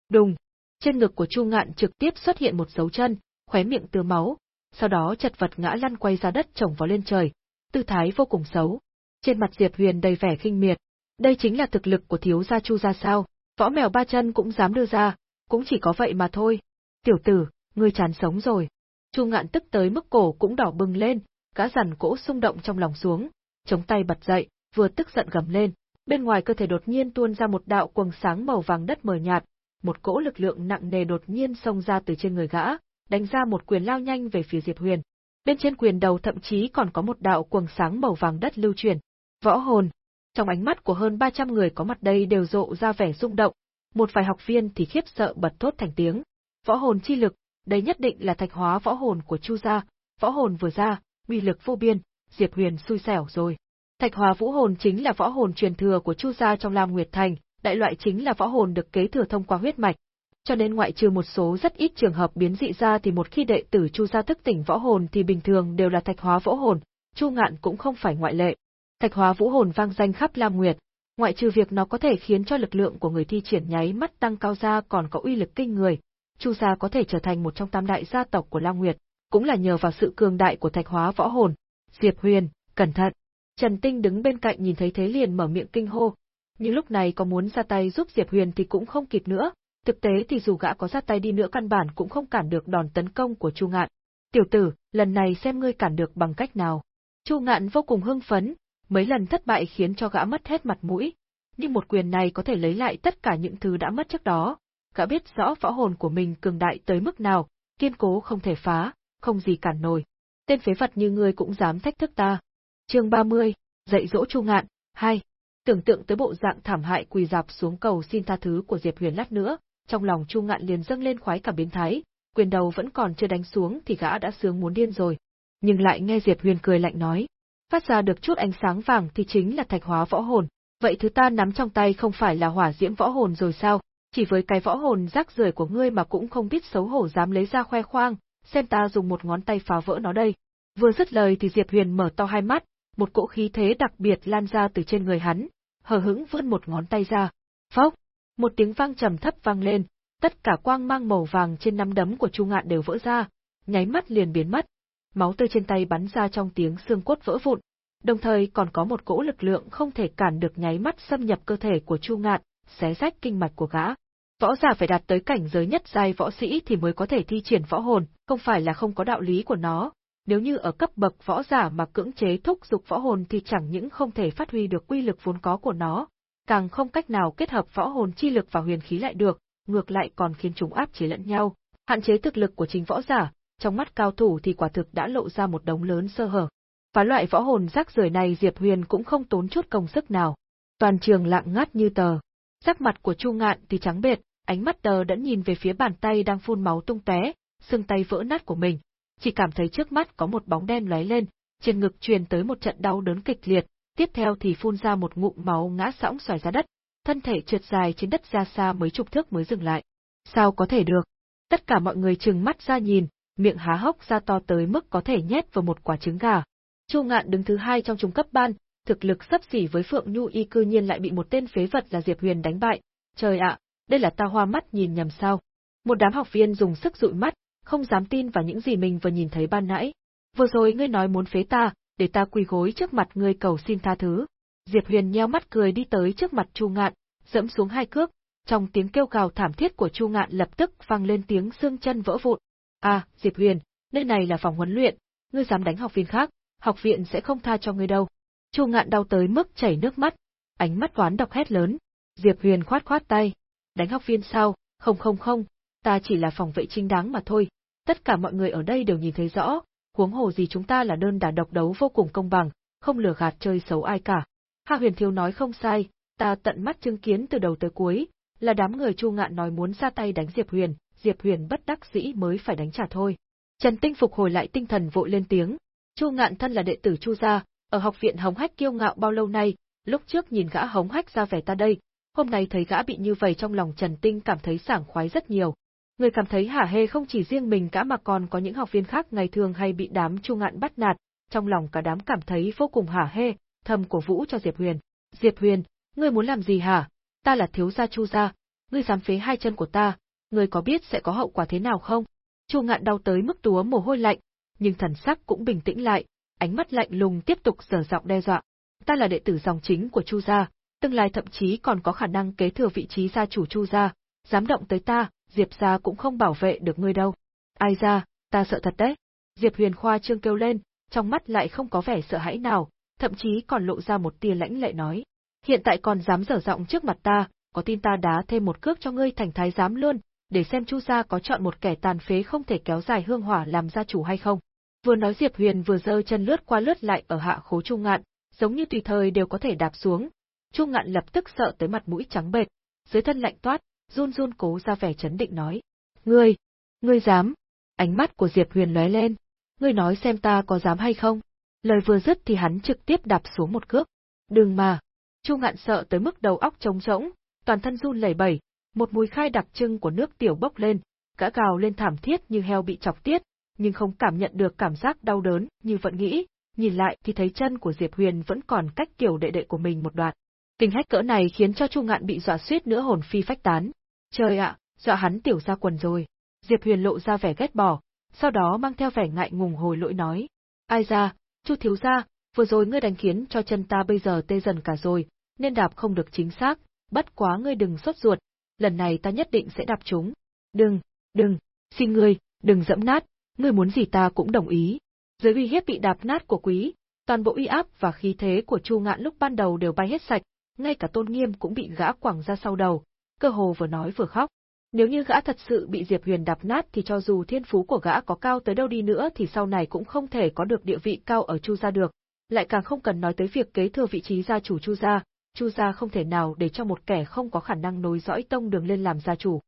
Đùng! Trên ngực của Chu Ngạn trực tiếp xuất hiện một dấu chân, khóe miệng tưa máu, sau đó chật vật ngã lăn quay ra đất chồng vào lên trời, tư thái vô cùng xấu. Trên mặt Diệp Huyền đầy vẻ khinh miệt, đây chính là thực lực của thiếu gia Chu gia sao, võ mèo ba chân cũng dám đưa ra, cũng chỉ có vậy mà thôi. Tiểu tử, ngươi chán sống rồi. Chu ngạn tức tới mức cổ cũng đỏ bừng lên, cá rằn cỗ xung động trong lòng xuống, chống tay bật dậy, vừa tức giận gầm lên, bên ngoài cơ thể đột nhiên tuôn ra một đạo quầng sáng màu vàng đất mờ nhạt, một cỗ lực lượng nặng nề đột nhiên xông ra từ trên người gã, đánh ra một quyền lao nhanh về phía Diệp Huyền. Bên trên quyền đầu thậm chí còn có một đạo quầng sáng màu vàng đất lưu truyền. Võ hồn. Trong ánh mắt của hơn 300 người có mặt đây đều rộ ra vẻ rung động, một vài học viên thì khiếp sợ bật thốt thành tiếng. Võ hồn chi lực, đây nhất định là thạch hóa võ hồn của Chu gia, võ hồn vừa ra, uy lực vô biên, Diệp Huyền xui xẻo rồi. Thạch hóa vũ hồn chính là võ hồn truyền thừa của Chu gia trong Lam Nguyệt Thành, đại loại chính là võ hồn được kế thừa thông qua huyết mạch, cho nên ngoại trừ một số rất ít trường hợp biến dị ra thì một khi đệ tử Chu gia thức tỉnh võ hồn thì bình thường đều là thạch hóa võ hồn, Chu Ngạn cũng không phải ngoại lệ. Thạch hóa vũ hồn vang danh khắp Lam Nguyệt, ngoại trừ việc nó có thể khiến cho lực lượng của người thi triển nháy mắt tăng cao ra còn có uy lực kinh người, Chu gia có thể trở thành một trong tam đại gia tộc của Lam Nguyệt, cũng là nhờ vào sự cường đại của thạch hóa võ hồn. Diệp Huyền, cẩn thận. Trần Tinh đứng bên cạnh nhìn thấy thế liền mở miệng kinh hô, nhưng lúc này có muốn ra tay giúp Diệp Huyền thì cũng không kịp nữa, Thực tế thì dù gã có ra tay đi nữa căn bản cũng không cản được đòn tấn công của Chu Ngạn. Tiểu tử, lần này xem ngươi cản được bằng cách nào. Chu Ngạn vô cùng hưng phấn, mấy lần thất bại khiến cho gã mất hết mặt mũi. Nhưng một quyền này có thể lấy lại tất cả những thứ đã mất trước đó. Gã biết rõ võ hồn của mình cường đại tới mức nào, kiên cố không thể phá, không gì cản nổi. Tên phế vật như ngươi cũng dám thách thức ta. Chương 30, dạy dỗ Chu Ngạn, 2. Tưởng tượng tới bộ dạng thảm hại quỳ dạp xuống cầu xin tha thứ của Diệp Huyền lát nữa, trong lòng Chu Ngạn liền dâng lên khoái cảm biến thái, quyền đầu vẫn còn chưa đánh xuống thì gã đã sướng muốn điên rồi. Nhưng lại nghe Diệp Huyền cười lạnh nói, phát ra được chút ánh sáng vàng thì chính là thạch hóa võ hồn, vậy thứ ta nắm trong tay không phải là hỏa diễm võ hồn rồi sao? Chỉ với cái võ hồn rác rưởi của ngươi mà cũng không biết xấu hổ dám lấy ra khoe khoang, xem ta dùng một ngón tay phá vỡ nó đây. Vừa dứt lời thì Diệp Huyền mở to hai mắt, một cỗ khí thế đặc biệt lan ra từ trên người hắn, hờ hững vươn một ngón tay ra. Phốc, một tiếng vang trầm thấp vang lên, tất cả quang mang màu vàng trên nắm đấm của Chu Ngạn đều vỡ ra, nháy mắt liền biến mất. Máu tươi trên tay bắn ra trong tiếng xương cốt vỡ vụn, đồng thời còn có một cỗ lực lượng không thể cản được nháy mắt xâm nhập cơ thể của Chu Ngạn, xé rách kinh mạch của gã. Võ giả phải đạt tới cảnh giới nhất giai võ sĩ thì mới có thể thi triển võ hồn, không phải là không có đạo lý của nó. Nếu như ở cấp bậc võ giả mà cưỡng chế thúc dục võ hồn thì chẳng những không thể phát huy được uy lực vốn có của nó, càng không cách nào kết hợp võ hồn chi lực và huyền khí lại được, ngược lại còn khiến chúng áp chế lẫn nhau, hạn chế thực lực của chính võ giả, trong mắt cao thủ thì quả thực đã lộ ra một đống lớn sơ hở. Và loại võ hồn rác rưởi này Diệp Huyền cũng không tốn chút công sức nào. Toàn trường lặng ngắt như tờ. Sắc mặt của Chu Ngạn thì trắng bệt, ánh mắt tờ đã nhìn về phía bàn tay đang phun máu tung tóe, xương tay vỡ nát của mình, chỉ cảm thấy trước mắt có một bóng đen lóe lên, trên ngực truyền tới một trận đau đớn kịch liệt, tiếp theo thì phun ra một ngụm máu ngã sõng xoài ra đất, thân thể trượt dài trên đất ra xa mấy chục thước mới dừng lại. Sao có thể được? Tất cả mọi người trừng mắt ra nhìn, miệng há hốc ra to tới mức có thể nhét vào một quả trứng gà. Chu Ngạn đứng thứ hai trong trung cấp ban, thực lực sấp xỉ với Phượng Nhu Y cư nhiên lại bị một tên phế vật là Diệp Huyền đánh bại. Trời ạ, đây là ta hoa mắt nhìn nhầm sao? Một đám học viên dùng sức dụi mắt, không dám tin vào những gì mình vừa nhìn thấy ban nãy. Vừa rồi ngươi nói muốn phế ta, để ta quỳ gối trước mặt ngươi cầu xin tha thứ. Diệp Huyền nheo mắt cười đi tới trước mặt Chu Ngạn, dẫm xuống hai cước, trong tiếng kêu gào thảm thiết của Chu Ngạn lập tức vang lên tiếng xương chân vỡ vụn. "À, Diệp Huyền, nơi này là phòng huấn luyện, ngươi dám đánh học viên khác, học viện sẽ không tha cho ngươi đâu." Chu Ngạn đau tới mức chảy nước mắt, ánh mắt toán độc hét lớn. Diệp Huyền khoát khoát tay, "Đánh học viên sao? Không không không, ta chỉ là phòng vệ chính đáng mà thôi. Tất cả mọi người ở đây đều nhìn thấy rõ, huống hồ gì chúng ta là đơn đả độc đấu vô cùng công bằng, không lừa gạt chơi xấu ai cả." Hạ Huyền Thiếu nói không sai, ta tận mắt chứng kiến từ đầu tới cuối, là đám người Chu Ngạn nói muốn ra tay đánh Diệp Huyền, Diệp Huyền bất đắc dĩ mới phải đánh trả thôi. Trần Tinh phục hồi lại tinh thần vội lên tiếng, Chu Ngạn thân là đệ tử Chu gia, ở học viện Hống Hách kiêu ngạo bao lâu nay, lúc trước nhìn gã Hống Hách ra vẻ ta đây, hôm nay thấy gã bị như vậy trong lòng Trần Tinh cảm thấy sảng khoái rất nhiều. Người cảm thấy hả hê không chỉ riêng mình cả mà còn có những học viên khác ngày thường hay bị đám Chu Ngạn bắt nạt, trong lòng cả đám cảm thấy vô cùng hả hê, thầm cổ vũ cho Diệp Huyền. Diệp Huyền, ngươi muốn làm gì hả? Ta là thiếu gia Chu gia, ngươi dám phế hai chân của ta, ngươi có biết sẽ có hậu quả thế nào không? Chu Ngạn đau tới mức túa mồ hôi lạnh, nhưng thần sắc cũng bình tĩnh lại, ánh mắt lạnh lùng tiếp tục dở giọng đe dọa. Ta là đệ tử dòng chính của Chu gia, tương lai thậm chí còn có khả năng kế thừa vị trí gia chủ Chu gia, dám động tới ta, Diệp gia cũng không bảo vệ được ngươi đâu. Ai ra, ta sợ thật đấy. Diệp Huyền Khoa trương kêu lên, trong mắt lại không có vẻ sợ hãi nào, thậm chí còn lộ ra một tia lãnh lệ nói. Hiện tại còn dám dở giọng trước mặt ta, có tin ta đá thêm một cước cho ngươi thành thái giám luôn, để xem Chu gia có chọn một kẻ tàn phế không thể kéo dài hương hỏa làm gia chủ hay không. Vừa nói Diệp Huyền vừa giơ chân lướt qua lướt lại ở hạ khố Trung Ngạn, giống như tùy thời đều có thể đạp xuống. Trung Ngạn lập tức sợ tới mặt mũi trắng bệch, dưới thân lạnh toát, run run cố ra vẻ chấn định nói: "Ngươi, ngươi dám?" Ánh mắt của Diệp Huyền lóe lên, "Ngươi nói xem ta có dám hay không?" Lời vừa dứt thì hắn trực tiếp đạp xuống một cước. "Đừng mà." Chu Ngạn sợ tới mức đầu óc trống rỗng, toàn thân run lẩy bẩy, một mùi khai đặc trưng của nước tiểu bốc lên, gã gào lên thảm thiết như heo bị chọc tiết, nhưng không cảm nhận được cảm giác đau đớn như vẫn nghĩ, nhìn lại thì thấy chân của Diệp Huyền vẫn còn cách kiểu đệ đệ của mình một đoạn. Tình hách cỡ này khiến cho Chu Ngạn bị dọa suýt nữa hồn phi phách tán. Trời ạ, dọa hắn tiểu ra quần rồi. Diệp Huyền lộ ra vẻ ghét bỏ, sau đó mang theo vẻ ngại ngùng hồi lỗi nói: "Ai ra, Chu thiếu gia, vừa rồi ngươi đánh khiến cho chân ta bây giờ tê dần cả rồi, nên đạp không được chính xác, bất quá ngươi đừng sốt ruột, lần này ta nhất định sẽ đạp chúng. Đừng, đừng, xin ngươi, đừng dẫm nát, ngươi muốn gì ta cũng đồng ý. Dưới uy hiếp bị đạp nát của quý, toàn bộ uy áp và khí thế của Chu Ngạn lúc ban đầu đều bay hết sạch, ngay cả tôn nghiêm cũng bị gã quẳng ra sau đầu, cơ hồ vừa nói vừa khóc. Nếu như gã thật sự bị Diệp Huyền đạp nát thì cho dù thiên phú của gã có cao tới đâu đi nữa thì sau này cũng không thể có được địa vị cao ở Chu gia được, lại càng không cần nói tới việc kế thừa vị trí gia chủ Chu gia, Chu gia không thể nào để cho một kẻ không có khả năng nối dõi tông đường lên làm gia chủ.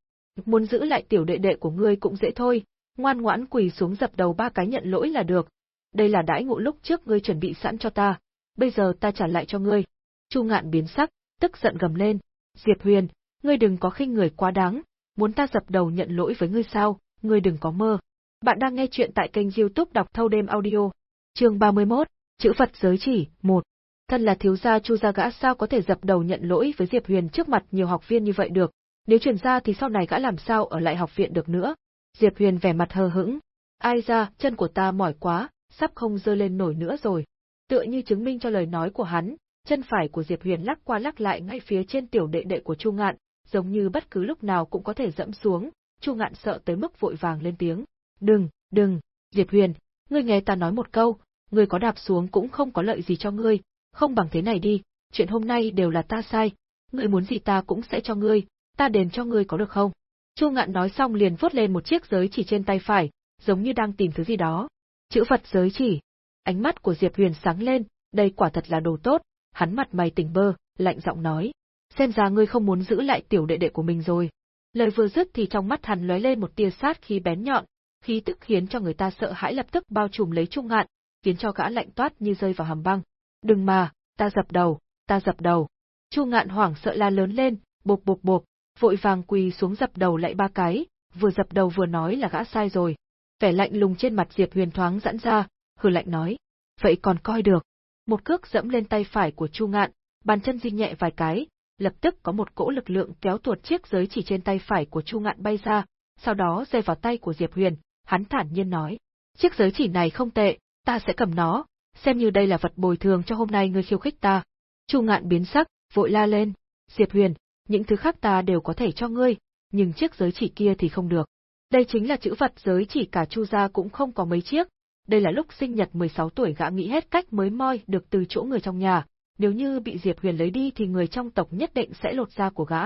Muốn giữ lại tiểu đệ đệ của ngươi cũng dễ thôi, ngoan ngoãn quỳ xuống dập đầu ba cái nhận lỗi là được. Đây là đãi ngộ lúc trước ngươi chuẩn bị sẵn cho ta, bây giờ ta trả lại cho ngươi. Chu ngạn biến sắc, tức giận gầm lên. Diệp Huyền, ngươi đừng có khinh người quá đáng, muốn ta dập đầu nhận lỗi với ngươi sao, ngươi đừng có mơ. Bạn đang nghe chuyện tại kênh youtube đọc thâu đêm audio. Chương 31, Chữ Phật giới chỉ, 1 thân là thiếu gia Chu gia gã sao có thể dập đầu nhận lỗi với Diệp Huyền trước mặt nhiều học viên như vậy được, nếu truyền ra thì sau này gã làm sao ở lại học viện được nữa. Diệp Huyền vẻ mặt hờ hững, ai ra, chân của ta mỏi quá, sắp không dơ lên nổi nữa rồi. Tựa như chứng minh cho lời nói của hắn, chân phải của Diệp Huyền lắc qua lắc lại ngay phía trên tiểu đệ đệ của Chu Ngạn, giống như bất cứ lúc nào cũng có thể dẫm xuống, Chu Ngạn sợ tới mức vội vàng lên tiếng. Đừng, đừng, Diệp Huyền, ngươi nghe ta nói một câu, ngươi có đạp xuống cũng không có lợi gì cho ngươi, không bằng thế này đi, chuyện hôm nay đều là ta sai, ngươi muốn gì ta cũng sẽ cho ngươi, ta đền cho ngươi có được không? Chu Ngạn nói xong liền vuốt lên một chiếc giới chỉ trên tay phải, giống như đang tìm thứ gì đó. Chữ Phật giới chỉ. Ánh mắt của Diệp Huyền sáng lên, đây quả thật là đồ tốt, hắn mặt mày tỉnh bơ, lạnh giọng nói. Xem ra ngươi không muốn giữ lại tiểu đệ đệ của mình rồi. Lời vừa dứt thì trong mắt hắn lóe lên một tia sát khí bén nhọn, khí tức khiến cho người ta sợ hãi lập tức bao trùm lấy Trung Ngạn, khiến cho gã lạnh toát như rơi vào hầm băng. Đừng mà, ta dập đầu, ta dập đầu. Chu ngạn hoảng sợ la lớn lên, bộp bộp bộp, vội vàng quỳ xuống dập đầu lại ba cái, vừa dập đầu vừa nói là gã sai rồi. Vẻ lạnh lùng trên mặt Diệp Huyền thoáng giãn ra, hừ lạnh nói, vậy còn coi được. Một cước dẫm lên tay phải của Chu Ngạn, bàn chân di nhẹ vài cái, lập tức có một cỗ lực lượng kéo tuột chiếc giới chỉ trên tay phải của Chu Ngạn bay ra, sau đó rơi vào tay của Diệp Huyền, hắn thản nhiên nói, chiếc giới chỉ này không tệ, ta sẽ cầm nó, xem như đây là vật bồi thường cho hôm nay ngươi khiêu khích ta. Chu Ngạn biến sắc, vội la lên, Diệp Huyền, những thứ khác ta đều có thể cho ngươi, nhưng chiếc giới chỉ kia thì không được. Đây chính là chữ vật giới chỉ cả Chu gia cũng không có mấy chiếc, đây là lúc sinh nhật 16 tuổi gã nghĩ hết cách mới moi được từ chỗ người trong nhà, nếu như bị Diệp Huyền lấy đi thì người trong tộc nhất định sẽ lột da của gã.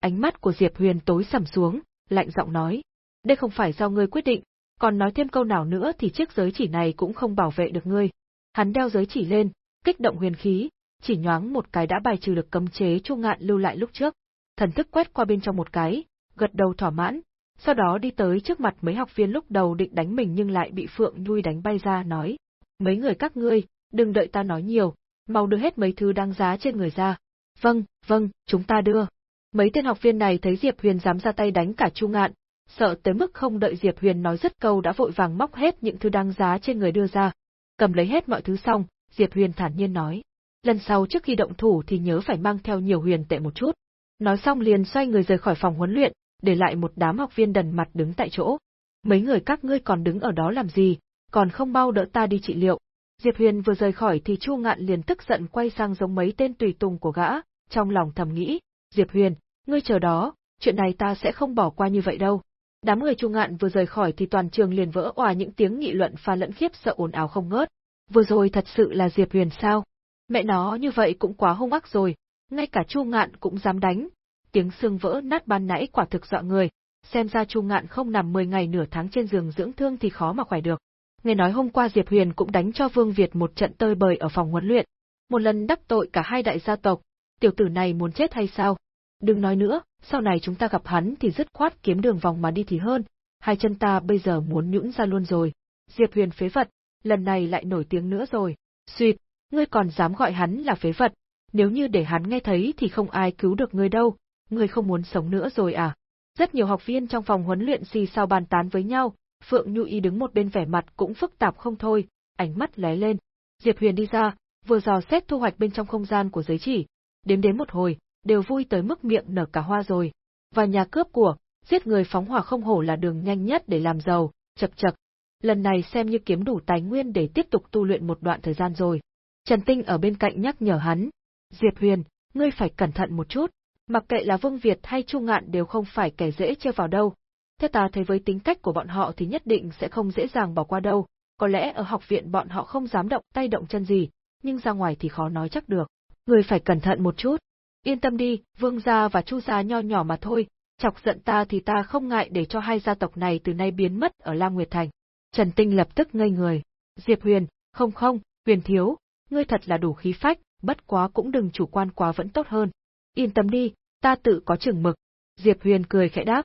Ánh mắt của Diệp Huyền tối sầm xuống, lạnh giọng nói, đây không phải do ngươi quyết định, còn nói thêm câu nào nữa thì chiếc giới chỉ này cũng không bảo vệ được ngươi. Hắn đeo giới chỉ lên, kích động huyền khí, chỉ nhoáng một cái đã bài trừ được cấm chế Chu Ngạn lưu lại lúc trước. Thần thức quét qua bên trong một cái, gật đầu thỏa mãn, sau đó đi tới trước mặt mấy học viên lúc đầu định đánh mình nhưng lại bị Phượng Nhui đánh bay ra nói, mấy người các ngươi, đừng đợi ta nói nhiều, mau đưa hết mấy thứ đáng giá trên người ra. Vâng, vâng, chúng ta đưa. Mấy tên học viên này thấy Diệp Huyền dám ra tay đánh cả Chu Ngạn, sợ tới mức không đợi Diệp Huyền nói dứt câu đã vội vàng móc hết những thứ đáng giá trên người đưa ra. Cầm lấy hết mọi thứ xong, Diệp Huyền thản nhiên nói, lần sau trước khi động thủ thì nhớ phải mang theo nhiều huyền tệ một chút. Nói xong liền xoay người rời khỏi phòng huấn luyện, để lại một đám học viên đần mặt đứng tại chỗ. Mấy người các ngươi còn đứng ở đó làm gì, còn không bao đỡ ta đi trị liệu. Diệp Huyền vừa rời khỏi thì Chu Ngạn liền tức giận quay sang giống mấy tên tùy tùng của gã, trong lòng thầm nghĩ, Diệp Huyền, ngươi chờ đó, chuyện này ta sẽ không bỏ qua như vậy đâu. Đám người Chu Ngạn vừa rời khỏi thì toàn trường liền vỡ òa những tiếng nghị luận pha lẫn khiếp sợ ồn ào không ngớt. Vừa rồi thật sự là Diệp Huyền sao? Mẹ nó như vậy cũng quá hung ác rồi, ngay cả Chu Ngạn cũng dám đánh, tiếng xương vỡ nát ban nãy quả thực dọa người, xem ra Chu Ngạn không nằm 10 ngày nửa tháng trên giường dưỡng thương thì khó mà khỏe được. Nghe nói hôm qua Diệp Huyền cũng đánh cho Vương Việt một trận tơi bời ở phòng huấn luyện, một lần đắc tội cả hai đại gia tộc, tiểu tử này muốn chết hay sao? Đừng nói nữa, sau này chúng ta gặp hắn thì dứt khoát kiếm đường vòng mà đi thì hơn, hai chân ta bây giờ muốn nhũn ra luôn rồi. Diệp Huyền phế vật, lần này lại nổi tiếng nữa rồi. Xuyệt, ngươi còn dám gọi hắn là phế vật, nếu như để hắn nghe thấy thì không ai cứu được ngươi đâu, ngươi không muốn sống nữa rồi à? Rất nhiều học viên trong phòng huấn luyện xì xào bàn tán với nhau, Phượng Nhu Y đứng một bên vẻ mặt cũng phức tạp không thôi, ánh mắt lóe lên. Diệp Huyền đi ra, vừa dò xét thu hoạch bên trong không gian của giới chỉ, đếm đến một hồi, đều vui tới mức miệng nở cả hoa rồi. Và nhà cướp của, giết người phóng hỏa không hổ là đường nhanh nhất để làm giàu, chập chập. Lần này xem như kiếm đủ tài nguyên để tiếp tục tu luyện một đoạn thời gian rồi. Trần Tinh ở bên cạnh nhắc nhở hắn, Diệp Huyền, ngươi phải cẩn thận một chút, Mặc kệ là Vương Việt hay Chu Ngạn đều không phải kẻ dễ chơi vào đâu. Theo ta thấy với tính cách của bọn họ thì nhất định sẽ không dễ dàng bỏ qua đâu. Có lẽ ở học viện bọn họ không dám động tay động chân gì, nhưng ra ngoài thì khó nói chắc được. Người phải cẩn thận một chút. Yên tâm đi, Vương gia và Chu gia nho nhỏ mà thôi, chọc giận ta thì ta không ngại để cho hai gia tộc này từ nay biến mất ở Lam Nguyệt Thành. Trần Tinh lập tức ngây người. Diệp Huyền, không không, Huyền thiếu, ngươi thật là đủ khí phách, bất quá cũng đừng chủ quan quá vẫn tốt hơn. Yên tâm đi, ta tự có chừng mực. Diệp Huyền cười khẽ đáp.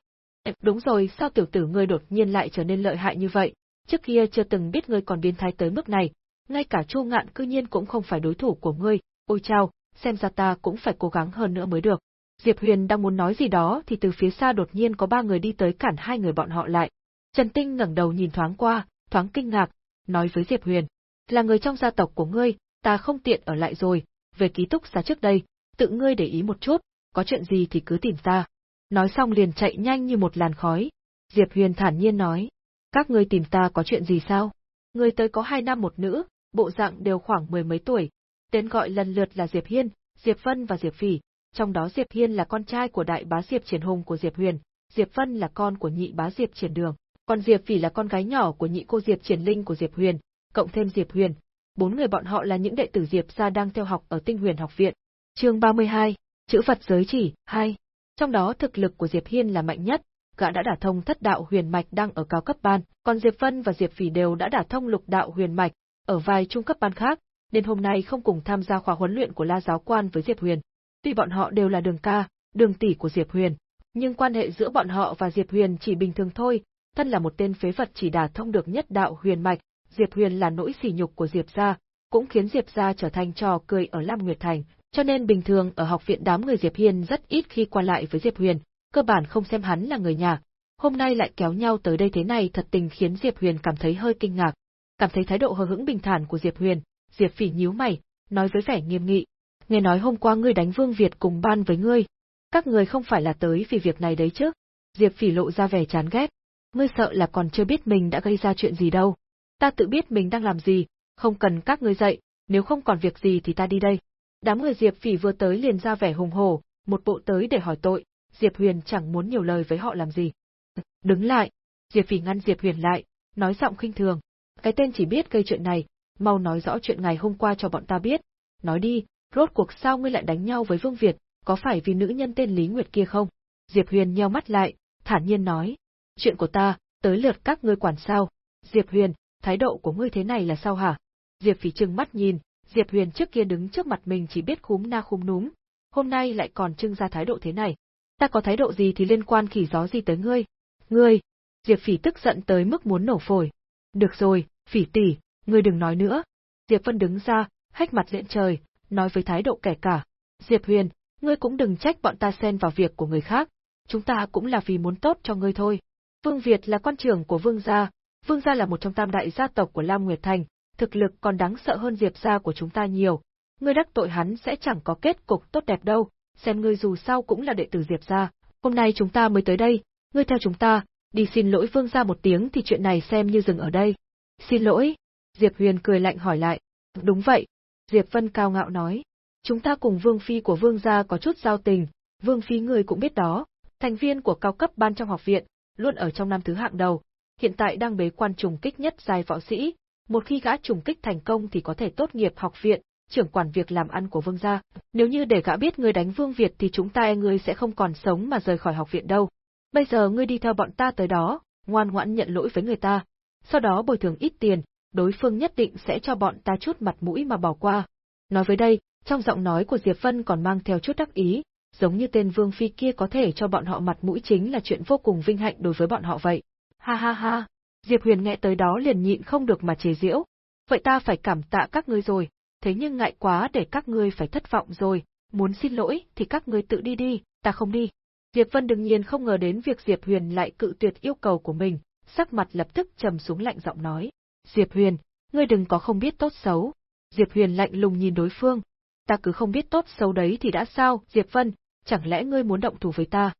Đúng rồi, sao tiểu tử ngươi đột nhiên lại trở nên lợi hại như vậy? Trước kia chưa từng biết ngươi còn biến thái tới mức này, ngay cả Chu Ngạn cư nhiên cũng không phải đối thủ của ngươi. Ôi chao, xem ra ta cũng phải cố gắng hơn nữa mới được. Diệp Huyền đang muốn nói gì đó thì từ phía xa đột nhiên có ba người đi tới cản hai người bọn họ lại. Trần Tinh ngẩng đầu nhìn thoáng qua, thoáng kinh ngạc, nói với Diệp Huyền, là người trong gia tộc của ngươi, ta không tiện ở lại rồi, về ký túc xá trước đây, tự ngươi để ý một chút, có chuyện gì thì cứ tìm ta. Nói xong liền chạy nhanh như một làn khói. Diệp Huyền thản nhiên nói, các ngươi tìm ta có chuyện gì sao? Người tới có hai nam một nữ, bộ dạng đều khoảng mười mấy tuổi, tên gọi lần lượt là Diệp Hiên, Diệp Vân và Diệp Phỉ, trong đó Diệp Hiên là con trai của đại bá Diệp Triển Hùng của Diệp Huyền, Diệp Vân là con của nhị bá Diệp Triển Đường, còn Diệp Phỉ là con gái nhỏ của nhị cô Diệp Triển Linh của Diệp Huyền, cộng thêm Diệp Huyền. Bốn người bọn họ là những đệ tử Diệp gia đang theo học ở Tinh Huyền học viện. Chương 32, chữ phật giới chỉ, 2. Trong đó thực lực của Diệp Hiên là mạnh nhất, gã đã đả thông thất đạo huyền mạch đang ở cao cấp ban, còn Diệp Vân và Diệp Phỉ đều đã đả thông lục đạo huyền mạch, ở vài trung cấp ban khác, nên hôm nay không cùng tham gia khóa huấn luyện của La giáo quan với Diệp Huyền. Tuy bọn họ đều là đường ca, đường tỷ của Diệp Huyền, nhưng quan hệ giữa bọn họ và Diệp Huyền chỉ bình thường thôi, thân là một tên phế vật chỉ đả thông được nhất đạo huyền mạch, Diệp Huyền là nỗi sỉ nhục của Diệp gia, cũng khiến Diệp gia trở thành trò cười ở Lam Nguyệt Thành, cho nên bình thường ở học viện đám người Diệp Hiên rất ít khi qua lại với Diệp Huyền, cơ bản không xem hắn là người nhà. hôm nay lại kéo nhau tới đây thế này thật tình khiến Diệp Huyền cảm thấy hơi kinh ngạc. Cảm thấy thái độ hờ hững bình thản của Diệp Huyền, Diệp Phỉ nhíu mày, nói với vẻ nghiêm nghị. Nghe nói hôm qua ngươi đánh Vương Việt cùng ban với ngươi. Các người không phải là tới vì việc này đấy chứ? Diệp Phỉ lộ ra vẻ chán ghét. Ngươi sợ là còn chưa biết mình đã gây ra chuyện gì đâu. Ta tự biết mình đang làm gì, không cần các ngươi dạy, nếu không còn việc gì thì ta đi đây. Đám người Diệp Phỉ vừa tới liền ra vẻ hùng hổ, một bộ tới để hỏi tội, Diệp Huyền chẳng muốn nhiều lời với họ làm gì. Đứng lại, Diệp Phỉ ngăn Diệp Huyền lại, nói giọng khinh thường. Cái tên chỉ biết gây chuyện này, mau nói rõ chuyện ngày hôm qua cho bọn ta biết. Nói đi, rốt cuộc sao ngươi lại đánh nhau với Vương Việt, có phải vì nữ nhân tên Lý Nguyệt kia không? Diệp Huyền nheo mắt lại, thản nhiên nói. Chuyện của ta, tới lượt các ngươi quản sao? Diệp Huyền, thái độ của ngươi thế này là sao hả? Diệp Phỉ trừng mắt nhìn, Diệp Huyền trước kia đứng trước mặt mình chỉ biết khúm na khúm núm, hôm nay lại còn trưng ra thái độ thế này. Ta có thái độ gì thì liên quan khỉ gió gì tới ngươi? Ngươi! Diệp Phỉ tức giận tới mức muốn nổ phổi. Được rồi, Phỉ tỷ, ngươi đừng nói nữa. Diệp Vân đứng ra, hách mặt diện trời, nói với thái độ kẻ cả. Diệp Huyền, ngươi cũng đừng trách bọn ta xen vào việc của người khác, chúng ta cũng là vì muốn tốt cho ngươi thôi. Vương Việt là quan trưởng của Vương gia, Vương gia là một trong tam đại gia tộc của Lam Nguyệt Thành, thực lực còn đáng sợ hơn Diệp gia của chúng ta nhiều. Ngươi đắc tội hắn sẽ chẳng có kết cục tốt đẹp đâu, xem ngươi dù sao cũng là đệ tử Diệp gia, hôm nay chúng ta mới tới đây, ngươi theo chúng ta, đi xin lỗi Vương gia một tiếng thì chuyện này xem như dừng ở đây. Xin lỗi? Diệp Huyền cười lạnh hỏi lại. Đúng vậy. Diệp Vân cao ngạo nói. Chúng ta cùng Vương Phi của Vương gia có chút giao tình, Vương Phi người cũng biết đó, thành viên của cao cấp ban trong học viện, luôn ở trong năm thứ hạng đầu, hiện tại đang bế quan trùng kích nhất giai võ sĩ, một khi gã trùng kích thành công thì có thể tốt nghiệp học viện, trưởng quản việc làm ăn của vương gia. Nếu như để gã biết ngươi đánh vương Việt thì chúng ta e ngươi sẽ không còn sống mà rời khỏi học viện đâu. Bây giờ ngươi đi theo bọn ta tới đó, ngoan ngoãn nhận lỗi với người ta, sau đó bồi thường ít tiền, đối phương nhất định sẽ cho bọn ta chút mặt mũi mà bỏ qua. Nói với đây, trong giọng nói của Diệp Vân còn mang theo chút đắc ý, giống như tên Vương Phi kia có thể cho bọn họ mặt mũi chính là chuyện vô cùng vinh hạnh đối với bọn họ vậy. Ha ha ha, Diệp Huyền nghe tới đó liền nhịn không được mà chế giễu. Vậy ta phải cảm tạ các ngươi rồi, thế nhưng ngại quá để các ngươi phải thất vọng rồi, muốn xin lỗi thì các ngươi tự đi đi, ta không đi. Diệp Vân đương nhiên không ngờ đến việc Diệp Huyền lại cự tuyệt yêu cầu của mình, sắc mặt lập tức trầm xuống lạnh giọng nói. Diệp Huyền, ngươi đừng có không biết tốt xấu. Diệp Huyền lạnh lùng nhìn đối phương. Ta cứ không biết tốt xấu đấy thì đã sao, Diệp Vân, chẳng lẽ ngươi muốn động thủ với ta?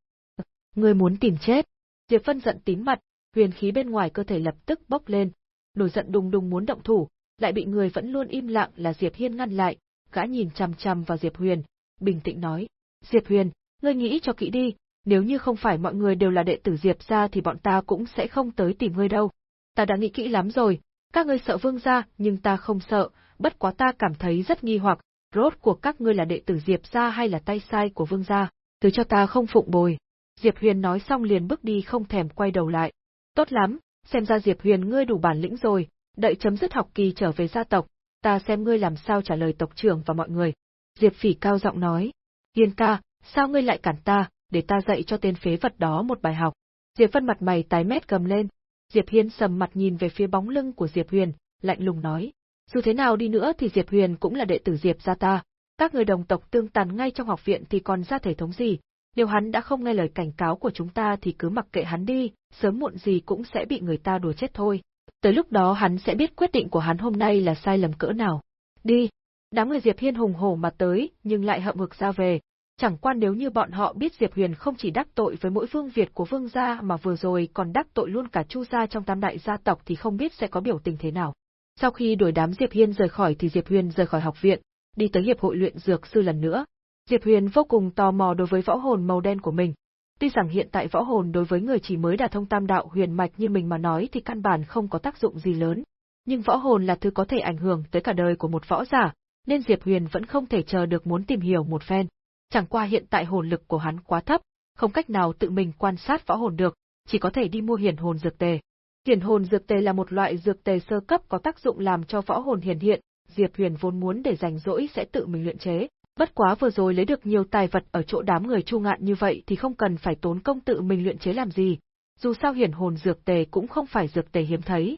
Ngươi muốn tìm chết? Diệp Vân giận tím mặt, huyền khí bên ngoài cơ thể lập tức bốc lên, nổi giận đùng đùng muốn động thủ, lại bị người vẫn luôn im lặng là Diệp Hiên ngăn lại, gã nhìn chằm chằm vào Diệp Huyền, bình tĩnh nói: "Diệp Huyền, ngươi nghĩ cho kỹ đi, nếu như không phải mọi người đều là đệ tử Diệp gia thì bọn ta cũng sẽ không tới tìm ngươi đâu. Ta đã nghĩ kỹ lắm rồi, các ngươi sợ Vương gia, nhưng ta không sợ, bất quá ta cảm thấy rất nghi hoặc, rốt cuộc các ngươi là đệ tử Diệp gia hay là tay sai của Vương gia, thứ cho ta không phụng bồi." Diệp Huyền nói xong liền bước đi không thèm quay đầu lại. Tốt lắm, xem ra Diệp Huyền ngươi đủ bản lĩnh rồi, đợi chấm dứt học kỳ trở về gia tộc, ta xem ngươi làm sao trả lời tộc trưởng và mọi người. Diệp Phỉ cao giọng nói, Hiên ca, sao ngươi lại cản ta, để ta dạy cho tên phế vật đó một bài học. Diệp Phân mặt mày tái mét cầm lên. Diệp Hiên sầm mặt nhìn về phía bóng lưng của Diệp Huyền, lạnh lùng nói, dù thế nào đi nữa thì Diệp Huyền cũng là đệ tử Diệp gia ta, các người đồng tộc tương tàn ngay trong học viện thì còn ra thể thống gì, nếu hắn đã không nghe lời cảnh cáo của chúng ta thì cứ mặc kệ hắn đi, sớm muộn gì cũng sẽ bị người ta đùa chết thôi. Tới lúc đó hắn sẽ biết quyết định của hắn hôm nay là sai lầm cỡ nào. Đi! Đám người Diệp Hiên hùng hổ mà tới, nhưng lại hậm hực ra về. Chẳng quan nếu như bọn họ biết Diệp Huyền không chỉ đắc tội với mỗi vương Việt của vương gia mà vừa rồi còn đắc tội luôn cả Chu gia trong tam đại gia tộc thì không biết sẽ có biểu tình thế nào. Sau khi đuổi đám Diệp Hiên rời khỏi thì Diệp Huyền rời khỏi học viện, đi tới hiệp hội luyện dược sư lần nữa, Diệp Huyền vô cùng tò mò đối với võ hồn màu đen của mình. Tuy rằng hiện tại võ hồn đối với người chỉ mới đả thông tam đạo huyền mạch như mình mà nói thì căn bản không có tác dụng gì lớn, nhưng võ hồn là thứ có thể ảnh hưởng tới cả đời của một võ giả, nên Diệp Huyền vẫn không thể chờ được muốn tìm hiểu một phen. Chẳng qua hiện tại hồn lực của hắn quá thấp, không cách nào tự mình quan sát võ hồn được, chỉ có thể đi mua hiển hồn dược tề. Hiển hồn dược tề là một loại dược tề sơ cấp có tác dụng làm cho võ hồn hiển hiện, Diệp Huyền vốn muốn để rảnh rỗi sẽ tự mình luyện chế, Bất quá vừa rồi lấy được nhiều tài vật ở chỗ đám người chu ngạn như vậy thì không cần phải tốn công tự mình luyện chế làm gì, dù sao hiển hồn dược tề cũng không phải dược tề hiếm thấy.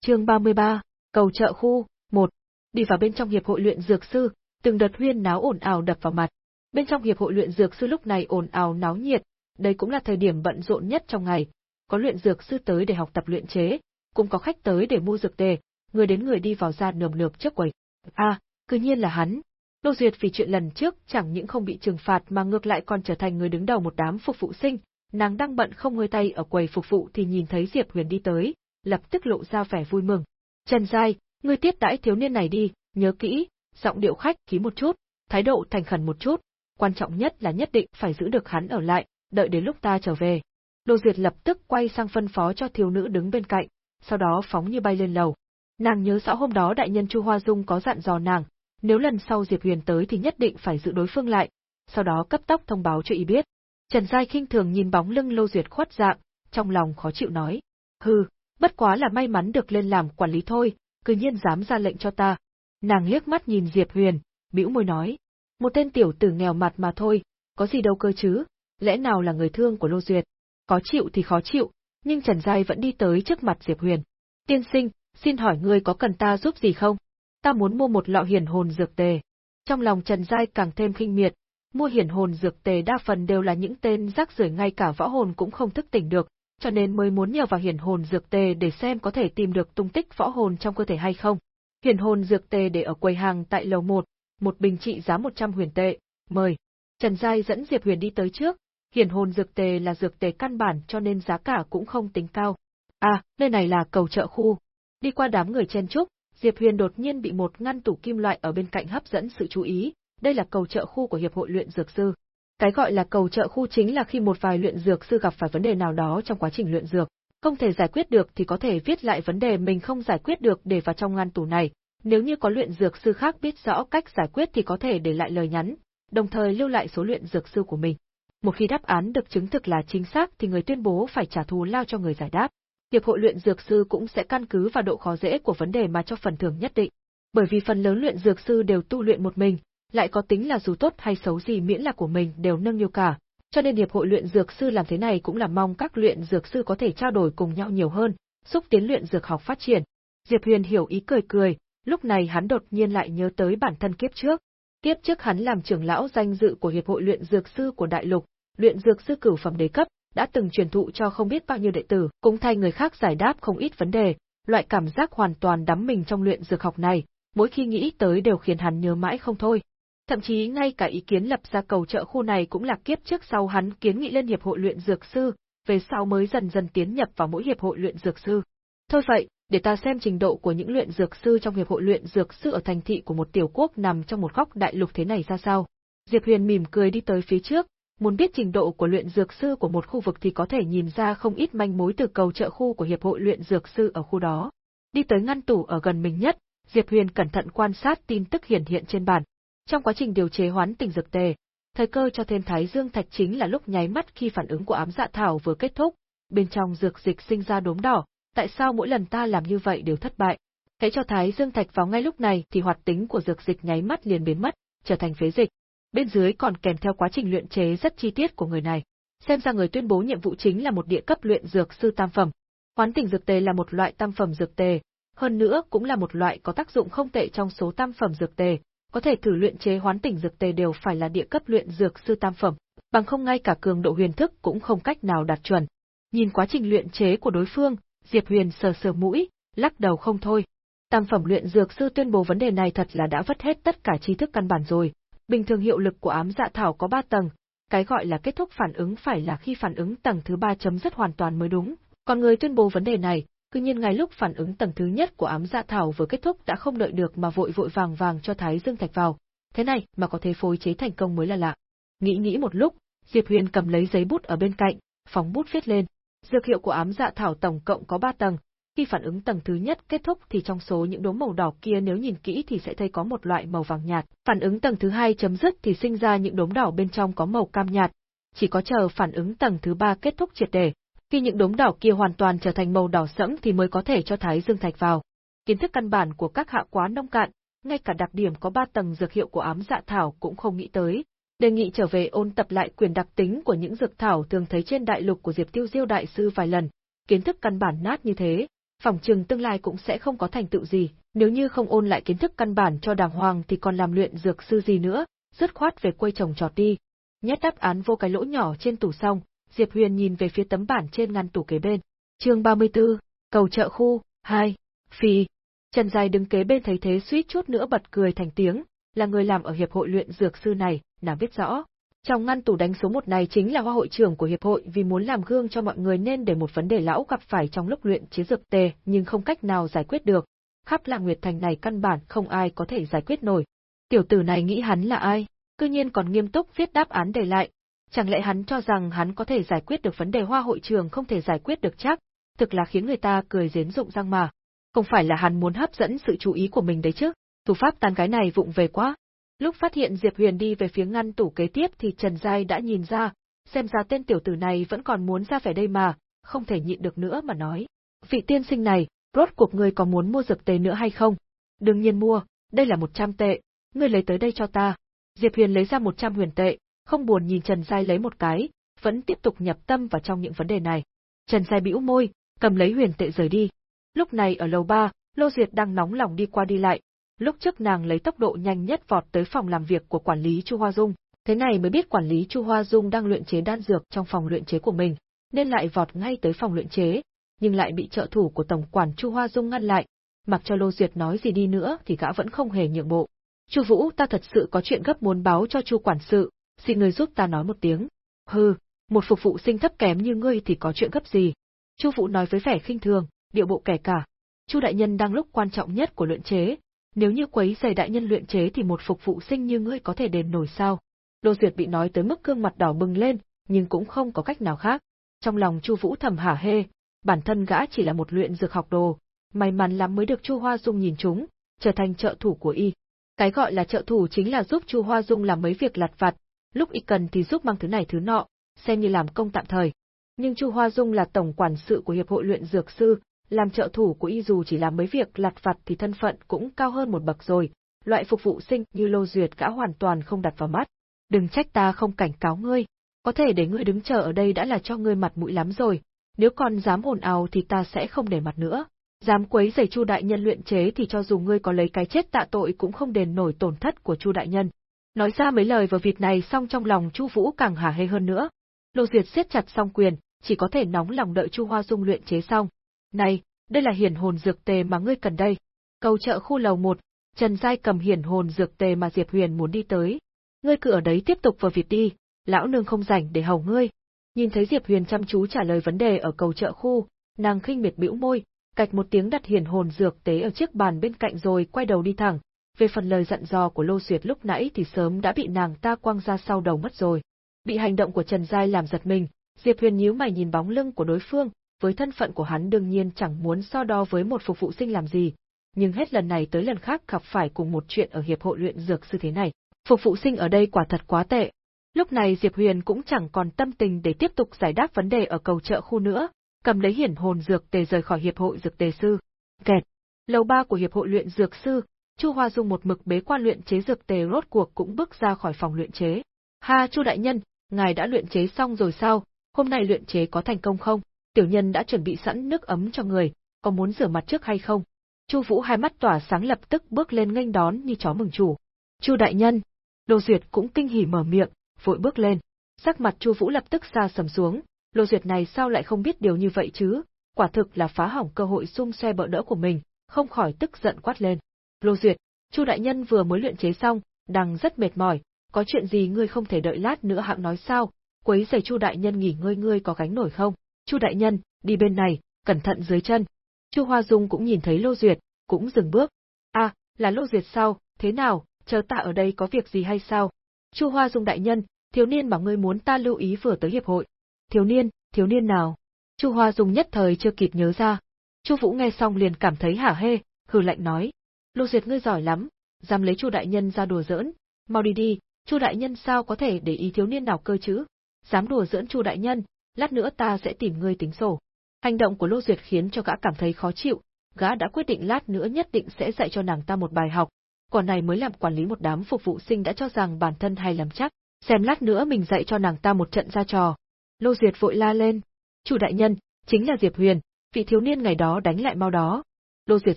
Chương 33, cầu chợ khu, 1. Đi vào bên trong hiệp hội luyện dược sư, từng đợt huyên náo ồn ào đập vào mặt. Bên trong hiệp hội luyện dược sư lúc này ồn ào náo nhiệt, đây cũng là thời điểm bận rộn nhất trong ngày. có luyện dược sư tới để học tập luyện chế, cũng có khách tới để mua dược tề, người đến người đi vào ra nườm nượp trước quầy. A, à, cứ nhiên là hắn. Lô Duyệt vì chuyện lần trước chẳng những không bị trừng phạt mà ngược lại còn trở thành người đứng đầu một đám phục vụ sinh, nàng đang bận không ngơi tay ở quầy phục vụ thì nhìn thấy Diệp Huyền đi tới, lập tức lộ ra vẻ vui mừng. Trần Giai, ngươi tiếp đãi thiếu niên này đi, nhớ kỹ, giọng điệu khách khí một chút, thái độ thành khẩn một chút, quan trọng nhất là nhất định phải giữ được hắn ở lại, đợi đến lúc ta trở về. Lô Duyệt lập tức quay sang phân phó cho thiếu nữ đứng bên cạnh, sau đó phóng như bay lên lầu. Nàng nhớ rõ hôm đó đại nhân Chu Hoa Dung có dặn dò nàng, nếu lần sau Diệp Huyền tới thì nhất định phải giữ đối phương lại, sau đó cấp tốc thông báo cho y biết. Trần Giai khinh thường nhìn bóng lưng Lô Duyệt khuất dạng, trong lòng khó chịu nói. Hừ, bất quá là may mắn được lên làm quản lý thôi, cứ nhiên dám ra lệnh cho ta. Nàng liếc mắt nhìn Diệp Huyền, bĩu môi nói. Một tên tiểu tử nghèo mặt mà thôi, có gì đâu cơ chứ, lẽ nào là người thương của Lô Duyệt. Có chịu thì khó chịu, nhưng Trần Giai vẫn đi tới trước mặt Diệp Huyền. Tiên sinh, xin hỏi ngươi có cần ta giúp gì không? Ta muốn mua một lọ hiển hồn dược tề. Trong lòng Trần Giai càng thêm khinh miệt, mua hiển hồn dược tề đa phần đều là những tên rác rưởi ngay cả võ hồn cũng không thức tỉnh được, cho nên mới muốn nhờ vào hiển hồn dược tề để xem có thể tìm được tung tích võ hồn trong cơ thể hay không. Hiển hồn dược tề để ở quầy hàng tại lầu 1, một bình trị giá 100 huyền tệ, mời. Trần Giai dẫn Diệp Huyền đi tới trước, hiển hồn dược tề là dược tề căn bản cho nên giá cả cũng không tính cao. À, nơi này là cầu chợ khu. Đi qua đám người chen trúc, Diệp Huyền đột nhiên bị một ngăn tủ kim loại ở bên cạnh hấp dẫn sự chú ý, đây là cầu chợ khu của Hiệp hội luyện dược sư. Cái gọi là cầu chợ khu chính là khi một vài luyện dược sư gặp phải vấn đề nào đó trong quá trình luyện dược, không thể giải quyết được thì có thể viết lại vấn đề mình không giải quyết được để vào trong ngăn tủ này. Nếu như có luyện dược sư khác biết rõ cách giải quyết thì có thể để lại lời nhắn, đồng thời lưu lại số luyện dược sư của mình. Một khi đáp án được chứng thực là chính xác thì người tuyên bố phải trả thù lao cho người giải đáp. Hiệp hội luyện dược sư cũng sẽ căn cứ vào độ khó dễ của vấn đề mà cho phần thưởng nhất định. Bởi vì phần lớn luyện dược sư đều tu luyện một mình, lại có tính là dù tốt hay xấu gì miễn là của mình đều nâng niu cả, cho nên hiệp hội luyện dược sư làm thế này cũng là mong các luyện dược sư có thể trao đổi cùng nhau nhiều hơn, xúc tiến luyện dược học phát triển. Diệp Huyền hiểu ý cười cười, lúc này hắn đột nhiên lại nhớ tới bản thân kiếp trước. Kiếp trước hắn làm trưởng lão danh dự của hiệp hội luyện dược sư của đại lục, luyện dược sư cửu phẩm đế cấp, đã từng truyền thụ cho không biết bao nhiêu đệ tử, cũng thay người khác giải đáp không ít vấn đề, loại cảm giác hoàn toàn đắm mình trong luyện dược học này, mỗi khi nghĩ tới đều khiến hắn nhớ mãi không thôi. Thậm chí ngay cả ý kiến lập ra cầu chợ khu này cũng là kiếp trước sau hắn kiến nghị lên hiệp hội luyện dược sư, về sau mới dần dần tiến nhập vào mỗi hiệp hội luyện dược sư. Thôi vậy, để ta xem trình độ của những luyện dược sư trong hiệp hội luyện dược sư ở thành thị của một tiểu quốc nằm trong một góc đại lục thế này ra sao. Diệp Huyền mỉm cười đi tới phía trước, muốn biết trình độ của luyện dược sư của một khu vực thì có thể nhìn ra không ít manh mối từ cầu trợ khu của hiệp hội luyện dược sư ở khu đó. Đi tới ngăn tủ ở gần mình nhất, Diệp Huyền cẩn thận quan sát tin tức hiển hiện trên bàn. Trong quá trình điều chế hoán tình dược tề, thời cơ cho thêm Thái Dương Thạch chính là lúc nháy mắt khi phản ứng của ám dạ thảo vừa kết thúc, bên trong dược dịch sinh ra đốm đỏ, tại sao mỗi lần ta làm như vậy đều thất bại? Hãy cho Thái Dương Thạch vào ngay lúc này thì hoạt tính của dược dịch nháy mắt liền biến mất, trở thành phế dịch. Bên dưới còn kèm theo quá trình luyện chế rất chi tiết của người này. Xem ra người tuyên bố nhiệm vụ chính là một địa cấp luyện dược sư tam phẩm. Hoán tỉnh dược tề là một loại tam phẩm dược tề, hơn nữa cũng là một loại có tác dụng không tệ trong số tam phẩm dược tề, có thể thử luyện chế hoán tỉnh dược tề đều phải là địa cấp luyện dược sư tam phẩm, bằng không ngay cả cường độ huyền thức cũng không cách nào đạt chuẩn. Nhìn quá trình luyện chế của đối phương, Diệp Huyền sờ sờ mũi, lắc đầu không thôi. Tam phẩm luyện dược sư tuyên bố vấn đề này thật là đã vất hết tất cả tri thức căn bản rồi. Bình thường hiệu lực của ám dạ thảo có 3 tầng, cái gọi là kết thúc phản ứng phải là khi phản ứng tầng thứ 3 chấm dứt hoàn toàn mới đúng. Còn người tuyên bố vấn đề này, cư nhiên ngay lúc phản ứng tầng thứ nhất của ám dạ thảo vừa kết thúc đã không đợi được mà vội vội vàng vàng cho Thái Dương Thạch vào. Thế này mà có thể phối chế thành công mới là lạ. Nghĩ nghĩ một lúc, Diệp Huyền cầm lấy giấy bút ở bên cạnh, phóng bút viết lên. Dược hiệu của ám dạ thảo tổng cộng có 3 tầng, khi phản ứng tầng thứ nhất kết thúc thì trong số những đốm màu đỏ kia nếu nhìn kỹ thì sẽ thấy có một loại màu vàng nhạt. Phản ứng tầng thứ hai chấm dứt thì sinh ra những đốm đỏ bên trong có màu cam nhạt. Chỉ có chờ phản ứng tầng thứ ba kết thúc triệt để, khi những đốm đỏ kia hoàn toàn trở thành màu đỏ sẫm thì mới có thể cho Thái Dương Thạch vào. Kiến thức căn bản của các hạ quá nông cạn, ngay cả đặc điểm có ba tầng dược hiệu của ám dạ thảo cũng không nghĩ tới. Đề nghị trở về ôn tập lại quyền đặc tính của những dược thảo thường thấy trên đại lục của Diệp Tiêu Diêu đại sư vài lần. Kiến thức căn bản nát như thế, phòng chừng tương lai cũng sẽ không có thành tựu gì, nếu như không ôn lại kiến thức căn bản cho đàng hoàng thì còn làm luyện dược sư gì nữa, dứt khoát về quê trồng trọt đi. Nhét đáp án vô cái lỗ nhỏ trên tủ xong, Diệp Huyền nhìn về phía tấm bản trên ngăn tủ kế bên. Chương 34, cầu chợ khu 2. Phi. Trần Dài đứng kế bên thấy thế suýt chút nữa bật cười thành tiếng, là người làm ở hiệp hội luyện dược sư này, nàng biết rõ. Trong ngăn tủ đánh số một này chính là hoa hội trưởng của hiệp hội vì muốn làm gương cho mọi người nên để một vấn đề lão gặp phải trong lúc luyện chế dược tề, nhưng không cách nào giải quyết được. Khắp là Nguyệt Thành này căn bản không ai có thể giải quyết nổi. Tiểu tử này nghĩ hắn là ai? Cư nhiên còn nghiêm túc viết đáp án để lại. Chẳng lẽ hắn cho rằng hắn có thể giải quyết được vấn đề hoa hội trường không thể giải quyết được chắc? Thực là khiến người ta cười giến rụng răng mà. Không phải là hắn muốn hấp dẫn sự chú ý của mình đấy chứ? Thủ pháp tàn gái này vụng về quá. Lúc phát hiện Diệp Huyền đi về phía ngăn tủ kế tiếp thì Trần Giai đã nhìn ra, xem ra tên tiểu tử này vẫn còn muốn ra vẻ đây mà, không thể nhịn được nữa mà nói. Vị tiên sinh này, rốt cuộc ngươi có muốn mua dược tề nữa hay không? Đương nhiên mua, đây là 100 tệ, ngươi lấy tới đây cho ta. Diệp Huyền lấy ra 100 huyền tệ, không buồn nhìn Trần Giai lấy một cái, vẫn tiếp tục nhập tâm vào trong những vấn đề này. Trần Giai bĩu môi, cầm lấy huyền tệ rời đi. Lúc này ở lầu ba, Lô Duyệt đang nóng lòng đi qua đi lại, Lúc trước nàng lấy tốc độ nhanh nhất vọt tới phòng làm việc của quản lý Chu Hoa Dung, thế này mới biết quản lý Chu Hoa Dung đang luyện chế đan dược trong phòng luyện chế của mình, nên lại vọt ngay tới phòng luyện chế, nhưng lại bị trợ thủ của tổng quản Chu Hoa Dung ngăn lại. Mặc cho Lô Duyệt nói gì đi nữa thì gã vẫn không hề nhượng bộ. Chu Vũ, ta thật sự có chuyện gấp muốn báo cho Chu quản sự, xin người giúp ta nói một tiếng. Hừ, một phục vụ sinh thấp kém như ngươi thì có chuyện gấp gì? Chu Vũ nói với vẻ khinh thường, điệu bộ kẻ cả. Chu đại nhân đang lúc quan trọng nhất của luyện chế, nếu như quấy giày đại nhân luyện chế thì một phục vụ sinh như ngươi có thể đền nổi sao? Đô Duyệt bị nói tới mức gương mặt đỏ bừng lên, nhưng cũng không có cách nào khác. Trong lòng Chu Vũ thầm hả hê, bản thân gã chỉ là một luyện dược học đồ, may mắn lắm mới được Chu Hoa Dung nhìn chúng, trở thành trợ thủ của y. Cái gọi là trợ thủ chính là giúp Chu Hoa Dung làm mấy việc lặt vặt, lúc y cần thì giúp mang thứ này thứ nọ, xem như làm công tạm thời. Nhưng Chu Hoa Dung là tổng quản sự của hiệp hội luyện dược sư, làm trợ thủ của y dù chỉ làm mấy việc lặt vặt thì thân phận cũng cao hơn một bậc rồi, loại phục vụ sinh như Lô Duyệt gã hoàn toàn không đặt vào mắt. Đừng trách ta không cảnh cáo ngươi, có thể để ngươi đứng chờ ở đây đã là cho ngươi mặt mũi lắm rồi, nếu còn dám ồn ào thì ta sẽ không để mặt nữa. Dám quấy giày Chu đại nhân luyện chế thì cho dù ngươi có lấy cái chết tạ tội cũng không đền nổi tổn thất của Chu đại nhân. Nói ra mấy lời vào việc này xong trong lòng Chu Vũ càng hả hê hơn nữa. Lô Diệt siết chặt song quyền, chỉ có thể nóng lòng đợi Chu Hoa Dung luyện chế xong, này, đây là hiển hồn dược tề mà ngươi cần đây. Cầu chợ khu lầu 1, Trần Giai cầm hiển hồn dược tề mà Diệp Huyền muốn đi tới. Ngươi cứ ở đấy tiếp tục vào việc đi, lão nương không rảnh để hầu ngươi. Nhìn thấy Diệp Huyền chăm chú trả lời vấn đề ở cầu chợ khu, nàng khinh miệt bĩu môi, cạch một tiếng đặt hiển hồn dược tế ở chiếc bàn bên cạnh rồi quay đầu đi thẳng. Về phần lời dặn dò của Lô Duyệt lúc nãy thì sớm đã bị nàng ta quăng ra sau đầu mất rồi. Bị hành động của Trần Giai làm giật mình, Diệp Huyền nhíu mày nhìn bóng lưng của đối phương, với thân phận của hắn đương nhiên chẳng muốn so đo với một phục vụ sinh làm gì, nhưng hết lần này tới lần khác gặp phải cùng một chuyện ở hiệp hội luyện dược sư thế này. Phục vụ sinh ở đây quả thật quá tệ. Lúc này Diệp Huyền cũng chẳng còn tâm tình để tiếp tục giải đáp vấn đề ở cầu chợ khu nữa, cầm lấy hiển hồn dược tề rời khỏi hiệp hội dược tề sư. Kẹt. Lầu ba của hiệp hội luyện dược sư, Chu Hoa Dung một mực bế quan luyện chế dược tề rốt cuộc cũng bước ra khỏi phòng luyện chế. Ha Chu đại nhân, ngài đã luyện chế xong rồi sao? Hôm nay luyện chế có thành công không? Tiểu nhân đã chuẩn bị sẵn nước ấm cho người, có muốn rửa mặt trước hay không? Chu Vũ hai mắt tỏa sáng lập tức bước lên nghênh đón như chó mừng chủ. Chu đại nhân, Lô Duyệt cũng kinh hỉ mở miệng, vội bước lên. Sắc mặt Chu Vũ lập tức xa sầm xuống, Lô Duyệt này sao lại không biết điều như vậy chứ? Quả thực là phá hỏng cơ hội xung xoe bỡ đỡ của mình, không khỏi tức giận quát lên. Lô Duyệt, Chu đại nhân vừa mới luyện chế xong, đang rất mệt mỏi, có chuyện gì ngươi không thể đợi lát nữa hạng nói sao? Quấy giày Chu đại nhân nghỉ ngơi ngươi có gánh nổi không? Chu đại nhân, đi bên này, cẩn thận dưới chân. Chu Hoa Dung cũng nhìn thấy Lô Duyệt, cũng dừng bước. À, là Lô Duyệt sao, thế nào, chờ ta ở đây có việc gì hay sao? Chu Hoa Dung đại nhân, thiếu niên bảo ngươi muốn ta lưu ý vừa tới hiệp hội. Thiếu niên, thiếu niên nào? Chu Hoa Dung nhất thời chưa kịp nhớ ra. Chu Vũ nghe xong liền cảm thấy hả hê, hừ lạnh nói: "Lô Duyệt ngươi giỏi lắm, dám lấy Chu đại nhân ra đùa giỡn, mau đi đi, Chu đại nhân sao có thể để ý thiếu niên nào cơ chứ? Dám đùa giỡn Chu đại nhân, lát nữa ta sẽ tìm ngươi tính sổ. Hành động của Lô Duyệt khiến cho gã cảm thấy khó chịu, gã đã quyết định lát nữa nhất định sẽ dạy cho nàng ta một bài học. Còn này mới làm quản lý một đám phục vụ sinh đã cho rằng bản thân hay lắm chắc, xem lát nữa mình dạy cho nàng ta một trận ra trò. Lô Duyệt vội la lên, chủ đại nhân, chính là Diệp Huyền, vị thiếu niên ngày đó đánh lại mau đó. Lô Duyệt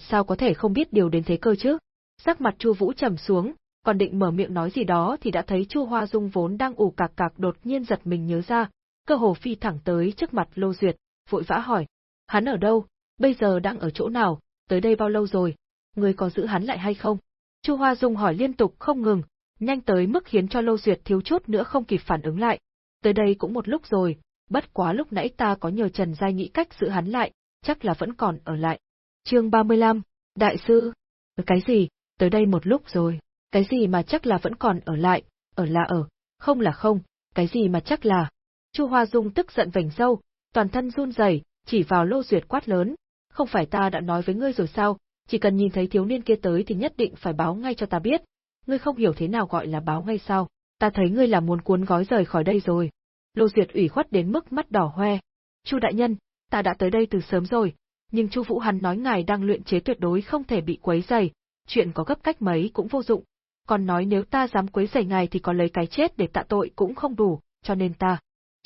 sao có thể không biết điều đến thế cơ chứ? Sắc mặt Chu Vũ trầm xuống, còn định mở miệng nói gì đó thì đã thấy Chu Hoa Dung vốn đang ủ cạc cạc đột nhiên giật mình nhớ ra, cơ hồ phi thẳng tới trước mặt Lô Duyệt, vội vã hỏi, hắn ở đâu, bây giờ đang ở chỗ nào, tới đây bao lâu rồi, người có giữ hắn lại hay không? Chu Hoa Dung hỏi liên tục không ngừng, nhanh tới mức khiến cho Lô Duyệt thiếu chút nữa không kịp phản ứng lại. Tới đây cũng một lúc rồi, bất quá lúc nãy ta có nhờ Trần Giai nghĩ cách giữ hắn lại, chắc là vẫn còn ở lại. Chương 35, Đại sư, cái gì, tới đây một lúc rồi, cái gì mà chắc là vẫn còn ở lại, ở là ở, không là không, cái gì mà chắc là. Chu Hoa Dung tức giận vành râu, toàn thân run rẩy, chỉ vào Lô Duyệt quát lớn, không phải ta đã nói với ngươi rồi sao, chỉ cần nhìn thấy thiếu niên kia tới thì nhất định phải báo ngay cho ta biết. Ngươi không hiểu thế nào gọi là báo ngay sao, ta thấy ngươi là muốn cuốn gói rời khỏi đây rồi. Lô Duyệt ủy khuất đến mức mắt đỏ hoe. Chu đại nhân, ta đã tới đây từ sớm rồi, nhưng Chu Vũ hắn nói ngài đang luyện chế tuyệt đối không thể bị quấy rầy, chuyện có gấp cách mấy cũng vô dụng. Còn nói nếu ta dám quấy rầy ngài thì có lấy cái chết để tạ tội cũng không đủ, cho nên ta.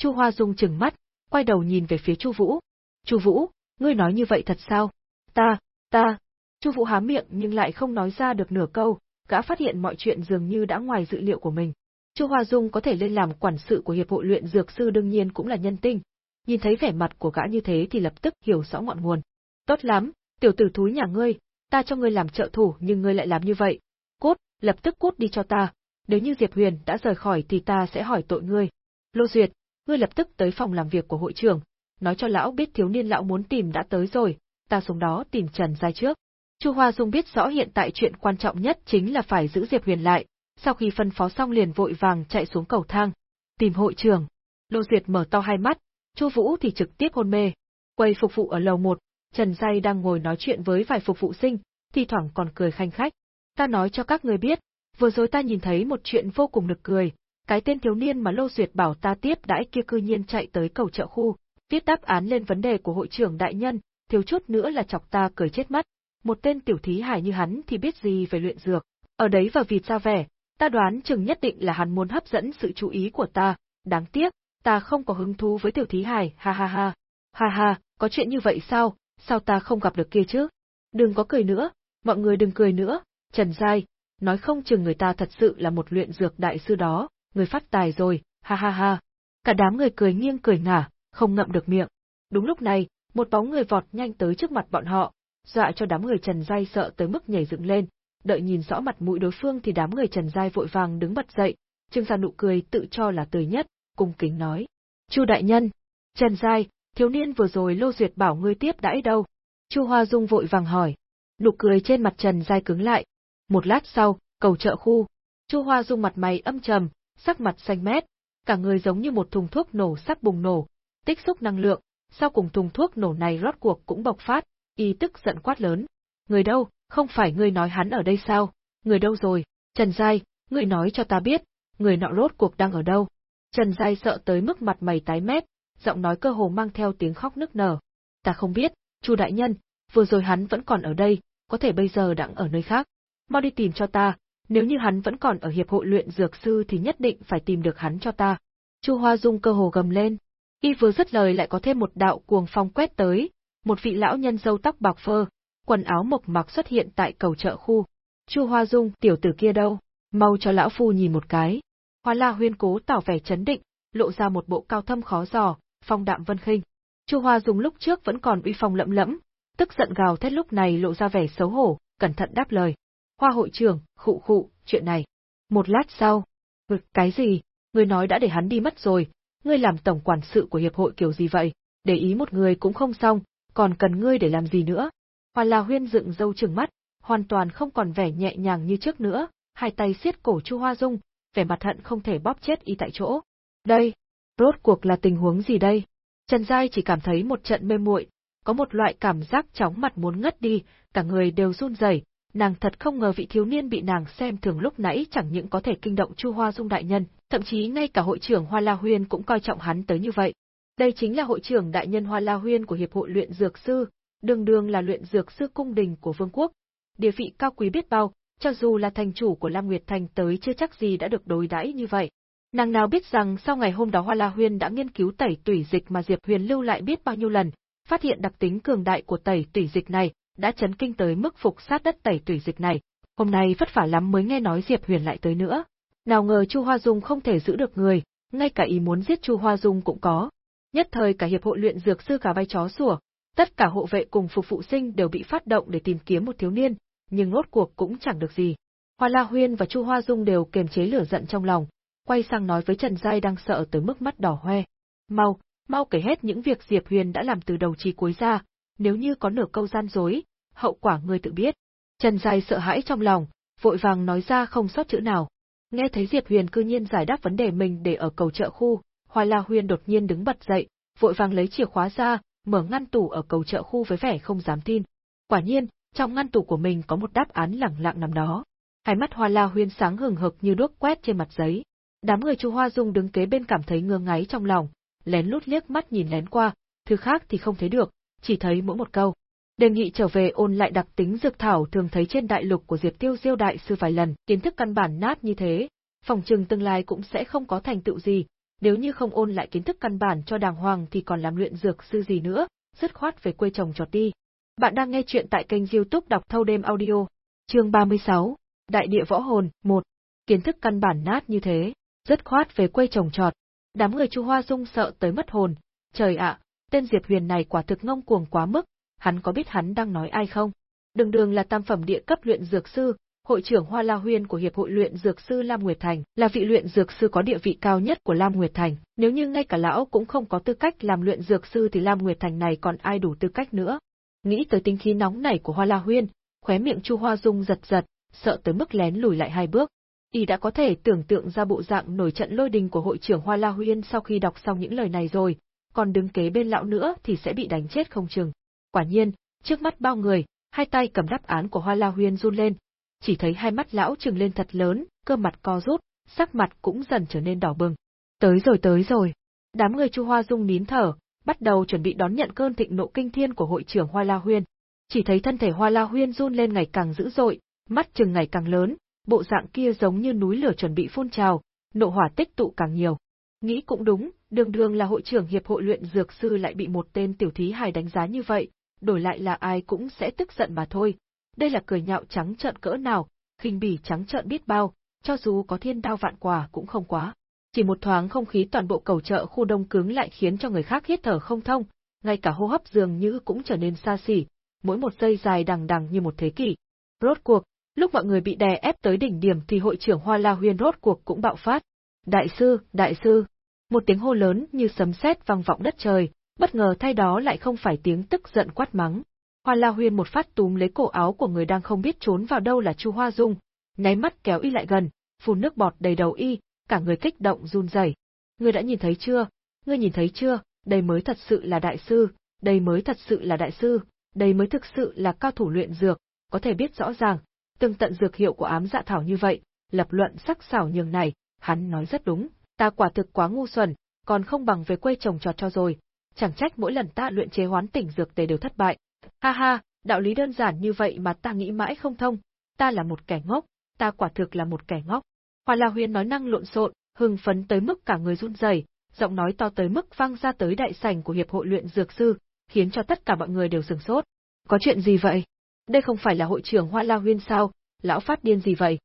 Chu Hoa Dung chừng mắt, quay đầu nhìn về phía Chu Vũ. Chu Vũ, ngươi nói như vậy thật sao? Ta, ta. Chu Vũ há miệng nhưng lại không nói ra được nửa câu, gã phát hiện mọi chuyện dường như đã ngoài dự liệu của mình. Chu Hoa Dung có thể lên làm quản sự của hiệp hội luyện dược sư đương nhiên cũng là nhân tinh. Nhìn thấy vẻ mặt của gã như thế thì lập tức hiểu rõ ngọn nguồn. Tốt lắm, tiểu tử thúi nhà ngươi, ta cho ngươi làm trợ thủ nhưng ngươi lại làm như vậy. Cút, lập tức cút đi cho ta. Nếu như Diệp Huyền đã rời khỏi thì ta sẽ hỏi tội ngươi. Lô Duyệt, ngươi lập tức tới phòng làm việc của hội trưởng, nói cho lão biết thiếu niên lão muốn tìm đã tới rồi, ta xuống đó tìm Trần Giai trước. Chu Hoa Dung biết rõ hiện tại chuyện quan trọng nhất chính là phải giữ Diệp Huyền lại, sau khi phân phó xong liền vội vàng chạy xuống cầu thang, tìm hội trưởng. Lô Duyệt mở to hai mắt, Chu Vũ thì trực tiếp hôn mê. Quầy phục vụ ở lầu một, Trần Giai đang ngồi nói chuyện với vài phục vụ sinh, thi thoảng còn cười khanh khách. Ta nói cho các người biết, vừa rồi ta nhìn thấy một chuyện vô cùng nực cười, cái tên thiếu niên mà Lô Duyệt bảo ta tiếp đãi kia cư nhiên chạy tới cầu chợ khu, viết đáp án lên vấn đề của hội trưởng đại nhân, thiếu chút nữa là chọc ta cười chết mắt. Một tên tiểu thí hải như hắn thì biết gì về luyện dược, ở đấy vào vịt ra vẻ, ta đoán chừng nhất định là hắn muốn hấp dẫn sự chú ý của ta, đáng tiếc, ta không có hứng thú với tiểu thí hải, ha ha ha. Ha ha, có chuyện như vậy sao, sao ta không gặp được kia chứ? Đừng có cười nữa, mọi người đừng cười nữa, Trần Giai, nói không chừng người ta thật sự là một luyện dược đại sư đó, người phát tài rồi, ha ha ha. Cả đám người cười nghiêng cười ngả, không ngậm được miệng. Đúng lúc này, một bóng người vọt nhanh tới trước mặt bọn họ, dọa cho đám người Trần Giai sợ tới mức nhảy dựng lên, đợi nhìn rõ mặt mũi đối phương thì đám người Trần Giai vội vàng đứng bật dậy, trương ra nụ cười tự cho là tươi nhất, cung kính nói. Chu đại nhân, Trần Giai, thiếu niên vừa rồi Lô Duyệt bảo ngươi tiếp đãi đâu? Chu Hoa Dung vội vàng hỏi. Nụ cười trên mặt Trần Giai cứng lại. Một lát sau, cầu trợ khu. Chu Hoa Dung mặt mày âm trầm, sắc mặt xanh mét, cả người giống như một thùng thuốc nổ sắp bùng nổ, tích xúc năng lượng, sau cùng thùng thuốc nổ này rốt cuộc cũng bộc phát, y tức giận quát lớn. Người đâu, không phải ngươi nói hắn ở đây sao? Người đâu rồi? Trần Giai, ngươi nói cho ta biết, người nọ rốt cuộc đang ở đâu? Trần Giai sợ tới mức mặt mày tái mét, giọng nói cơ hồ mang theo tiếng khóc nức nở. Ta không biết, Chu đại nhân, vừa rồi hắn vẫn còn ở đây, có thể bây giờ đang ở nơi khác. Mau đi tìm cho ta, nếu như hắn vẫn còn ở hiệp hội luyện dược sư thì nhất định phải tìm được hắn cho ta. Chu Hoa Dung cơ hồ gầm lên. Y vừa dứt lời lại có thêm một đạo cuồng phong quét tới, một vị lão nhân râu tóc bạc phơ, quần áo mộc mạc xuất hiện tại cầu chợ khu. Chu Hoa Dung, tiểu tử kia đâu? Mau cho lão phu nhìn một cái. Hoa La Huyên cố tỏ vẻ chấn định, lộ ra một bộ cao thâm khó dò, phong đạm vân khinh. Chu Hoa Dung lúc trước vẫn còn uy phong lẫm lẫm, tức giận gào thét lúc này lộ ra vẻ xấu hổ, cẩn thận đáp lời. Hoa hội trưởng, khụ khụ, chuyện này. Một lát sau, vực cái gì? Ngươi nói đã để hắn đi mất rồi, ngươi làm tổng quản sự của hiệp hội kiểu gì vậy? Để ý một người cũng không xong, còn cần ngươi để làm gì nữa? Hoa La Huyên dựng râu trừng mắt, hoàn toàn không còn vẻ nhẹ nhàng như trước nữa, hai tay siết cổ Chu Hoa Dung, vẻ mặt hận không thể bóp chết y tại chỗ. Đây, rốt cuộc là tình huống gì đây? Trần Giai chỉ cảm thấy một trận mê muội, có một loại cảm giác chóng mặt muốn ngất đi, cả người đều run rẩy, nàng thật không ngờ vị thiếu niên bị nàng xem thường lúc nãy chẳng những có thể kinh động Chu Hoa Dung đại nhân, thậm chí ngay cả hội trưởng Hoa La Huyên cũng coi trọng hắn tới như vậy. Đây chính là hội trưởng đại nhân Hoa La Huyên của hiệp hội luyện dược sư, đương đương là luyện dược sư cung đình của vương quốc. Địa vị cao quý biết bao, cho dù là thành chủ của Lam Nguyệt Thành tới chưa chắc gì đã được đối đãi như vậy. Nàng nào biết rằng sau ngày hôm đó Hoa La Huyên đã nghiên cứu tẩy tủy dịch mà Diệp Huyền lưu lại biết bao nhiêu lần, phát hiện đặc tính cường đại của tẩy tủy dịch này, đã chấn kinh tới mức phục sát đất tẩy tủy dịch này. Hôm nay vất vả lắm mới nghe nói Diệp Huyền lại tới nữa. Nào ngờ Chu Hoa Dung không thể giữ được người, ngay cả ý muốn giết Chu Hoa Dung cũng có. Nhất thời cả hiệp hội luyện dược sư cả vai chó sủa, tất cả hộ vệ cùng phục phụ sinh đều bị phát động để tìm kiếm một thiếu niên, nhưng rốt cuộc cũng chẳng được gì. Hoa La Huyên và Chu Hoa Dung đều kiềm chế lửa giận trong lòng, quay sang nói với Trần Giai đang sợ tới mức mắt đỏ hoe. Mau, mau kể hết những việc Diệp Huyền đã làm từ đầu chí cuối ra, nếu như có nửa câu gian dối, hậu quả ngươi tự biết. Trần Giai sợ hãi trong lòng, vội vàng nói ra không sót chữ nào. Nghe thấy Diệp Huyền cư nhiên giải đáp vấn đề mình để ở cầu chợ khu, Hoa La huyền đột nhiên đứng bật dậy, vội vàng lấy chìa khóa ra, mở ngăn tủ ở cầu chợ khu với vẻ không dám tin. Quả nhiên, trong ngăn tủ của mình có một đáp án lẳng lặng nằm đó. Hai mắt Hoa La huyền sáng hừng hực như đuốc quét trên mặt giấy. Đám người Chu Hoa Dung đứng kế bên cảm thấy ngơ ngáy trong lòng, lén lút liếc mắt nhìn lén qua, thứ khác thì không thấy được, chỉ thấy mỗi một câu. Đề nghị trở về ôn lại đặc tính dược thảo thường thấy trên đại lục của Diệp Tiêu Diêu đại sư vài lần, kiến thức căn bản nát như thế, phòng trừng tương lai cũng sẽ không có thành tựu gì, nếu như không ôn lại kiến thức căn bản cho đàng hoàng thì còn làm luyện dược sư gì nữa, dứt khoát về quê chồng trọt đi. Bạn đang nghe chuyện tại kênh youtube đọc thâu đêm audio. Chương 36, Đại địa võ hồn, 1. Kiến thức căn bản nát như thế, dứt khoát về quê chồng trọt. Đám người Chu Hoa Dung sợ tới mất hồn. Trời ạ, tên Diệp Huyền này quả thực ngông cuồng quá mức, hắn có biết hắn đang nói ai không? Đường đường là tam phẩm địa cấp luyện dược sư, hội trưởng Hoa La Huyên của Hiệp hội luyện dược sư Lam Nguyệt Thành, là vị luyện dược sư có địa vị cao nhất của Lam Nguyệt Thành. Nếu như ngay cả lão cũng không có tư cách làm luyện dược sư thì Lam Nguyệt Thành này còn ai đủ tư cách nữa? Nghĩ tới tính khí nóng nảy của Hoa La Huyên, khóe miệng Chu Hoa Dung giật giật, sợ tới mức lén lùi lại hai bước. Y đã có thể tưởng tượng ra bộ dạng nổi trận lôi đình của hội trưởng Hoa La Huyên sau khi đọc xong những lời này rồi, còn đứng kế bên lão nữa thì sẽ bị đánh chết không chừng. Quả nhiên, trước mắt bao người, hai tay cầm đáp án của Hoa La Huyên run lên, chỉ thấy hai mắt lão trừng lên thật lớn, cơ mặt co rút, sắc mặt cũng dần trở nên đỏ bừng. Tới rồi tới rồi. Đám người Chu Hoa Dung nín thở, bắt đầu chuẩn bị đón nhận cơn thịnh nộ kinh thiên của hội trưởng Hoa La Huyên. Chỉ thấy thân thể Hoa La Huyên run lên ngày càng dữ dội, mắt trừng ngày càng lớn, bộ dạng kia giống như núi lửa chuẩn bị phun trào, nộ hỏa tích tụ càng nhiều. Nghĩ cũng đúng, đường đường là hội trưởng hiệp hội luyện dược sư lại bị một tên tiểu thí hài đánh giá như vậy, đổi lại là ai cũng sẽ tức giận mà thôi. Đây là cười nhạo trắng trợn cỡ nào, khinh bỉ trắng trợn biết bao, cho dù có thiên đao vạn quả cũng không quá. Chỉ một thoáng không khí toàn bộ cầu chợ khu đông cứng lại khiến cho người khác hít thở không thông, ngay cả hô hấp dường như cũng trở nên xa xỉ, mỗi một giây dài đằng đằng như một thế kỷ. Rốt cuộc, lúc mọi người bị đè ép tới đỉnh điểm thì hội trưởng Hoa La Huyên rốt cuộc cũng bạo phát. Đại sư, đại sư! Một tiếng hô lớn như sấm sét vang vọng đất trời, bất ngờ thay đó lại không phải tiếng tức giận quát mắng. Hoa La Huyên một phát túm lấy cổ áo của người đang không biết trốn vào đâu là Chu Hoa Dung, nháy mắt kéo y lại gần, phun nước bọt đầy đầu y, cả người kích động run rẩy. Ngươi đã nhìn thấy chưa? Ngươi nhìn thấy chưa? Đây mới thật sự là đại sư, đây mới thật sự là đại sư, đây mới thực sự là cao thủ luyện dược, có thể biết rõ ràng, từng tận dược hiệu của ám dạ thảo như vậy, lập luận sắc sảo nhường này, hắn nói rất đúng, ta quả thực quá ngu xuẩn, còn không bằng về quê trồng trọt cho rồi, chẳng trách mỗi lần ta luyện chế hoán tỉnh dược tề đều thất bại. Ha ha, đạo lý đơn giản như vậy mà ta nghĩ mãi không thông, ta là một kẻ ngốc, ta quả thực là một kẻ ngốc. Hoa La Huyên nói năng lộn xộn, hưng phấn tới mức cả người run rẩy, giọng nói to tới mức vang ra tới đại sảnh của hiệp hội luyện dược sư, khiến cho tất cả mọi người đều sửng sốt. Có chuyện gì vậy? Đây không phải là hội trưởng Hoa La Huyên sao? Lão phát điên gì vậy?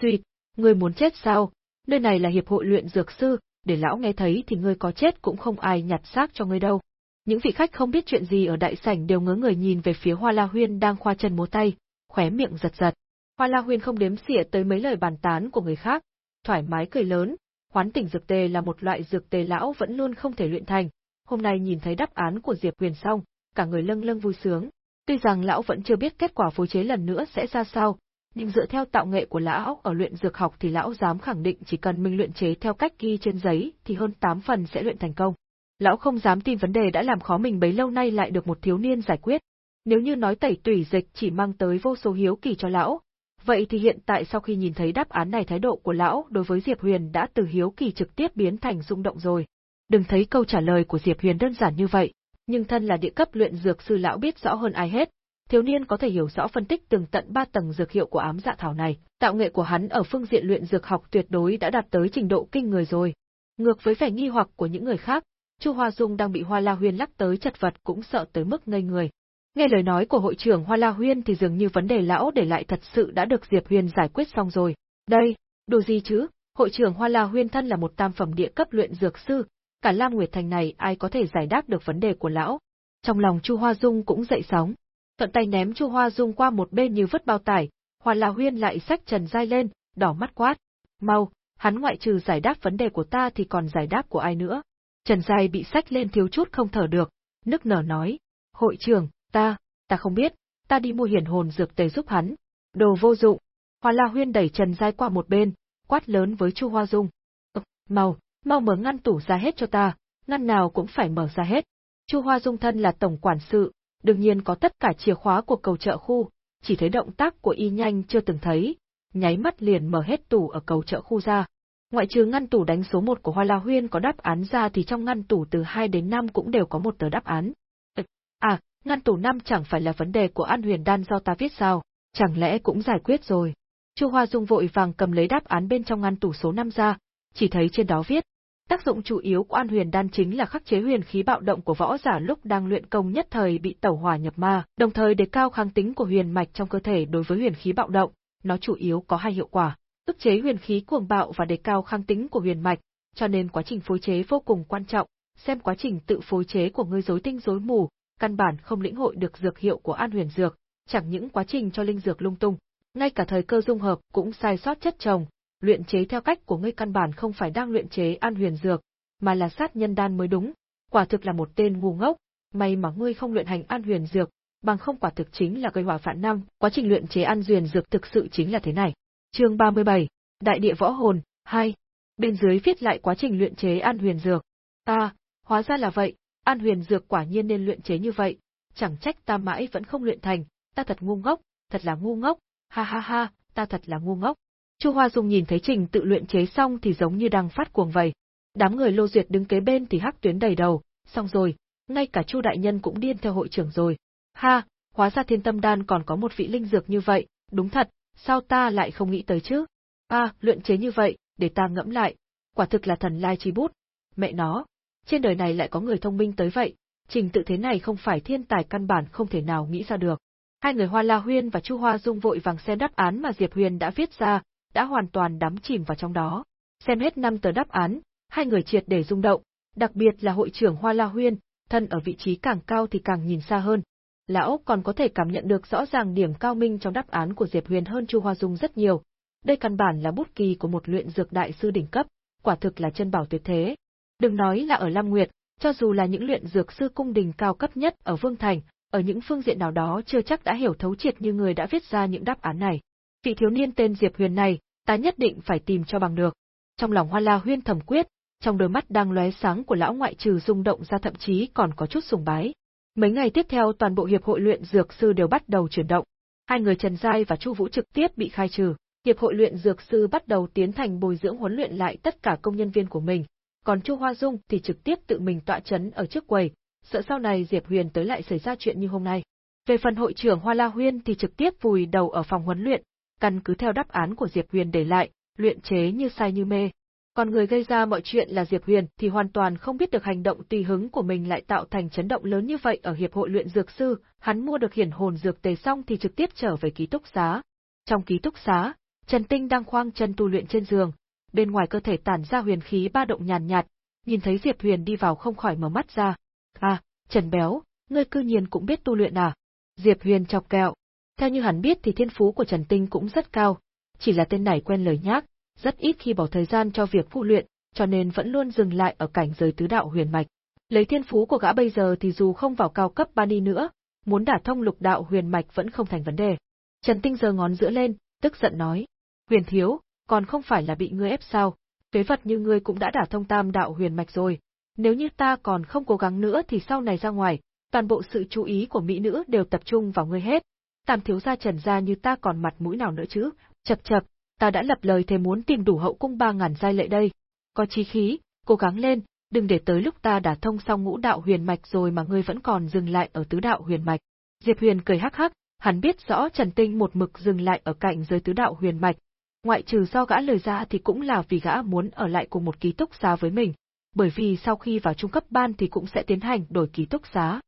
Suy, ngươi muốn chết sao? Nơi này là hiệp hội luyện dược sư, để lão nghe thấy thì ngươi có chết cũng không ai nhặt xác cho ngươi đâu. Những vị khách không biết chuyện gì ở đại sảnh đều ngớ người nhìn về phía Hoa La Huyên đang khoa chân múa tay, khóe miệng giật giật. Hoa La Huyên không đếm xỉa tới mấy lời bàn tán của người khác, thoải mái cười lớn, hoán tỉnh dược tề là một loại dược tề lão vẫn luôn không thể luyện thành. Hôm nay nhìn thấy đáp án của Diệp Huyền xong, cả người lâng lâng vui sướng. Tuy rằng lão vẫn chưa biết kết quả phối chế lần nữa sẽ ra sao, nhưng dựa theo tạo nghệ của lão ở luyện dược học thì lão dám khẳng định chỉ cần mình luyện chế theo cách ghi trên giấy thì hơn 8 phần sẽ luyện thành công. Lão không dám tin vấn đề đã làm khó mình bấy lâu nay lại được một thiếu niên giải quyết. Nếu như nói tẩy tủy dịch chỉ mang tới vô số hiếu kỳ cho lão, vậy thì hiện tại sau khi nhìn thấy đáp án này thái độ của lão đối với Diệp Huyền đã từ hiếu kỳ trực tiếp biến thành rung động rồi. Đừng thấy câu trả lời của Diệp Huyền đơn giản như vậy, nhưng thân là địa cấp luyện dược sư lão biết rõ hơn ai hết, thiếu niên có thể hiểu rõ phân tích từng tận ba tầng dược hiệu của ám dạ thảo này, tạo nghệ của hắn ở phương diện luyện dược học tuyệt đối đã đạt tới trình độ kinh người rồi. Ngược với vẻ nghi hoặc của những người khác, Chu Hoa Dung đang bị Hoa La Huyên lắc tới chật vật cũng sợ tới mức ngây người. Nghe lời nói của hội trưởng Hoa La Huyên thì dường như vấn đề lão để lại thật sự đã được Diệp Huyền giải quyết xong rồi. Đây, đồ gì chứ, Hội trưởng Hoa La Huyên thân là một tam phẩm địa cấp luyện dược sư, cả Lam Nguyệt Thành này ai có thể giải đáp được vấn đề của lão. Trong lòng Chu Hoa Dung cũng dậy sóng, thuận tay ném Chu Hoa Dung qua một bên như vứt bao tải, Hoa La Huyên lại xách Trần Giai lên, đỏ mắt quát. Mau, hắn ngoại trừ giải đáp vấn đề của ta thì còn giải đáp của ai nữa. Trần Giai bị xách lên thiếu chút không thở được, nức nở nói. Hội trưởng, ta, ta không biết, ta đi mua hiển hồn dược tề giúp hắn. Đồ vô dụng. Hoa La Huyên đẩy Trần Giai qua một bên, quát lớn với Chu Hoa Dung. Ừ, mau, mau mở ngăn tủ ra hết cho ta, ngăn nào cũng phải mở ra hết. Chu Hoa Dung thân là tổng quản sự, đương nhiên có tất cả chìa khóa của cầu chợ khu, chỉ thấy động tác của y nhanh chưa từng thấy, nháy mắt liền mở hết tủ ở cầu chợ khu ra. Ngoại trừ ngăn tủ đánh số 1 của Hoa La Huyên có đáp án ra thì trong ngăn tủ từ 2 đến 5 cũng đều có một tờ đáp án. À, ngăn tủ 5 chẳng phải là vấn đề của An Huyền Đan do ta viết sao, chẳng lẽ cũng giải quyết rồi. Chu Hoa Dung vội vàng cầm lấy đáp án bên trong ngăn tủ số 5 ra, chỉ thấy trên đó viết, tác dụng chủ yếu của An Huyền Đan chính là khắc chế huyền khí bạo động của võ giả lúc đang luyện công nhất thời bị tẩu hỏa nhập ma, đồng thời đề cao kháng tính của huyền mạch trong cơ thể đối với huyền khí bạo động, nó chủ yếu có hai hiệu quả, ức chế huyền khí cuồng bạo và đề cao kháng tính của huyền mạch, cho nên quá trình phối chế vô cùng quan trọng, xem quá trình tự phối chế của ngươi rối tinh rối mù, căn bản không lĩnh hội được dược hiệu của An Huyền dược, chẳng những quá trình cho linh dược lung tung, ngay cả thời cơ dung hợp cũng sai sót chất trồng, luyện chế theo cách của ngươi căn bản không phải đang luyện chế An Huyền dược, mà là sát nhân đan mới đúng, quả thực là một tên ngu ngốc, may mà ngươi không luyện hành An Huyền dược, bằng không quả thực chính là gây hỏa phản năm, quá trình luyện chế An Huyền dược thực sự chính là thế này. Chương 37, Đại địa võ hồn 2. Bên dưới viết lại quá trình luyện chế An Huyền dược. À, hóa ra là vậy, An Huyền dược quả nhiên nên luyện chế như vậy, chẳng trách ta mãi vẫn không luyện thành, ta thật ngu ngốc, thật là ngu ngốc, ha ha ha, ta thật là ngu ngốc. Chu Hoa Dung nhìn thấy trình tự luyện chế xong thì giống như đang phát cuồng vậy. Đám người Lô Duyệt đứng kế bên thì hắc tuyến đầy đầu, xong rồi, ngay cả Chu đại nhân cũng điên theo hội trưởng rồi. Ha, hóa ra Thiên Tâm Đan còn có một vị linh dược như vậy, đúng thật, sao ta lại không nghĩ tới chứ? À, luyện chế như vậy, để ta ngẫm lại, quả thực là thần lai chi bút. Mẹ nó, trên đời này lại có người thông minh tới vậy, trình tự thế này không phải thiên tài căn bản không thể nào nghĩ ra được. Hai người Hoa La Huyên và Chu Hoa Dung vội vàng xem đáp án mà Diệp Huyền đã viết ra, đã hoàn toàn đắm chìm vào trong đó. Xem hết năm tờ đáp án, hai người triệt để rung động, đặc biệt là hội trưởng Hoa La Huyên, thân ở vị trí càng cao thì càng nhìn xa hơn. Lão còn có thể cảm nhận được rõ ràng điểm cao minh trong đáp án của Diệp Huyền hơn Chu Hoa Dung rất nhiều. Đây căn bản là bút kỳ của một luyện dược đại sư đỉnh cấp, quả thực là chân bảo tuyệt thế. Đừng nói là ở Lam Nguyệt, cho dù là những luyện dược sư cung đình cao cấp nhất ở Vương Thành, ở những phương diện nào đó chưa chắc đã hiểu thấu triệt như người đã viết ra những đáp án này. Vị thiếu niên tên Diệp Huyền này, ta nhất định phải tìm cho bằng được. Trong lòng Hoa La Huyên thầm quyết, trong đôi mắt đang lóe sáng của lão ngoại trừ rung động ra thậm chí còn có chút sùng bái. Mấy ngày tiếp theo toàn bộ hiệp hội luyện dược sư đều bắt đầu chuyển động. Hai người Trần Giai và Chu Vũ trực tiếp bị khai trừ. Hiệp hội luyện dược sư bắt đầu tiến thành bồi dưỡng huấn luyện lại tất cả công nhân viên của mình, còn Chu Hoa Dung thì trực tiếp tự mình tọa chấn ở trước quầy, sợ sau này Diệp Huyền tới lại xảy ra chuyện như hôm nay. Về phần hội trưởng Hoa La Huyên thì trực tiếp vùi đầu ở phòng huấn luyện, căn cứ theo đáp án của Diệp Huyền để lại, luyện chế như sai như mê. Còn người gây ra mọi chuyện là Diệp Huyền thì hoàn toàn không biết được hành động tùy hứng của mình lại tạo thành chấn động lớn như vậy ở hiệp hội luyện dược sư, hắn mua được hiển hồn dược tề xong thì trực tiếp trở về ký túc xá. Trong ký túc xá, Trần Tinh đang khoang chân tu luyện trên giường, bên ngoài cơ thể tản ra huyền khí ba động nhàn nhạt, nhìn thấy Diệp Huyền đi vào không khỏi mở mắt ra. À, Trần Béo, ngươi cư nhiên cũng biết tu luyện à? Diệp Huyền chọc kẹo. Theo như hắn biết thì thiên phú của Trần Tinh cũng rất cao, chỉ là tên này quen lời nhác, rất ít khi bỏ thời gian cho việc phụ luyện, cho nên vẫn luôn dừng lại ở cảnh giới tứ đạo huyền mạch. Lấy thiên phú của gã bây giờ thì dù không vào cao cấp ba đi nữa, muốn đả thông lục đạo huyền mạch vẫn không thành vấn đề. Trần Tinh giơ ngón giữa lên, tức giận nói: "Huyền thiếu, còn không phải là bị ngươi ép sao? Phế vật như ngươi cũng đã đả thông tam đạo huyền mạch rồi, nếu như ta còn không cố gắng nữa thì sau này ra ngoài, toàn bộ sự chú ý của mỹ nữ đều tập trung vào ngươi hết. Tam thiếu gia Trần gia như ta còn mặt mũi nào nữa chứ? Chập chập, ta đã lập lời thề muốn tìm đủ hậu cung ba ngàn giai lệ đây. Có chí khí, cố gắng lên, đừng để tới lúc ta đã thông xong ngũ đạo huyền mạch rồi mà ngươi vẫn còn dừng lại ở tứ đạo huyền mạch. Diệp Huyền cười hắc hắc, hắn biết rõ Trần Tinh một mực dừng lại ở cạnh giới tứ đạo huyền mạch, ngoại trừ do gã lời ra thì cũng là vì gã muốn ở lại cùng một ký túc xá với mình, bởi vì sau khi vào trung cấp ban thì cũng sẽ tiến hành đổi ký túc xá.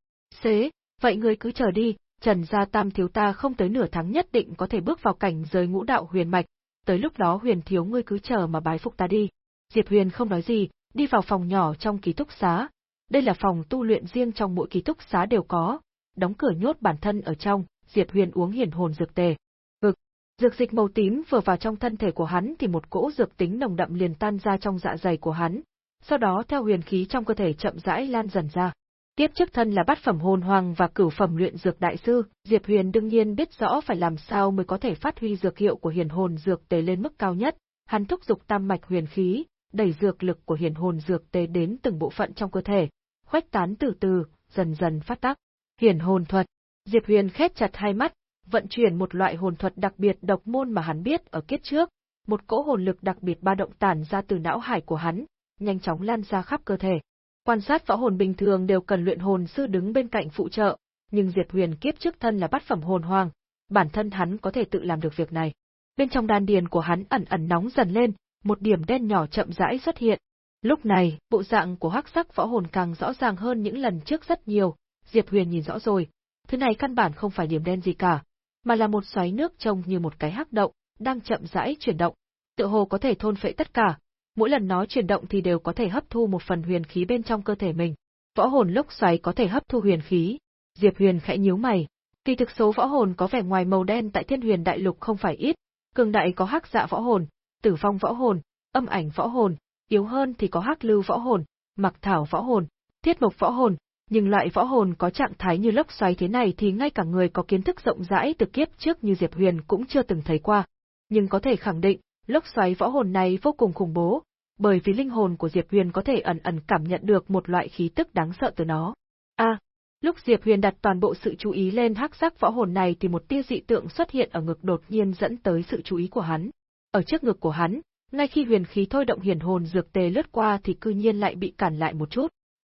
Xế, vậy ngươi cứ chờ đi, Trần gia tam thiếu ta không tới nửa tháng nhất định có thể bước vào cảnh giới ngũ đạo huyền mạch, tới lúc đó Huyền thiếu ngươi cứ chờ mà bái phục ta đi. Diệp Huyền không nói gì, đi vào phòng nhỏ trong ký túc xá. Đây là phòng tu luyện riêng trong mỗi ký túc xá đều có, đóng cửa nhốt bản thân ở trong, Diệp Huyền uống hiển hồn dược tề. Ực, dược dịch màu tím vừa vào trong thân thể của hắn thì một cỗ dược tính nồng đậm liền tan ra trong dạ dày của hắn, sau đó theo huyền khí trong cơ thể chậm rãi lan dần ra. Tiếp trước thân là bát phẩm hồn hoàng và cửu phẩm luyện dược đại sư, Diệp Huyền đương nhiên biết rõ phải làm sao mới có thể phát huy dược hiệu của hiển hồn dược tề lên mức cao nhất, hắn thúc dục tam mạch huyền khí, đẩy dược lực của hiển hồn dược tề đến từng bộ phận trong cơ thể, khuếch tán từ từ, dần dần phát tác. Hiển hồn thuật. Diệp Huyền khép chặt hai mắt, vận chuyển một loại hồn thuật đặc biệt độc môn mà hắn biết ở kiếp trước, một cỗ hồn lực đặc biệt ba động tản ra từ não hải của hắn, nhanh chóng lan ra khắp cơ thể. Quan sát võ hồn bình thường đều cần luyện hồn sư đứng bên cạnh phụ trợ, nhưng Diệp Huyền kiếp trước thân là bát phẩm hồn hoàng, bản thân hắn có thể tự làm được việc này. Bên trong đan điền của hắn ẩn ẩn nóng dần lên, một điểm đen nhỏ chậm rãi xuất hiện. Lúc này, bộ dạng của hắc sắc võ hồn càng rõ ràng hơn những lần trước rất nhiều, Diệp Huyền nhìn rõ rồi, thứ này căn bản không phải điểm đen gì cả, mà là một xoáy nước trông như một cái hắc động, đang chậm rãi chuyển động. Tựa hồ có thể thôn phệ tất cả, mỗi lần nó chuyển động thì đều có thể hấp thu một phần huyền khí bên trong cơ thể mình. Võ hồn lốc xoáy có thể hấp thu huyền khí. Diệp Huyền khẽ nhíu mày. Kỳ thực số võ hồn có vẻ ngoài màu đen tại Thiên Huyền Đại Lục không phải ít, cường đại có hắc dạ võ hồn, tử vong võ hồn, âm ảnh võ hồn, yếu hơn thì có hắc lưu võ hồn, mặc thảo võ hồn, thiết mộc võ hồn, nhưng loại võ hồn có trạng thái như lốc xoáy thế này thì ngay cả người có kiến thức rộng rãi từ kiếp trước như Diệp Huyền cũng chưa từng thấy qua. Nhưng có thể khẳng định, lốc xoáy võ hồn này vô cùng khủng bố, bởi vì linh hồn của Diệp Huyền có thể ẩn ẩn cảm nhận được một loại khí tức đáng sợ từ nó. A, lúc Diệp Huyền đặt toàn bộ sự chú ý lên hắc sắc võ hồn này thì một tia dị tượng xuất hiện ở ngực đột nhiên dẫn tới sự chú ý của hắn. Ở trước ngực của hắn, ngay khi huyền khí thôi động hiển hồn dược tề lướt qua thì cư nhiên lại bị cản lại một chút.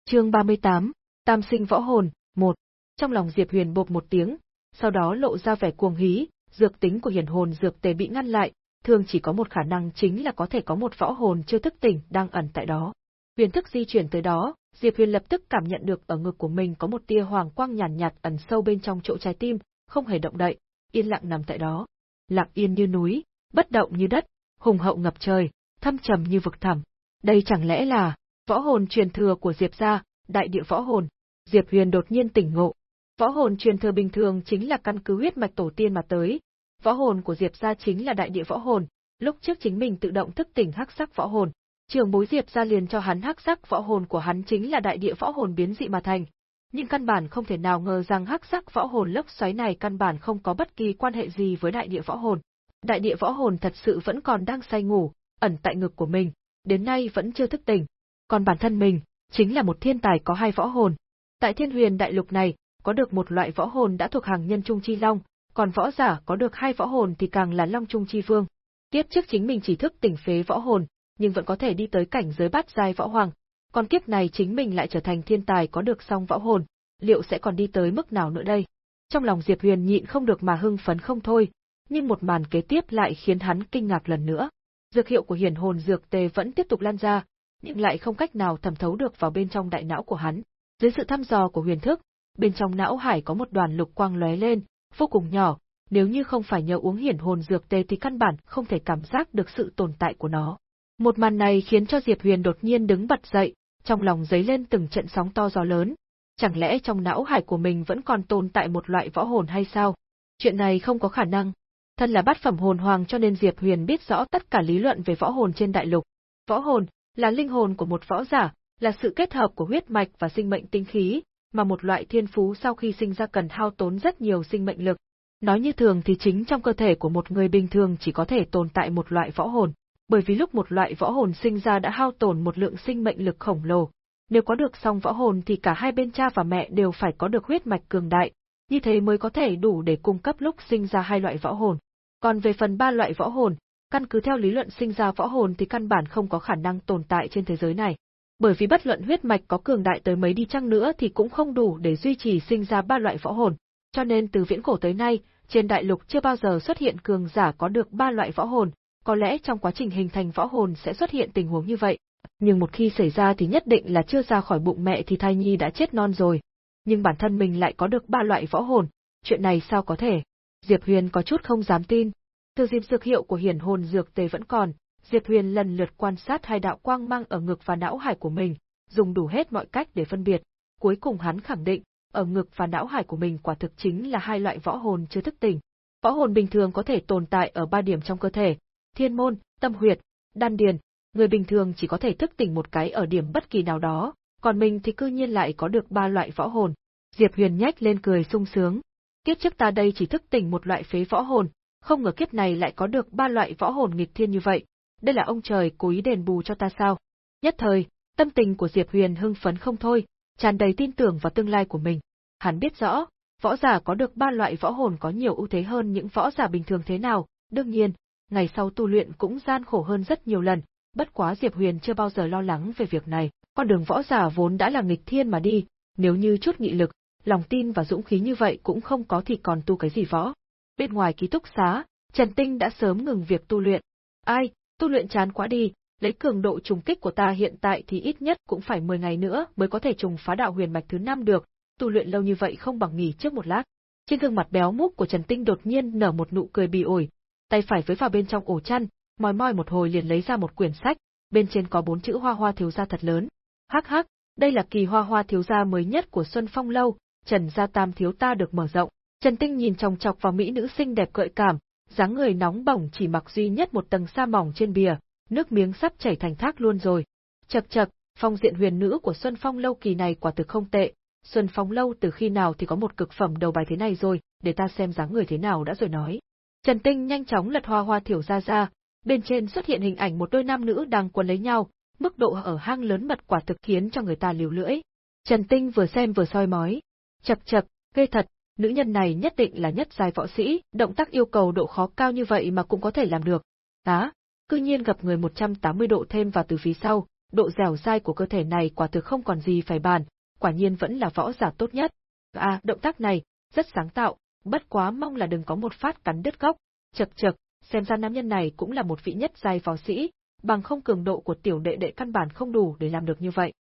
Chương 38, Tam sinh võ hồn, một. Trong lòng Diệp Huyền bộp một tiếng, sau đó lộ ra vẻ cuồng hí, dược tính của hiển hồn dược tề bị ngăn lại, thường chỉ có một khả năng chính là có thể có một võ hồn chưa thức tỉnh đang ẩn tại đó. Huyền thức di chuyển tới đó, Diệp Huyền lập tức cảm nhận được ở ngực của mình có một tia hoàng quang nhàn nhạt, nhạt ẩn sâu bên trong chỗ trái tim, không hề động đậy, yên lặng nằm tại đó. lặng yên như núi, bất động như đất, hùng hậu ngập trời, thâm trầm như vực thẳm. Đây chẳng lẽ là võ hồn truyền thừa của Diệp gia, đại địa võ hồn? Diệp Huyền đột nhiên tỉnh ngộ. Võ hồn truyền thừa bình thường chính là căn cứ huyết mạch tổ tiên mà tới. Võ hồn của Diệp gia chính là đại địa võ hồn, lúc trước chính mình tự động thức tỉnh hắc sắc võ hồn. Trường bối Diệp gia liền cho hắn hắc sắc võ hồn của hắn chính là đại địa võ hồn biến dị mà thành. Nhưng căn bản không thể nào ngờ rằng hắc sắc võ hồn lốc xoáy này căn bản không có bất kỳ quan hệ gì với đại địa võ hồn. Đại địa võ hồn thật sự vẫn còn đang say ngủ, ẩn tại ngực của mình, đến nay vẫn chưa thức tỉnh. Còn bản thân mình, chính là một thiên tài có hai võ hồn, Tại thiên huyền đại lục này, có được một loại võ hồn đã thuộc hàng nhân trung chi long, còn võ giả có được hai võ hồn thì càng là long trung chi vương. Kiếp trước chính mình chỉ thức tỉnh phế võ hồn, nhưng vẫn có thể đi tới cảnh giới bát giai võ hoàng, còn kiếp này chính mình lại trở thành thiên tài có được song võ hồn, liệu sẽ còn đi tới mức nào nữa đây? Trong lòng Diệp Huyền nhịn không được mà hưng phấn không thôi, nhưng một màn kế tiếp lại khiến hắn kinh ngạc lần nữa. Dược hiệu của hiển hồn dược tề vẫn tiếp tục lan ra, nhưng lại không cách nào thẩm thấu được vào bên trong đại não của hắn. Dưới sự thăm dò của huyền thức, bên trong não hải có một đoàn lục quang lóe lên, vô cùng nhỏ, nếu như không phải nhờ uống hiển hồn dược tê thì căn bản không thể cảm giác được sự tồn tại của nó. Một màn này khiến cho Diệp Huyền đột nhiên đứng bật dậy, trong lòng dấy lên từng trận sóng to gió lớn. Chẳng lẽ trong não hải của mình vẫn còn tồn tại một loại võ hồn hay sao? Chuyện này không có khả năng. Thân là bát phẩm hồn hoàng cho nên Diệp Huyền biết rõ tất cả lý luận về võ hồn trên đại lục. Võ hồn là linh hồn của một võ giả, là sự kết hợp của huyết mạch và sinh mệnh tinh khí, mà một loại thiên phú sau khi sinh ra cần hao tốn rất nhiều sinh mệnh lực. Nói như thường thì chính trong cơ thể của một người bình thường chỉ có thể tồn tại một loại võ hồn, bởi vì lúc một loại võ hồn sinh ra đã hao tổn một lượng sinh mệnh lực khổng lồ. Nếu có được song võ hồn thì cả hai bên cha và mẹ đều phải có được huyết mạch cường đại, như thế mới có thể đủ để cung cấp lúc sinh ra hai loại võ hồn. Còn về phần ba loại võ hồn, căn cứ theo lý luận sinh ra võ hồn thì căn bản không có khả năng tồn tại trên thế giới này bởi vì bất luận huyết mạch có cường đại tới mấy đi chăng nữa thì cũng không đủ để duy trì sinh ra ba loại võ hồn, cho nên từ viễn cổ tới nay, trên đại lục chưa bao giờ xuất hiện cường giả có được ba loại võ hồn, có lẽ trong quá trình hình thành võ hồn sẽ xuất hiện tình huống như vậy, nhưng một khi xảy ra thì nhất định là chưa ra khỏi bụng mẹ thì thai nhi đã chết non rồi. Nhưng bản thân mình lại có được ba loại võ hồn, chuyện này sao có thể? Diệp Huyền có chút không dám tin. Từ dịp dược hiệu của hiển hồn dược tề vẫn còn, Diệp Huyền lần lượt quan sát hai đạo quang mang ở ngực và não hải của mình, dùng đủ hết mọi cách để phân biệt. Cuối cùng hắn khẳng định, ở ngực và não hải của mình quả thực chính là hai loại võ hồn chưa thức tỉnh. Võ hồn bình thường có thể tồn tại ở ba điểm trong cơ thể, thiên môn, tâm huyệt, đan điền, người bình thường chỉ có thể thức tỉnh một cái ở điểm bất kỳ nào đó, còn mình thì cư nhiên lại có được ba loại võ hồn. Diệp Huyền nhếch lên cười sung sướng. Kiếp trước ta đây chỉ thức tỉnh một loại phế võ hồn, không ngờ kiếp này lại có được ba loại võ hồn nghịch thiên như vậy. Đây là ông trời cố ý đền bù cho ta sao? Nhất thời, tâm tình của Diệp Huyền hưng phấn không thôi, tràn đầy tin tưởng vào tương lai của mình. Hắn biết rõ, võ giả có được ba loại võ hồn có nhiều ưu thế hơn những võ giả bình thường thế nào, đương nhiên, ngày sau tu luyện cũng gian khổ hơn rất nhiều lần, bất quá Diệp Huyền chưa bao giờ lo lắng về việc này, con đường võ giả vốn đã là nghịch thiên mà đi, nếu như chút nghị lực, lòng tin và dũng khí như vậy cũng không có thì còn tu cái gì võ. Bên ngoài ký túc xá, Trần Tinh đã sớm ngừng việc tu luyện. Ai, tu luyện chán quá đi, lấy cường độ trùng kích của ta hiện tại thì ít nhất cũng phải 10 ngày nữa mới có thể trùng phá đạo huyền mạch thứ năm được, tu luyện lâu như vậy không bằng nghỉ trước một lát. Trên gương mặt béo múc của Trần Tinh đột nhiên nở một nụ cười bì ổi, tay phải với vào bên trong ổ chăn, moi moi một hồi liền lấy ra một quyển sách, bên trên có bốn chữ hoa hoa thiếu gia thật lớn. Hắc hắc, đây là kỳ hoa hoa thiếu gia mới nhất của Xuân Phong Lâu, Trần Gia Tam thiếu ta được mở rộng. Trần Tinh nhìn chòng chọc vào mỹ nữ xinh đẹp gợi cảm, dáng người nóng bỏng chỉ mặc duy nhất một tầng sa mỏng trên bìa, nước miếng sắp chảy thành thác luôn rồi. Chậc chậc, phong diện huyền nữ của Xuân Phong lâu kỳ này quả thực không tệ. Xuân Phong lâu từ khi nào thì có một cực phẩm đầu bài thế này rồi, để ta xem dáng người thế nào đã rồi nói. Trần Tinh nhanh chóng lật hoa hoa thiểu ra ra, bên trên xuất hiện hình ảnh một đôi nam nữ đang quấn lấy nhau, mức độ ở hang lớn mật quả thực khiến cho người ta liều lưỡi. Trần Tinh vừa xem vừa soi mói. Chậc chậc, ghê thật, nữ nhân này nhất định là nhất giai võ sĩ, động tác yêu cầu độ khó cao như vậy mà cũng có thể làm được. Á, cư nhiên gặp người 180 độ thêm vào từ phía sau, độ dẻo dai của cơ thể này quả thực không còn gì phải bàn, quả nhiên vẫn là võ giả tốt nhất. À, động tác này, rất sáng tạo, bất quá mong là đừng có một phát cắn đứt gốc. Chật chật, xem ra nam nhân này cũng là một vị nhất giai võ sĩ, bằng không cường độ của tiểu đệ đệ căn bản không đủ để làm được như vậy.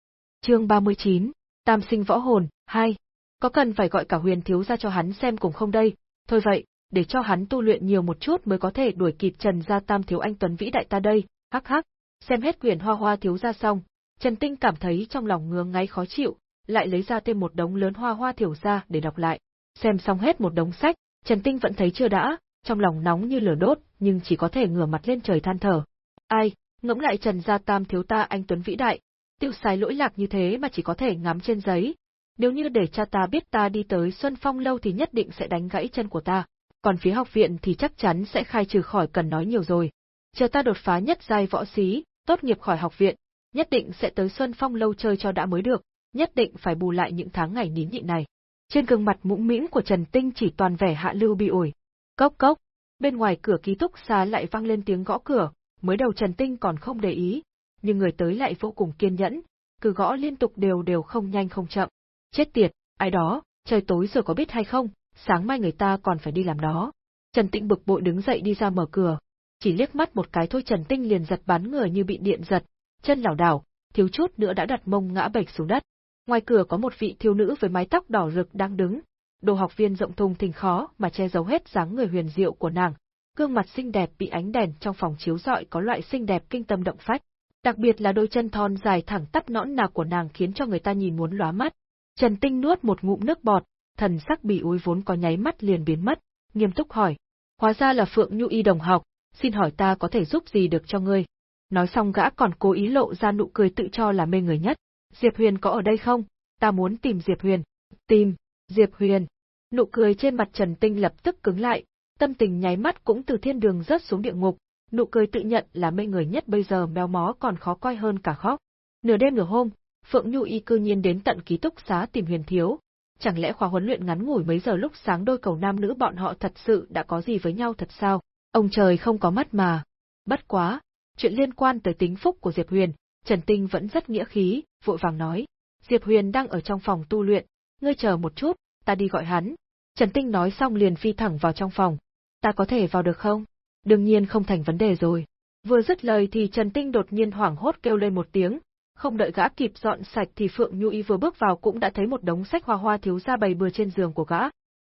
Chương 39, Tam sinh võ hồn, 2. Có cần phải gọi cả huyền thiếu ra cho hắn xem cùng không đây? Thôi vậy, để cho hắn tu luyện nhiều một chút mới có thể đuổi kịp Trần gia tam thiếu anh Tuấn Vĩ đại ta đây, hắc hắc. Xem hết quyển hoa hoa thiếu ra xong, Trần Tinh cảm thấy trong lòng ngứa ngáy khó chịu, lại lấy ra thêm một đống lớn hoa hoa thiểu ra để đọc lại. Xem xong hết một đống sách, Trần Tinh vẫn thấy chưa đã, trong lòng nóng như lửa đốt, nhưng chỉ có thể ngửa mặt lên trời than thở. Ai, ngẫm lại Trần gia tam thiếu ta anh Tuấn vĩ đại, tiêu sái lỗi lạc như thế mà chỉ có thể ngắm trên giấy. Nếu như để cha ta biết ta đi tới Xuân Phong lâu thì nhất định sẽ đánh gãy chân của ta, còn phía học viện thì chắc chắn sẽ khai trừ khỏi cần nói nhiều rồi. Chờ ta đột phá nhất giai võ sĩ, tốt nghiệp khỏi học viện, nhất định sẽ tới Xuân Phong lâu chơi cho đã mới được, nhất định phải bù lại những tháng ngày nín nhịn này. Trên gương mặt mũm mĩm của Trần Tinh chỉ toàn vẻ hạ lưu bị ủi. Cốc cốc, bên ngoài cửa ký túc xá lại vang lên tiếng gõ cửa, mới đầu Trần Tinh còn không để ý, nhưng người tới lại vô cùng kiên nhẫn, cứ gõ liên tục đều đều không nhanh không chậm. Chết tiệt, ai đó, trời tối rồi có biết hay không, sáng mai người ta còn phải đi làm đó. Trần Tĩnh bực bội đứng dậy đi ra mở cửa, chỉ liếc mắt một cái thôi Trần Tinh liền giật bắn người như bị điện giật, chân lảo đảo, thiếu chút nữa đã đặt mông ngã bệch xuống đất. Ngoài cửa có một vị thiếu nữ với mái tóc đỏ rực đang đứng, đồ học viên rộng thùng thình khó mà che giấu hết dáng người huyền diệu của nàng. Gương mặt xinh đẹp bị ánh đèn trong phòng chiếu rọi có loại xinh đẹp kinh tâm động phách, đặc biệt là đôi chân thon dài thẳng tắp nõn nà của nàng khiến cho người ta nhìn muốn lóa mắt. Trần Tinh nuốt một ngụm nước bọt, thần sắc bị úi vốn có nháy mắt liền biến mất, nghiêm túc hỏi: "Hóa ra là Phượng Nhu Y đồng học, xin hỏi ta có thể giúp gì được cho ngươi?" Nói xong gã còn cố ý lộ ra nụ cười tự cho là mê người nhất. Diệp Huyền có ở đây không? Ta muốn tìm Diệp Huyền. Tìm, Diệp Huyền. Nụ cười trên mặt Trần Tinh lập tức cứng lại, tâm tình nháy mắt cũng từ thiên đường rớt xuống địa ngục, nụ cười tự nhận là mê người nhất bây giờ méo mó còn khó coi hơn cả khóc. Nửa đêm nửa hôm, Phượng Nhu Y cư nhiên đến tận ký túc xá tìm Huyền Thiếu. Chẳng lẽ khóa huấn luyện ngắn ngủi mấy giờ lúc sáng đôi cầu nam nữ bọn họ thật sự đã có gì với nhau thật sao? Ông trời không có mắt mà. Bất quá, chuyện liên quan tới tính phúc của Diệp Huyền, Trần Tinh vẫn rất nghĩa khí, vội vàng nói. Diệp Huyền đang ở trong phòng tu luyện, ngươi chờ một chút, ta đi gọi hắn. Trần Tinh nói xong liền phi thẳng vào trong phòng. Ta có thể vào được không? Đương nhiên không thành vấn đề rồi. Vừa dứt lời thì Trần Tinh đột nhiên hoảng hốt kêu lên một tiếng, không đợi gã kịp dọn sạch thì Phượng Nhu Y vừa bước vào cũng đã thấy một đống sách hoa hoa thiếu ra bày bừa trên giường của gã.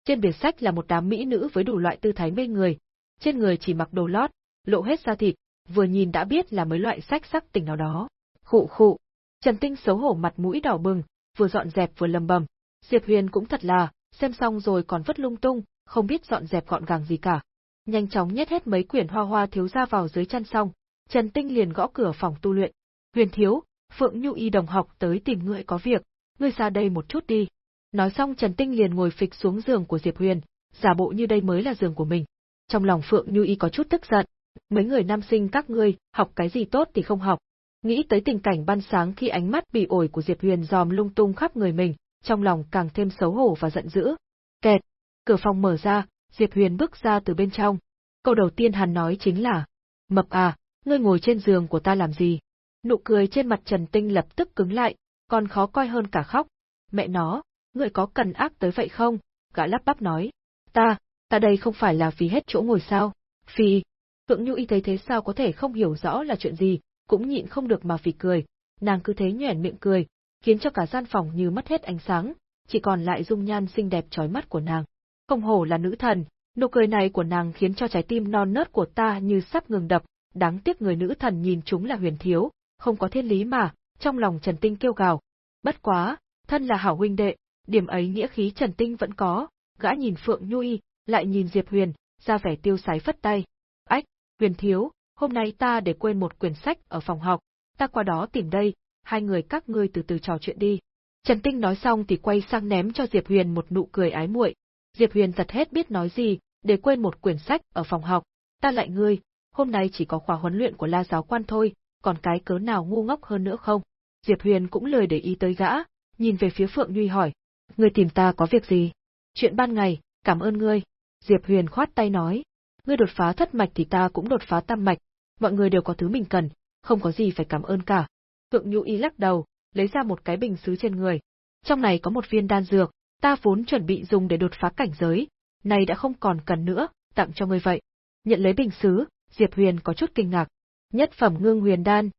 Trên bìa sách là một đám mỹ nữ với đủ loại tư thái mê người. trên người chỉ mặc đồ lót, lộ hết da thịt, vừa nhìn đã biết là mấy loại sách sắc tình nào đó. Khụ khụ. Trần Tinh xấu hổ mặt mũi đỏ bừng, vừa dọn dẹp vừa lầm bầm. Diệp Huyền cũng thật là, xem xong rồi còn vất lung tung, không biết dọn dẹp gọn gàng gì cả. Nhanh chóng nhét hết mấy quyển hoa hoa thiếu ra vào dưới chăn xong, Trần Tinh liền gõ cửa phòng tu luyện. Huyền thiếu, Phượng Nhu Y đồng học tới tìm ngươi có việc, ngươi ra đây một chút đi. Nói xong Trần Tinh liền ngồi phịch xuống giường của Diệp Huyền, giả bộ như đây mới là giường của mình. Trong lòng Phượng Nhu Y có chút tức giận, mấy người nam sinh các ngươi, học cái gì tốt thì không học. Nghĩ tới tình cảnh ban sáng khi ánh mắt bị ổi của Diệp Huyền dòm lung tung khắp người mình, trong lòng càng thêm xấu hổ và giận dữ. Kẹt, cửa phòng mở ra, Diệp Huyền bước ra từ bên trong. Câu đầu tiên hắn nói chính là, Mập à, ngươi ngồi trên giường của ta làm gì? Nụ cười trên mặt Trần Tinh lập tức cứng lại, còn khó coi hơn cả khóc. Mẹ nó, ngươi có cần ác tới vậy không? Gã lắp bắp nói. Ta, ta đây không phải là vì hết chỗ ngồi sao? Phi. Phượng Nhu Y thấy thế sao có thể không hiểu rõ là chuyện gì, cũng nhịn không được mà phì cười. Nàng cứ thế nhoẻn miệng cười, khiến cho cả gian phòng như mất hết ánh sáng, chỉ còn lại dung nhan xinh đẹp chói mắt của nàng. Không hổ là nữ thần, nụ cười này của nàng khiến cho trái tim non nớt của ta như sắp ngừng đập, đáng tiếc người nữ thần nhìn chúng là huyền thiếu, không có thiên lý mà, trong lòng Trần Tinh kêu gào. Bất quá, thân là hảo huynh đệ, điểm ấy nghĩa khí Trần Tinh vẫn có, gã nhìn Phượng Nhu Y, lại nhìn Diệp Huyền, ra vẻ tiêu sái phất tay. Ách, Huyền thiếu, hôm nay ta để quên một quyển sách ở phòng học, ta qua đó tìm đây, hai người các ngươi từ từ trò chuyện đi. Trần Tinh nói xong thì quay sang ném cho Diệp Huyền một nụ cười ái muội. Diệp Huyền giật hết biết nói gì, để quên một quyển sách ở phòng học. Ta lại ngươi, hôm nay chỉ có khóa huấn luyện của La giáo quan thôi, còn cái cớ nào ngu ngốc hơn nữa không? Diệp Huyền cũng lười để ý tới gã, nhìn về phía Phượng Nhuy hỏi, ngươi tìm ta có việc gì? Chuyện ban ngày, cảm ơn ngươi. Diệp Huyền khoát tay nói, ngươi đột phá thất mạch thì ta cũng đột phá tam mạch, mọi người đều có thứ mình cần, không có gì phải cảm ơn cả. Phượng Nhu Y lắc đầu, lấy ra một cái bình sứ trên người. Trong này có một viên đan dược, ta vốn chuẩn bị dùng để đột phá cảnh giới, này đã không còn cần nữa, tặng cho ngươi vậy. Nhận lấy bình sứ, Diệp Huyền có chút kinh ngạc. Nhất phẩm ngưng huyền đan,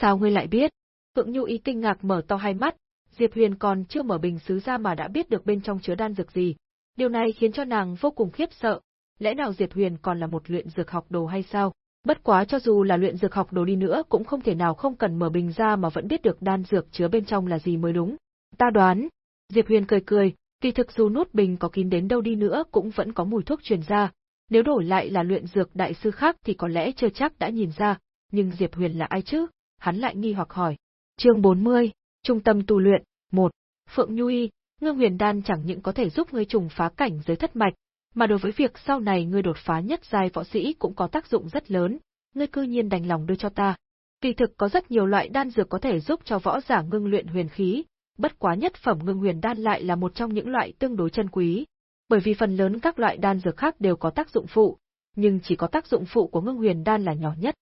sao ngươi lại biết? Phượng Nhu ý kinh ngạc mở to hai mắt, Diệp Huyền còn chưa mở bình sứ ra mà đã biết được bên trong chứa đan dược gì. Điều này khiến cho nàng vô cùng khiếp sợ, lẽ nào Diệp Huyền còn là một luyện dược học đồ hay sao? Bất quá cho dù là luyện dược học đồ đi nữa cũng không thể nào không cần mở bình ra mà vẫn biết được đan dược chứa bên trong là gì mới đúng. Ta đoán, Diệp Huyền cười cười, kỳ thực dù nút bình có kín đến đâu đi nữa cũng vẫn có mùi thuốc truyền ra, nếu đổi lại là luyện dược đại sư khác thì có lẽ chưa chắc đã nhìn ra, nhưng Diệp Huyền là ai chứ? Hắn lại nghi hoặc hỏi. Chương 40, Trung tâm tu luyện, 1. Phượng Nhu Y, Ngưng Huyền Đan chẳng những có thể giúp ngươi trùng phá cảnh giới thất mạch, mà đối với việc sau này ngươi đột phá nhất giai võ sĩ cũng có tác dụng rất lớn, ngươi cư nhiên đành lòng đưa cho ta. Kỳ thực có rất nhiều loại đan dược có thể giúp cho võ giả ngưng luyện huyền khí, bất quá nhất phẩm ngưng huyền đan lại là một trong những loại tương đối chân quý, bởi vì phần lớn các loại đan dược khác đều có tác dụng phụ, nhưng chỉ có tác dụng phụ của ngưng huyền đan là nhỏ nhất.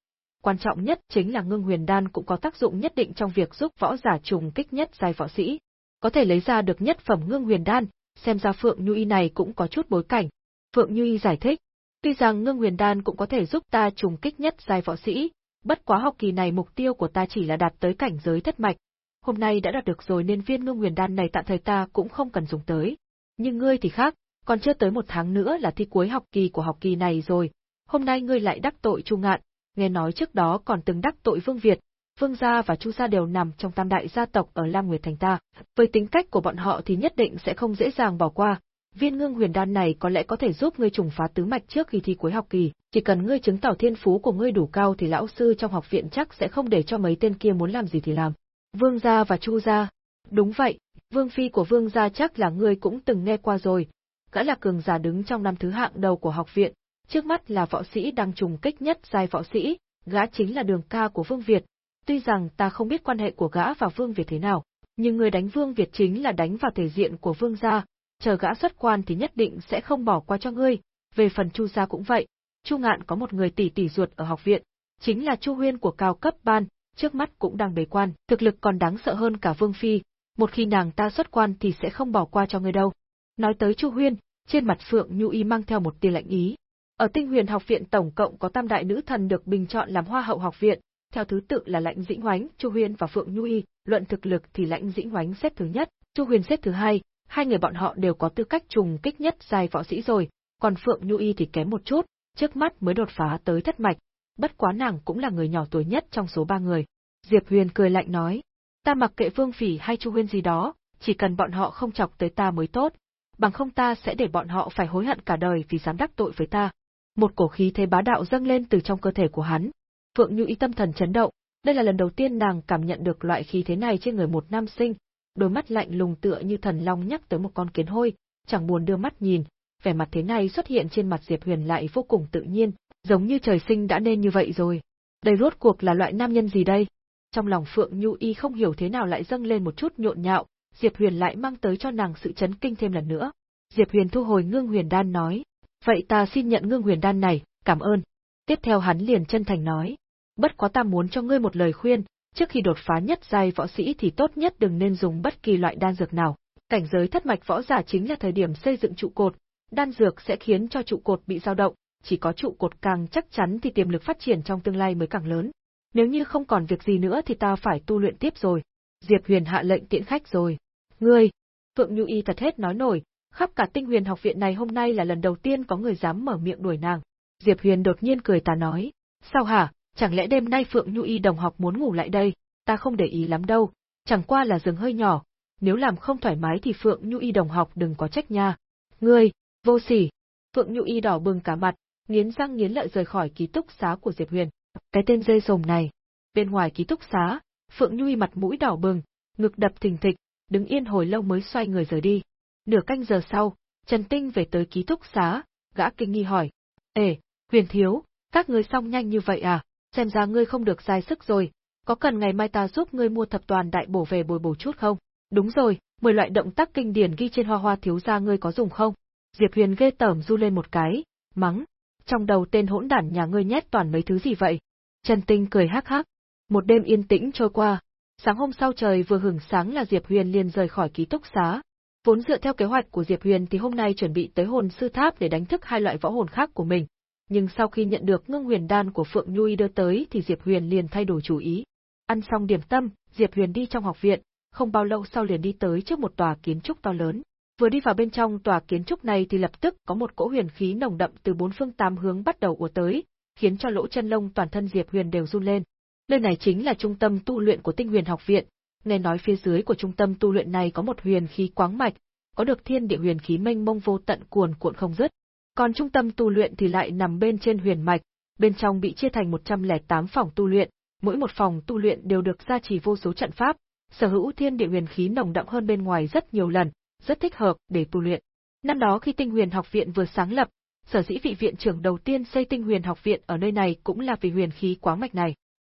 Quan trọng nhất chính là ngưng huyền đan cũng có tác dụng nhất định trong việc giúp võ giả trùng kích nhất giai võ sĩ. Có thể lấy ra được nhất phẩm ngưng huyền đan, xem ra Phượng Nhu Y này cũng có chút bối cảnh. Phượng Nhu Y giải thích, tuy rằng ngưng huyền đan cũng có thể giúp ta trùng kích nhất giai võ sĩ, bất quá học kỳ này mục tiêu của ta chỉ là đạt tới cảnh giới thất mạch. Hôm nay đã đạt được rồi nên viên ngưng huyền đan này tạm thời ta cũng không cần dùng tới. Nhưng ngươi thì khác, còn chưa tới một tháng nữa là thi cuối học kỳ của học kỳ này rồi, hôm nay ngươi lại đắc tội Chu Ngạn, nghe nói trước đó còn từng đắc tội Vương Việt, Vương gia và Chu gia đều nằm trong tam đại gia tộc ở Lam Nguyệt Thành ta, với tính cách của bọn họ thì nhất định sẽ không dễ dàng bỏ qua. Viên ngưng huyền đan này có lẽ có thể giúp ngươi trùng phá tứ mạch trước khi thi cuối học kỳ, chỉ cần ngươi chứng tỏ thiên phú của ngươi đủ cao thì lão sư trong học viện chắc sẽ không để cho mấy tên kia muốn làm gì thì làm. Vương gia và Chu gia. Đúng vậy, Vương phi của Vương gia chắc là ngươi cũng từng nghe qua rồi, gã là cường giả đứng trong năm thứ hạng đầu của học viện, trước mắt là võ sĩ đang trùng kích nhất giai võ sĩ, gã chính là đường ca của Vương Việt. Tuy rằng ta không biết quan hệ của gã và Vương Việt thế nào, nhưng người đánh Vương Việt chính là đánh vào thể diện của Vương gia, chờ gã xuất quan thì nhất định sẽ không bỏ qua cho ngươi, về phần Chu gia cũng vậy. Chu Ngạn có một người tỷ tỷ ruột ở học viện, chính là Chu Huyên của cao cấp ban, trước mắt cũng đang bế quan, thực lực còn đáng sợ hơn cả Vương Phi, một khi nàng ta xuất quan thì sẽ không bỏ qua cho ngươi đâu. Nói tới Chu Huyên, trên mặt Phượng Nhu Y mang theo một tia lạnh ý. Ở Tinh Huyền học viện tổng cộng có tam đại nữ thần được bình chọn làm hoa hậu học viện, theo thứ tự là Lãnh Dĩnh Hoánh, Chu Huyền và Phượng Nhu Y, luận thực lực thì Lãnh Dĩnh Hoánh xếp thứ nhất, Chu Huyền xếp thứ hai, hai người bọn họ đều có tư cách trùng kích nhất giai võ sĩ rồi, còn Phượng Nhu Y thì kém một chút, trước mắt mới đột phá tới thất mạch, bất quá nàng cũng là người nhỏ tuổi nhất trong số ba người. Diệp Huyền cười lạnh nói, ta mặc kệ Vương Phỉ hay Chu Huyền gì đó, chỉ cần bọn họ không chọc tới ta mới tốt, bằng không ta sẽ để bọn họ phải hối hận cả đời vì dám đắc tội với ta. Một cổ khí thế bá đạo dâng lên từ trong cơ thể của hắn. Phượng Nhu ý tâm thần chấn động, đây là lần đầu tiên nàng cảm nhận được loại khí thế này trên người một nam sinh, đôi mắt lạnh lùng tựa như thần long nhắc tới một con kiến hôi, chẳng buồn đưa mắt nhìn, vẻ mặt thế này xuất hiện trên mặt Diệp Huyền lại vô cùng tự nhiên, giống như trời sinh đã nên như vậy rồi. Đây rốt cuộc là loại nam nhân gì đây? Trong lòng Phượng Nhu Y không hiểu thế nào lại dâng lên một chút nhộn nhạo, Diệp Huyền lại mang tới cho nàng sự chấn kinh thêm lần nữa. Diệp Huyền thu hồi ngưng huyền đan nói, vậy ta xin nhận ngưng huyền đan này, cảm ơn. Tiếp theo hắn liền chân thành nói, bất quá ta muốn cho ngươi một lời khuyên, trước khi đột phá nhất giai võ sĩ thì tốt nhất đừng nên dùng bất kỳ loại đan dược nào. Cảnh giới thất mạch võ giả chính là thời điểm xây dựng trụ cột, đan dược sẽ khiến cho trụ cột bị dao động, chỉ có trụ cột càng chắc chắn thì tiềm lực phát triển trong tương lai mới càng lớn. Nếu như không còn việc gì nữa thì ta phải tu luyện tiếp rồi. Diệp Huyền hạ lệnh tiễn khách rồi. Ngươi, Phượng Nhu Y thật hết nói nổi, khắp cả tinh huyền học viện này hôm nay là lần đầu tiên có người dám mở miệng đuổi nàng. Diệp Huyền đột nhiên cười ta nói, sao hả, chẳng lẽ đêm nay Phượng Nhu Y đồng học muốn ngủ lại đây, ta không để ý lắm đâu, chẳng qua là giường hơi nhỏ, nếu làm không thoải mái thì Phượng Nhu Y đồng học đừng có trách nha. Ngươi, vô sỉ. Phượng Nhu Y đỏ bừng cả mặt, nghiến răng nghiến lợi rời khỏi ký túc xá của Diệp Huyền. Cái tên dây rồng này. Bên ngoài ký túc xá, Phượng Nhu Y mặt mũi đỏ bừng, ngực đập thình thịch, đứng yên hồi lâu mới xoay người rời đi. Nửa canh giờ sau, Trần Tinh về tới ký túc xá, gã kinh nghi hỏi. Ê, Huyền Thiếu, các ngươi xong nhanh như vậy à, xem ra ngươi không được dài sức rồi, có cần ngày mai ta giúp ngươi mua thập toàn đại bổ về bồi bổ chút không? Đúng rồi, mười loại động tác kinh điển ghi trên hoa hoa thiếu gia ngươi có dùng không? Diệp Huyền ghê tởm du lên một cái, mắng. Trong đầu tên hỗn đản nhà ngươi nhét toàn mấy thứ gì vậy? Trần Tinh cười hắc hắc. Một đêm yên tĩnh trôi qua, Sáng hôm sau trời vừa hưởng sáng là Diệp Huyền liền rời khỏi ký túc xá. Vốn dựa theo kế hoạch của Diệp Huyền thì hôm nay chuẩn bị tới hồn sư tháp để đánh thức hai loại võ hồn khác của mình. Nhưng sau khi nhận được ngưng huyền đan của Phượng Nhui đưa tới thì Diệp Huyền liền thay đổi chủ ý. Ăn xong điểm tâm, Diệp Huyền đi trong học viện, không bao lâu sau liền đi tới trước một tòa kiến trúc to lớn. Vừa đi vào bên trong tòa kiến trúc này thì lập tức có một cỗ huyền khí nồng đậm từ bốn phương tám hướng bắt đầu ùa tới, khiến cho lỗ chân lông toàn thân Diệp Huyền đều run lên. Nơi này chính là trung tâm tu luyện của Tinh Huyền Học viện, nghe nói phía dưới của trung tâm tu luyện này có một huyền khí quáng mạch, có được thiên địa huyền khí mênh mông vô tận cuồn cuộn không dứt. Còn trung tâm tu luyện thì lại nằm bên trên huyền mạch, bên trong bị chia thành 108 phòng tu luyện, mỗi một phòng tu luyện đều được gia trì vô số trận pháp, sở hữu thiên địa huyền khí nồng đậm hơn bên ngoài rất nhiều lần, rất thích hợp để tu luyện. Năm đó khi Tinh Huyền Học viện vừa sáng lập, sở dĩ vị viện trưởng đầu tiên xây Tinh Huyền Học viện ở nơi này cũng là vì huyền khí quáng mạch này.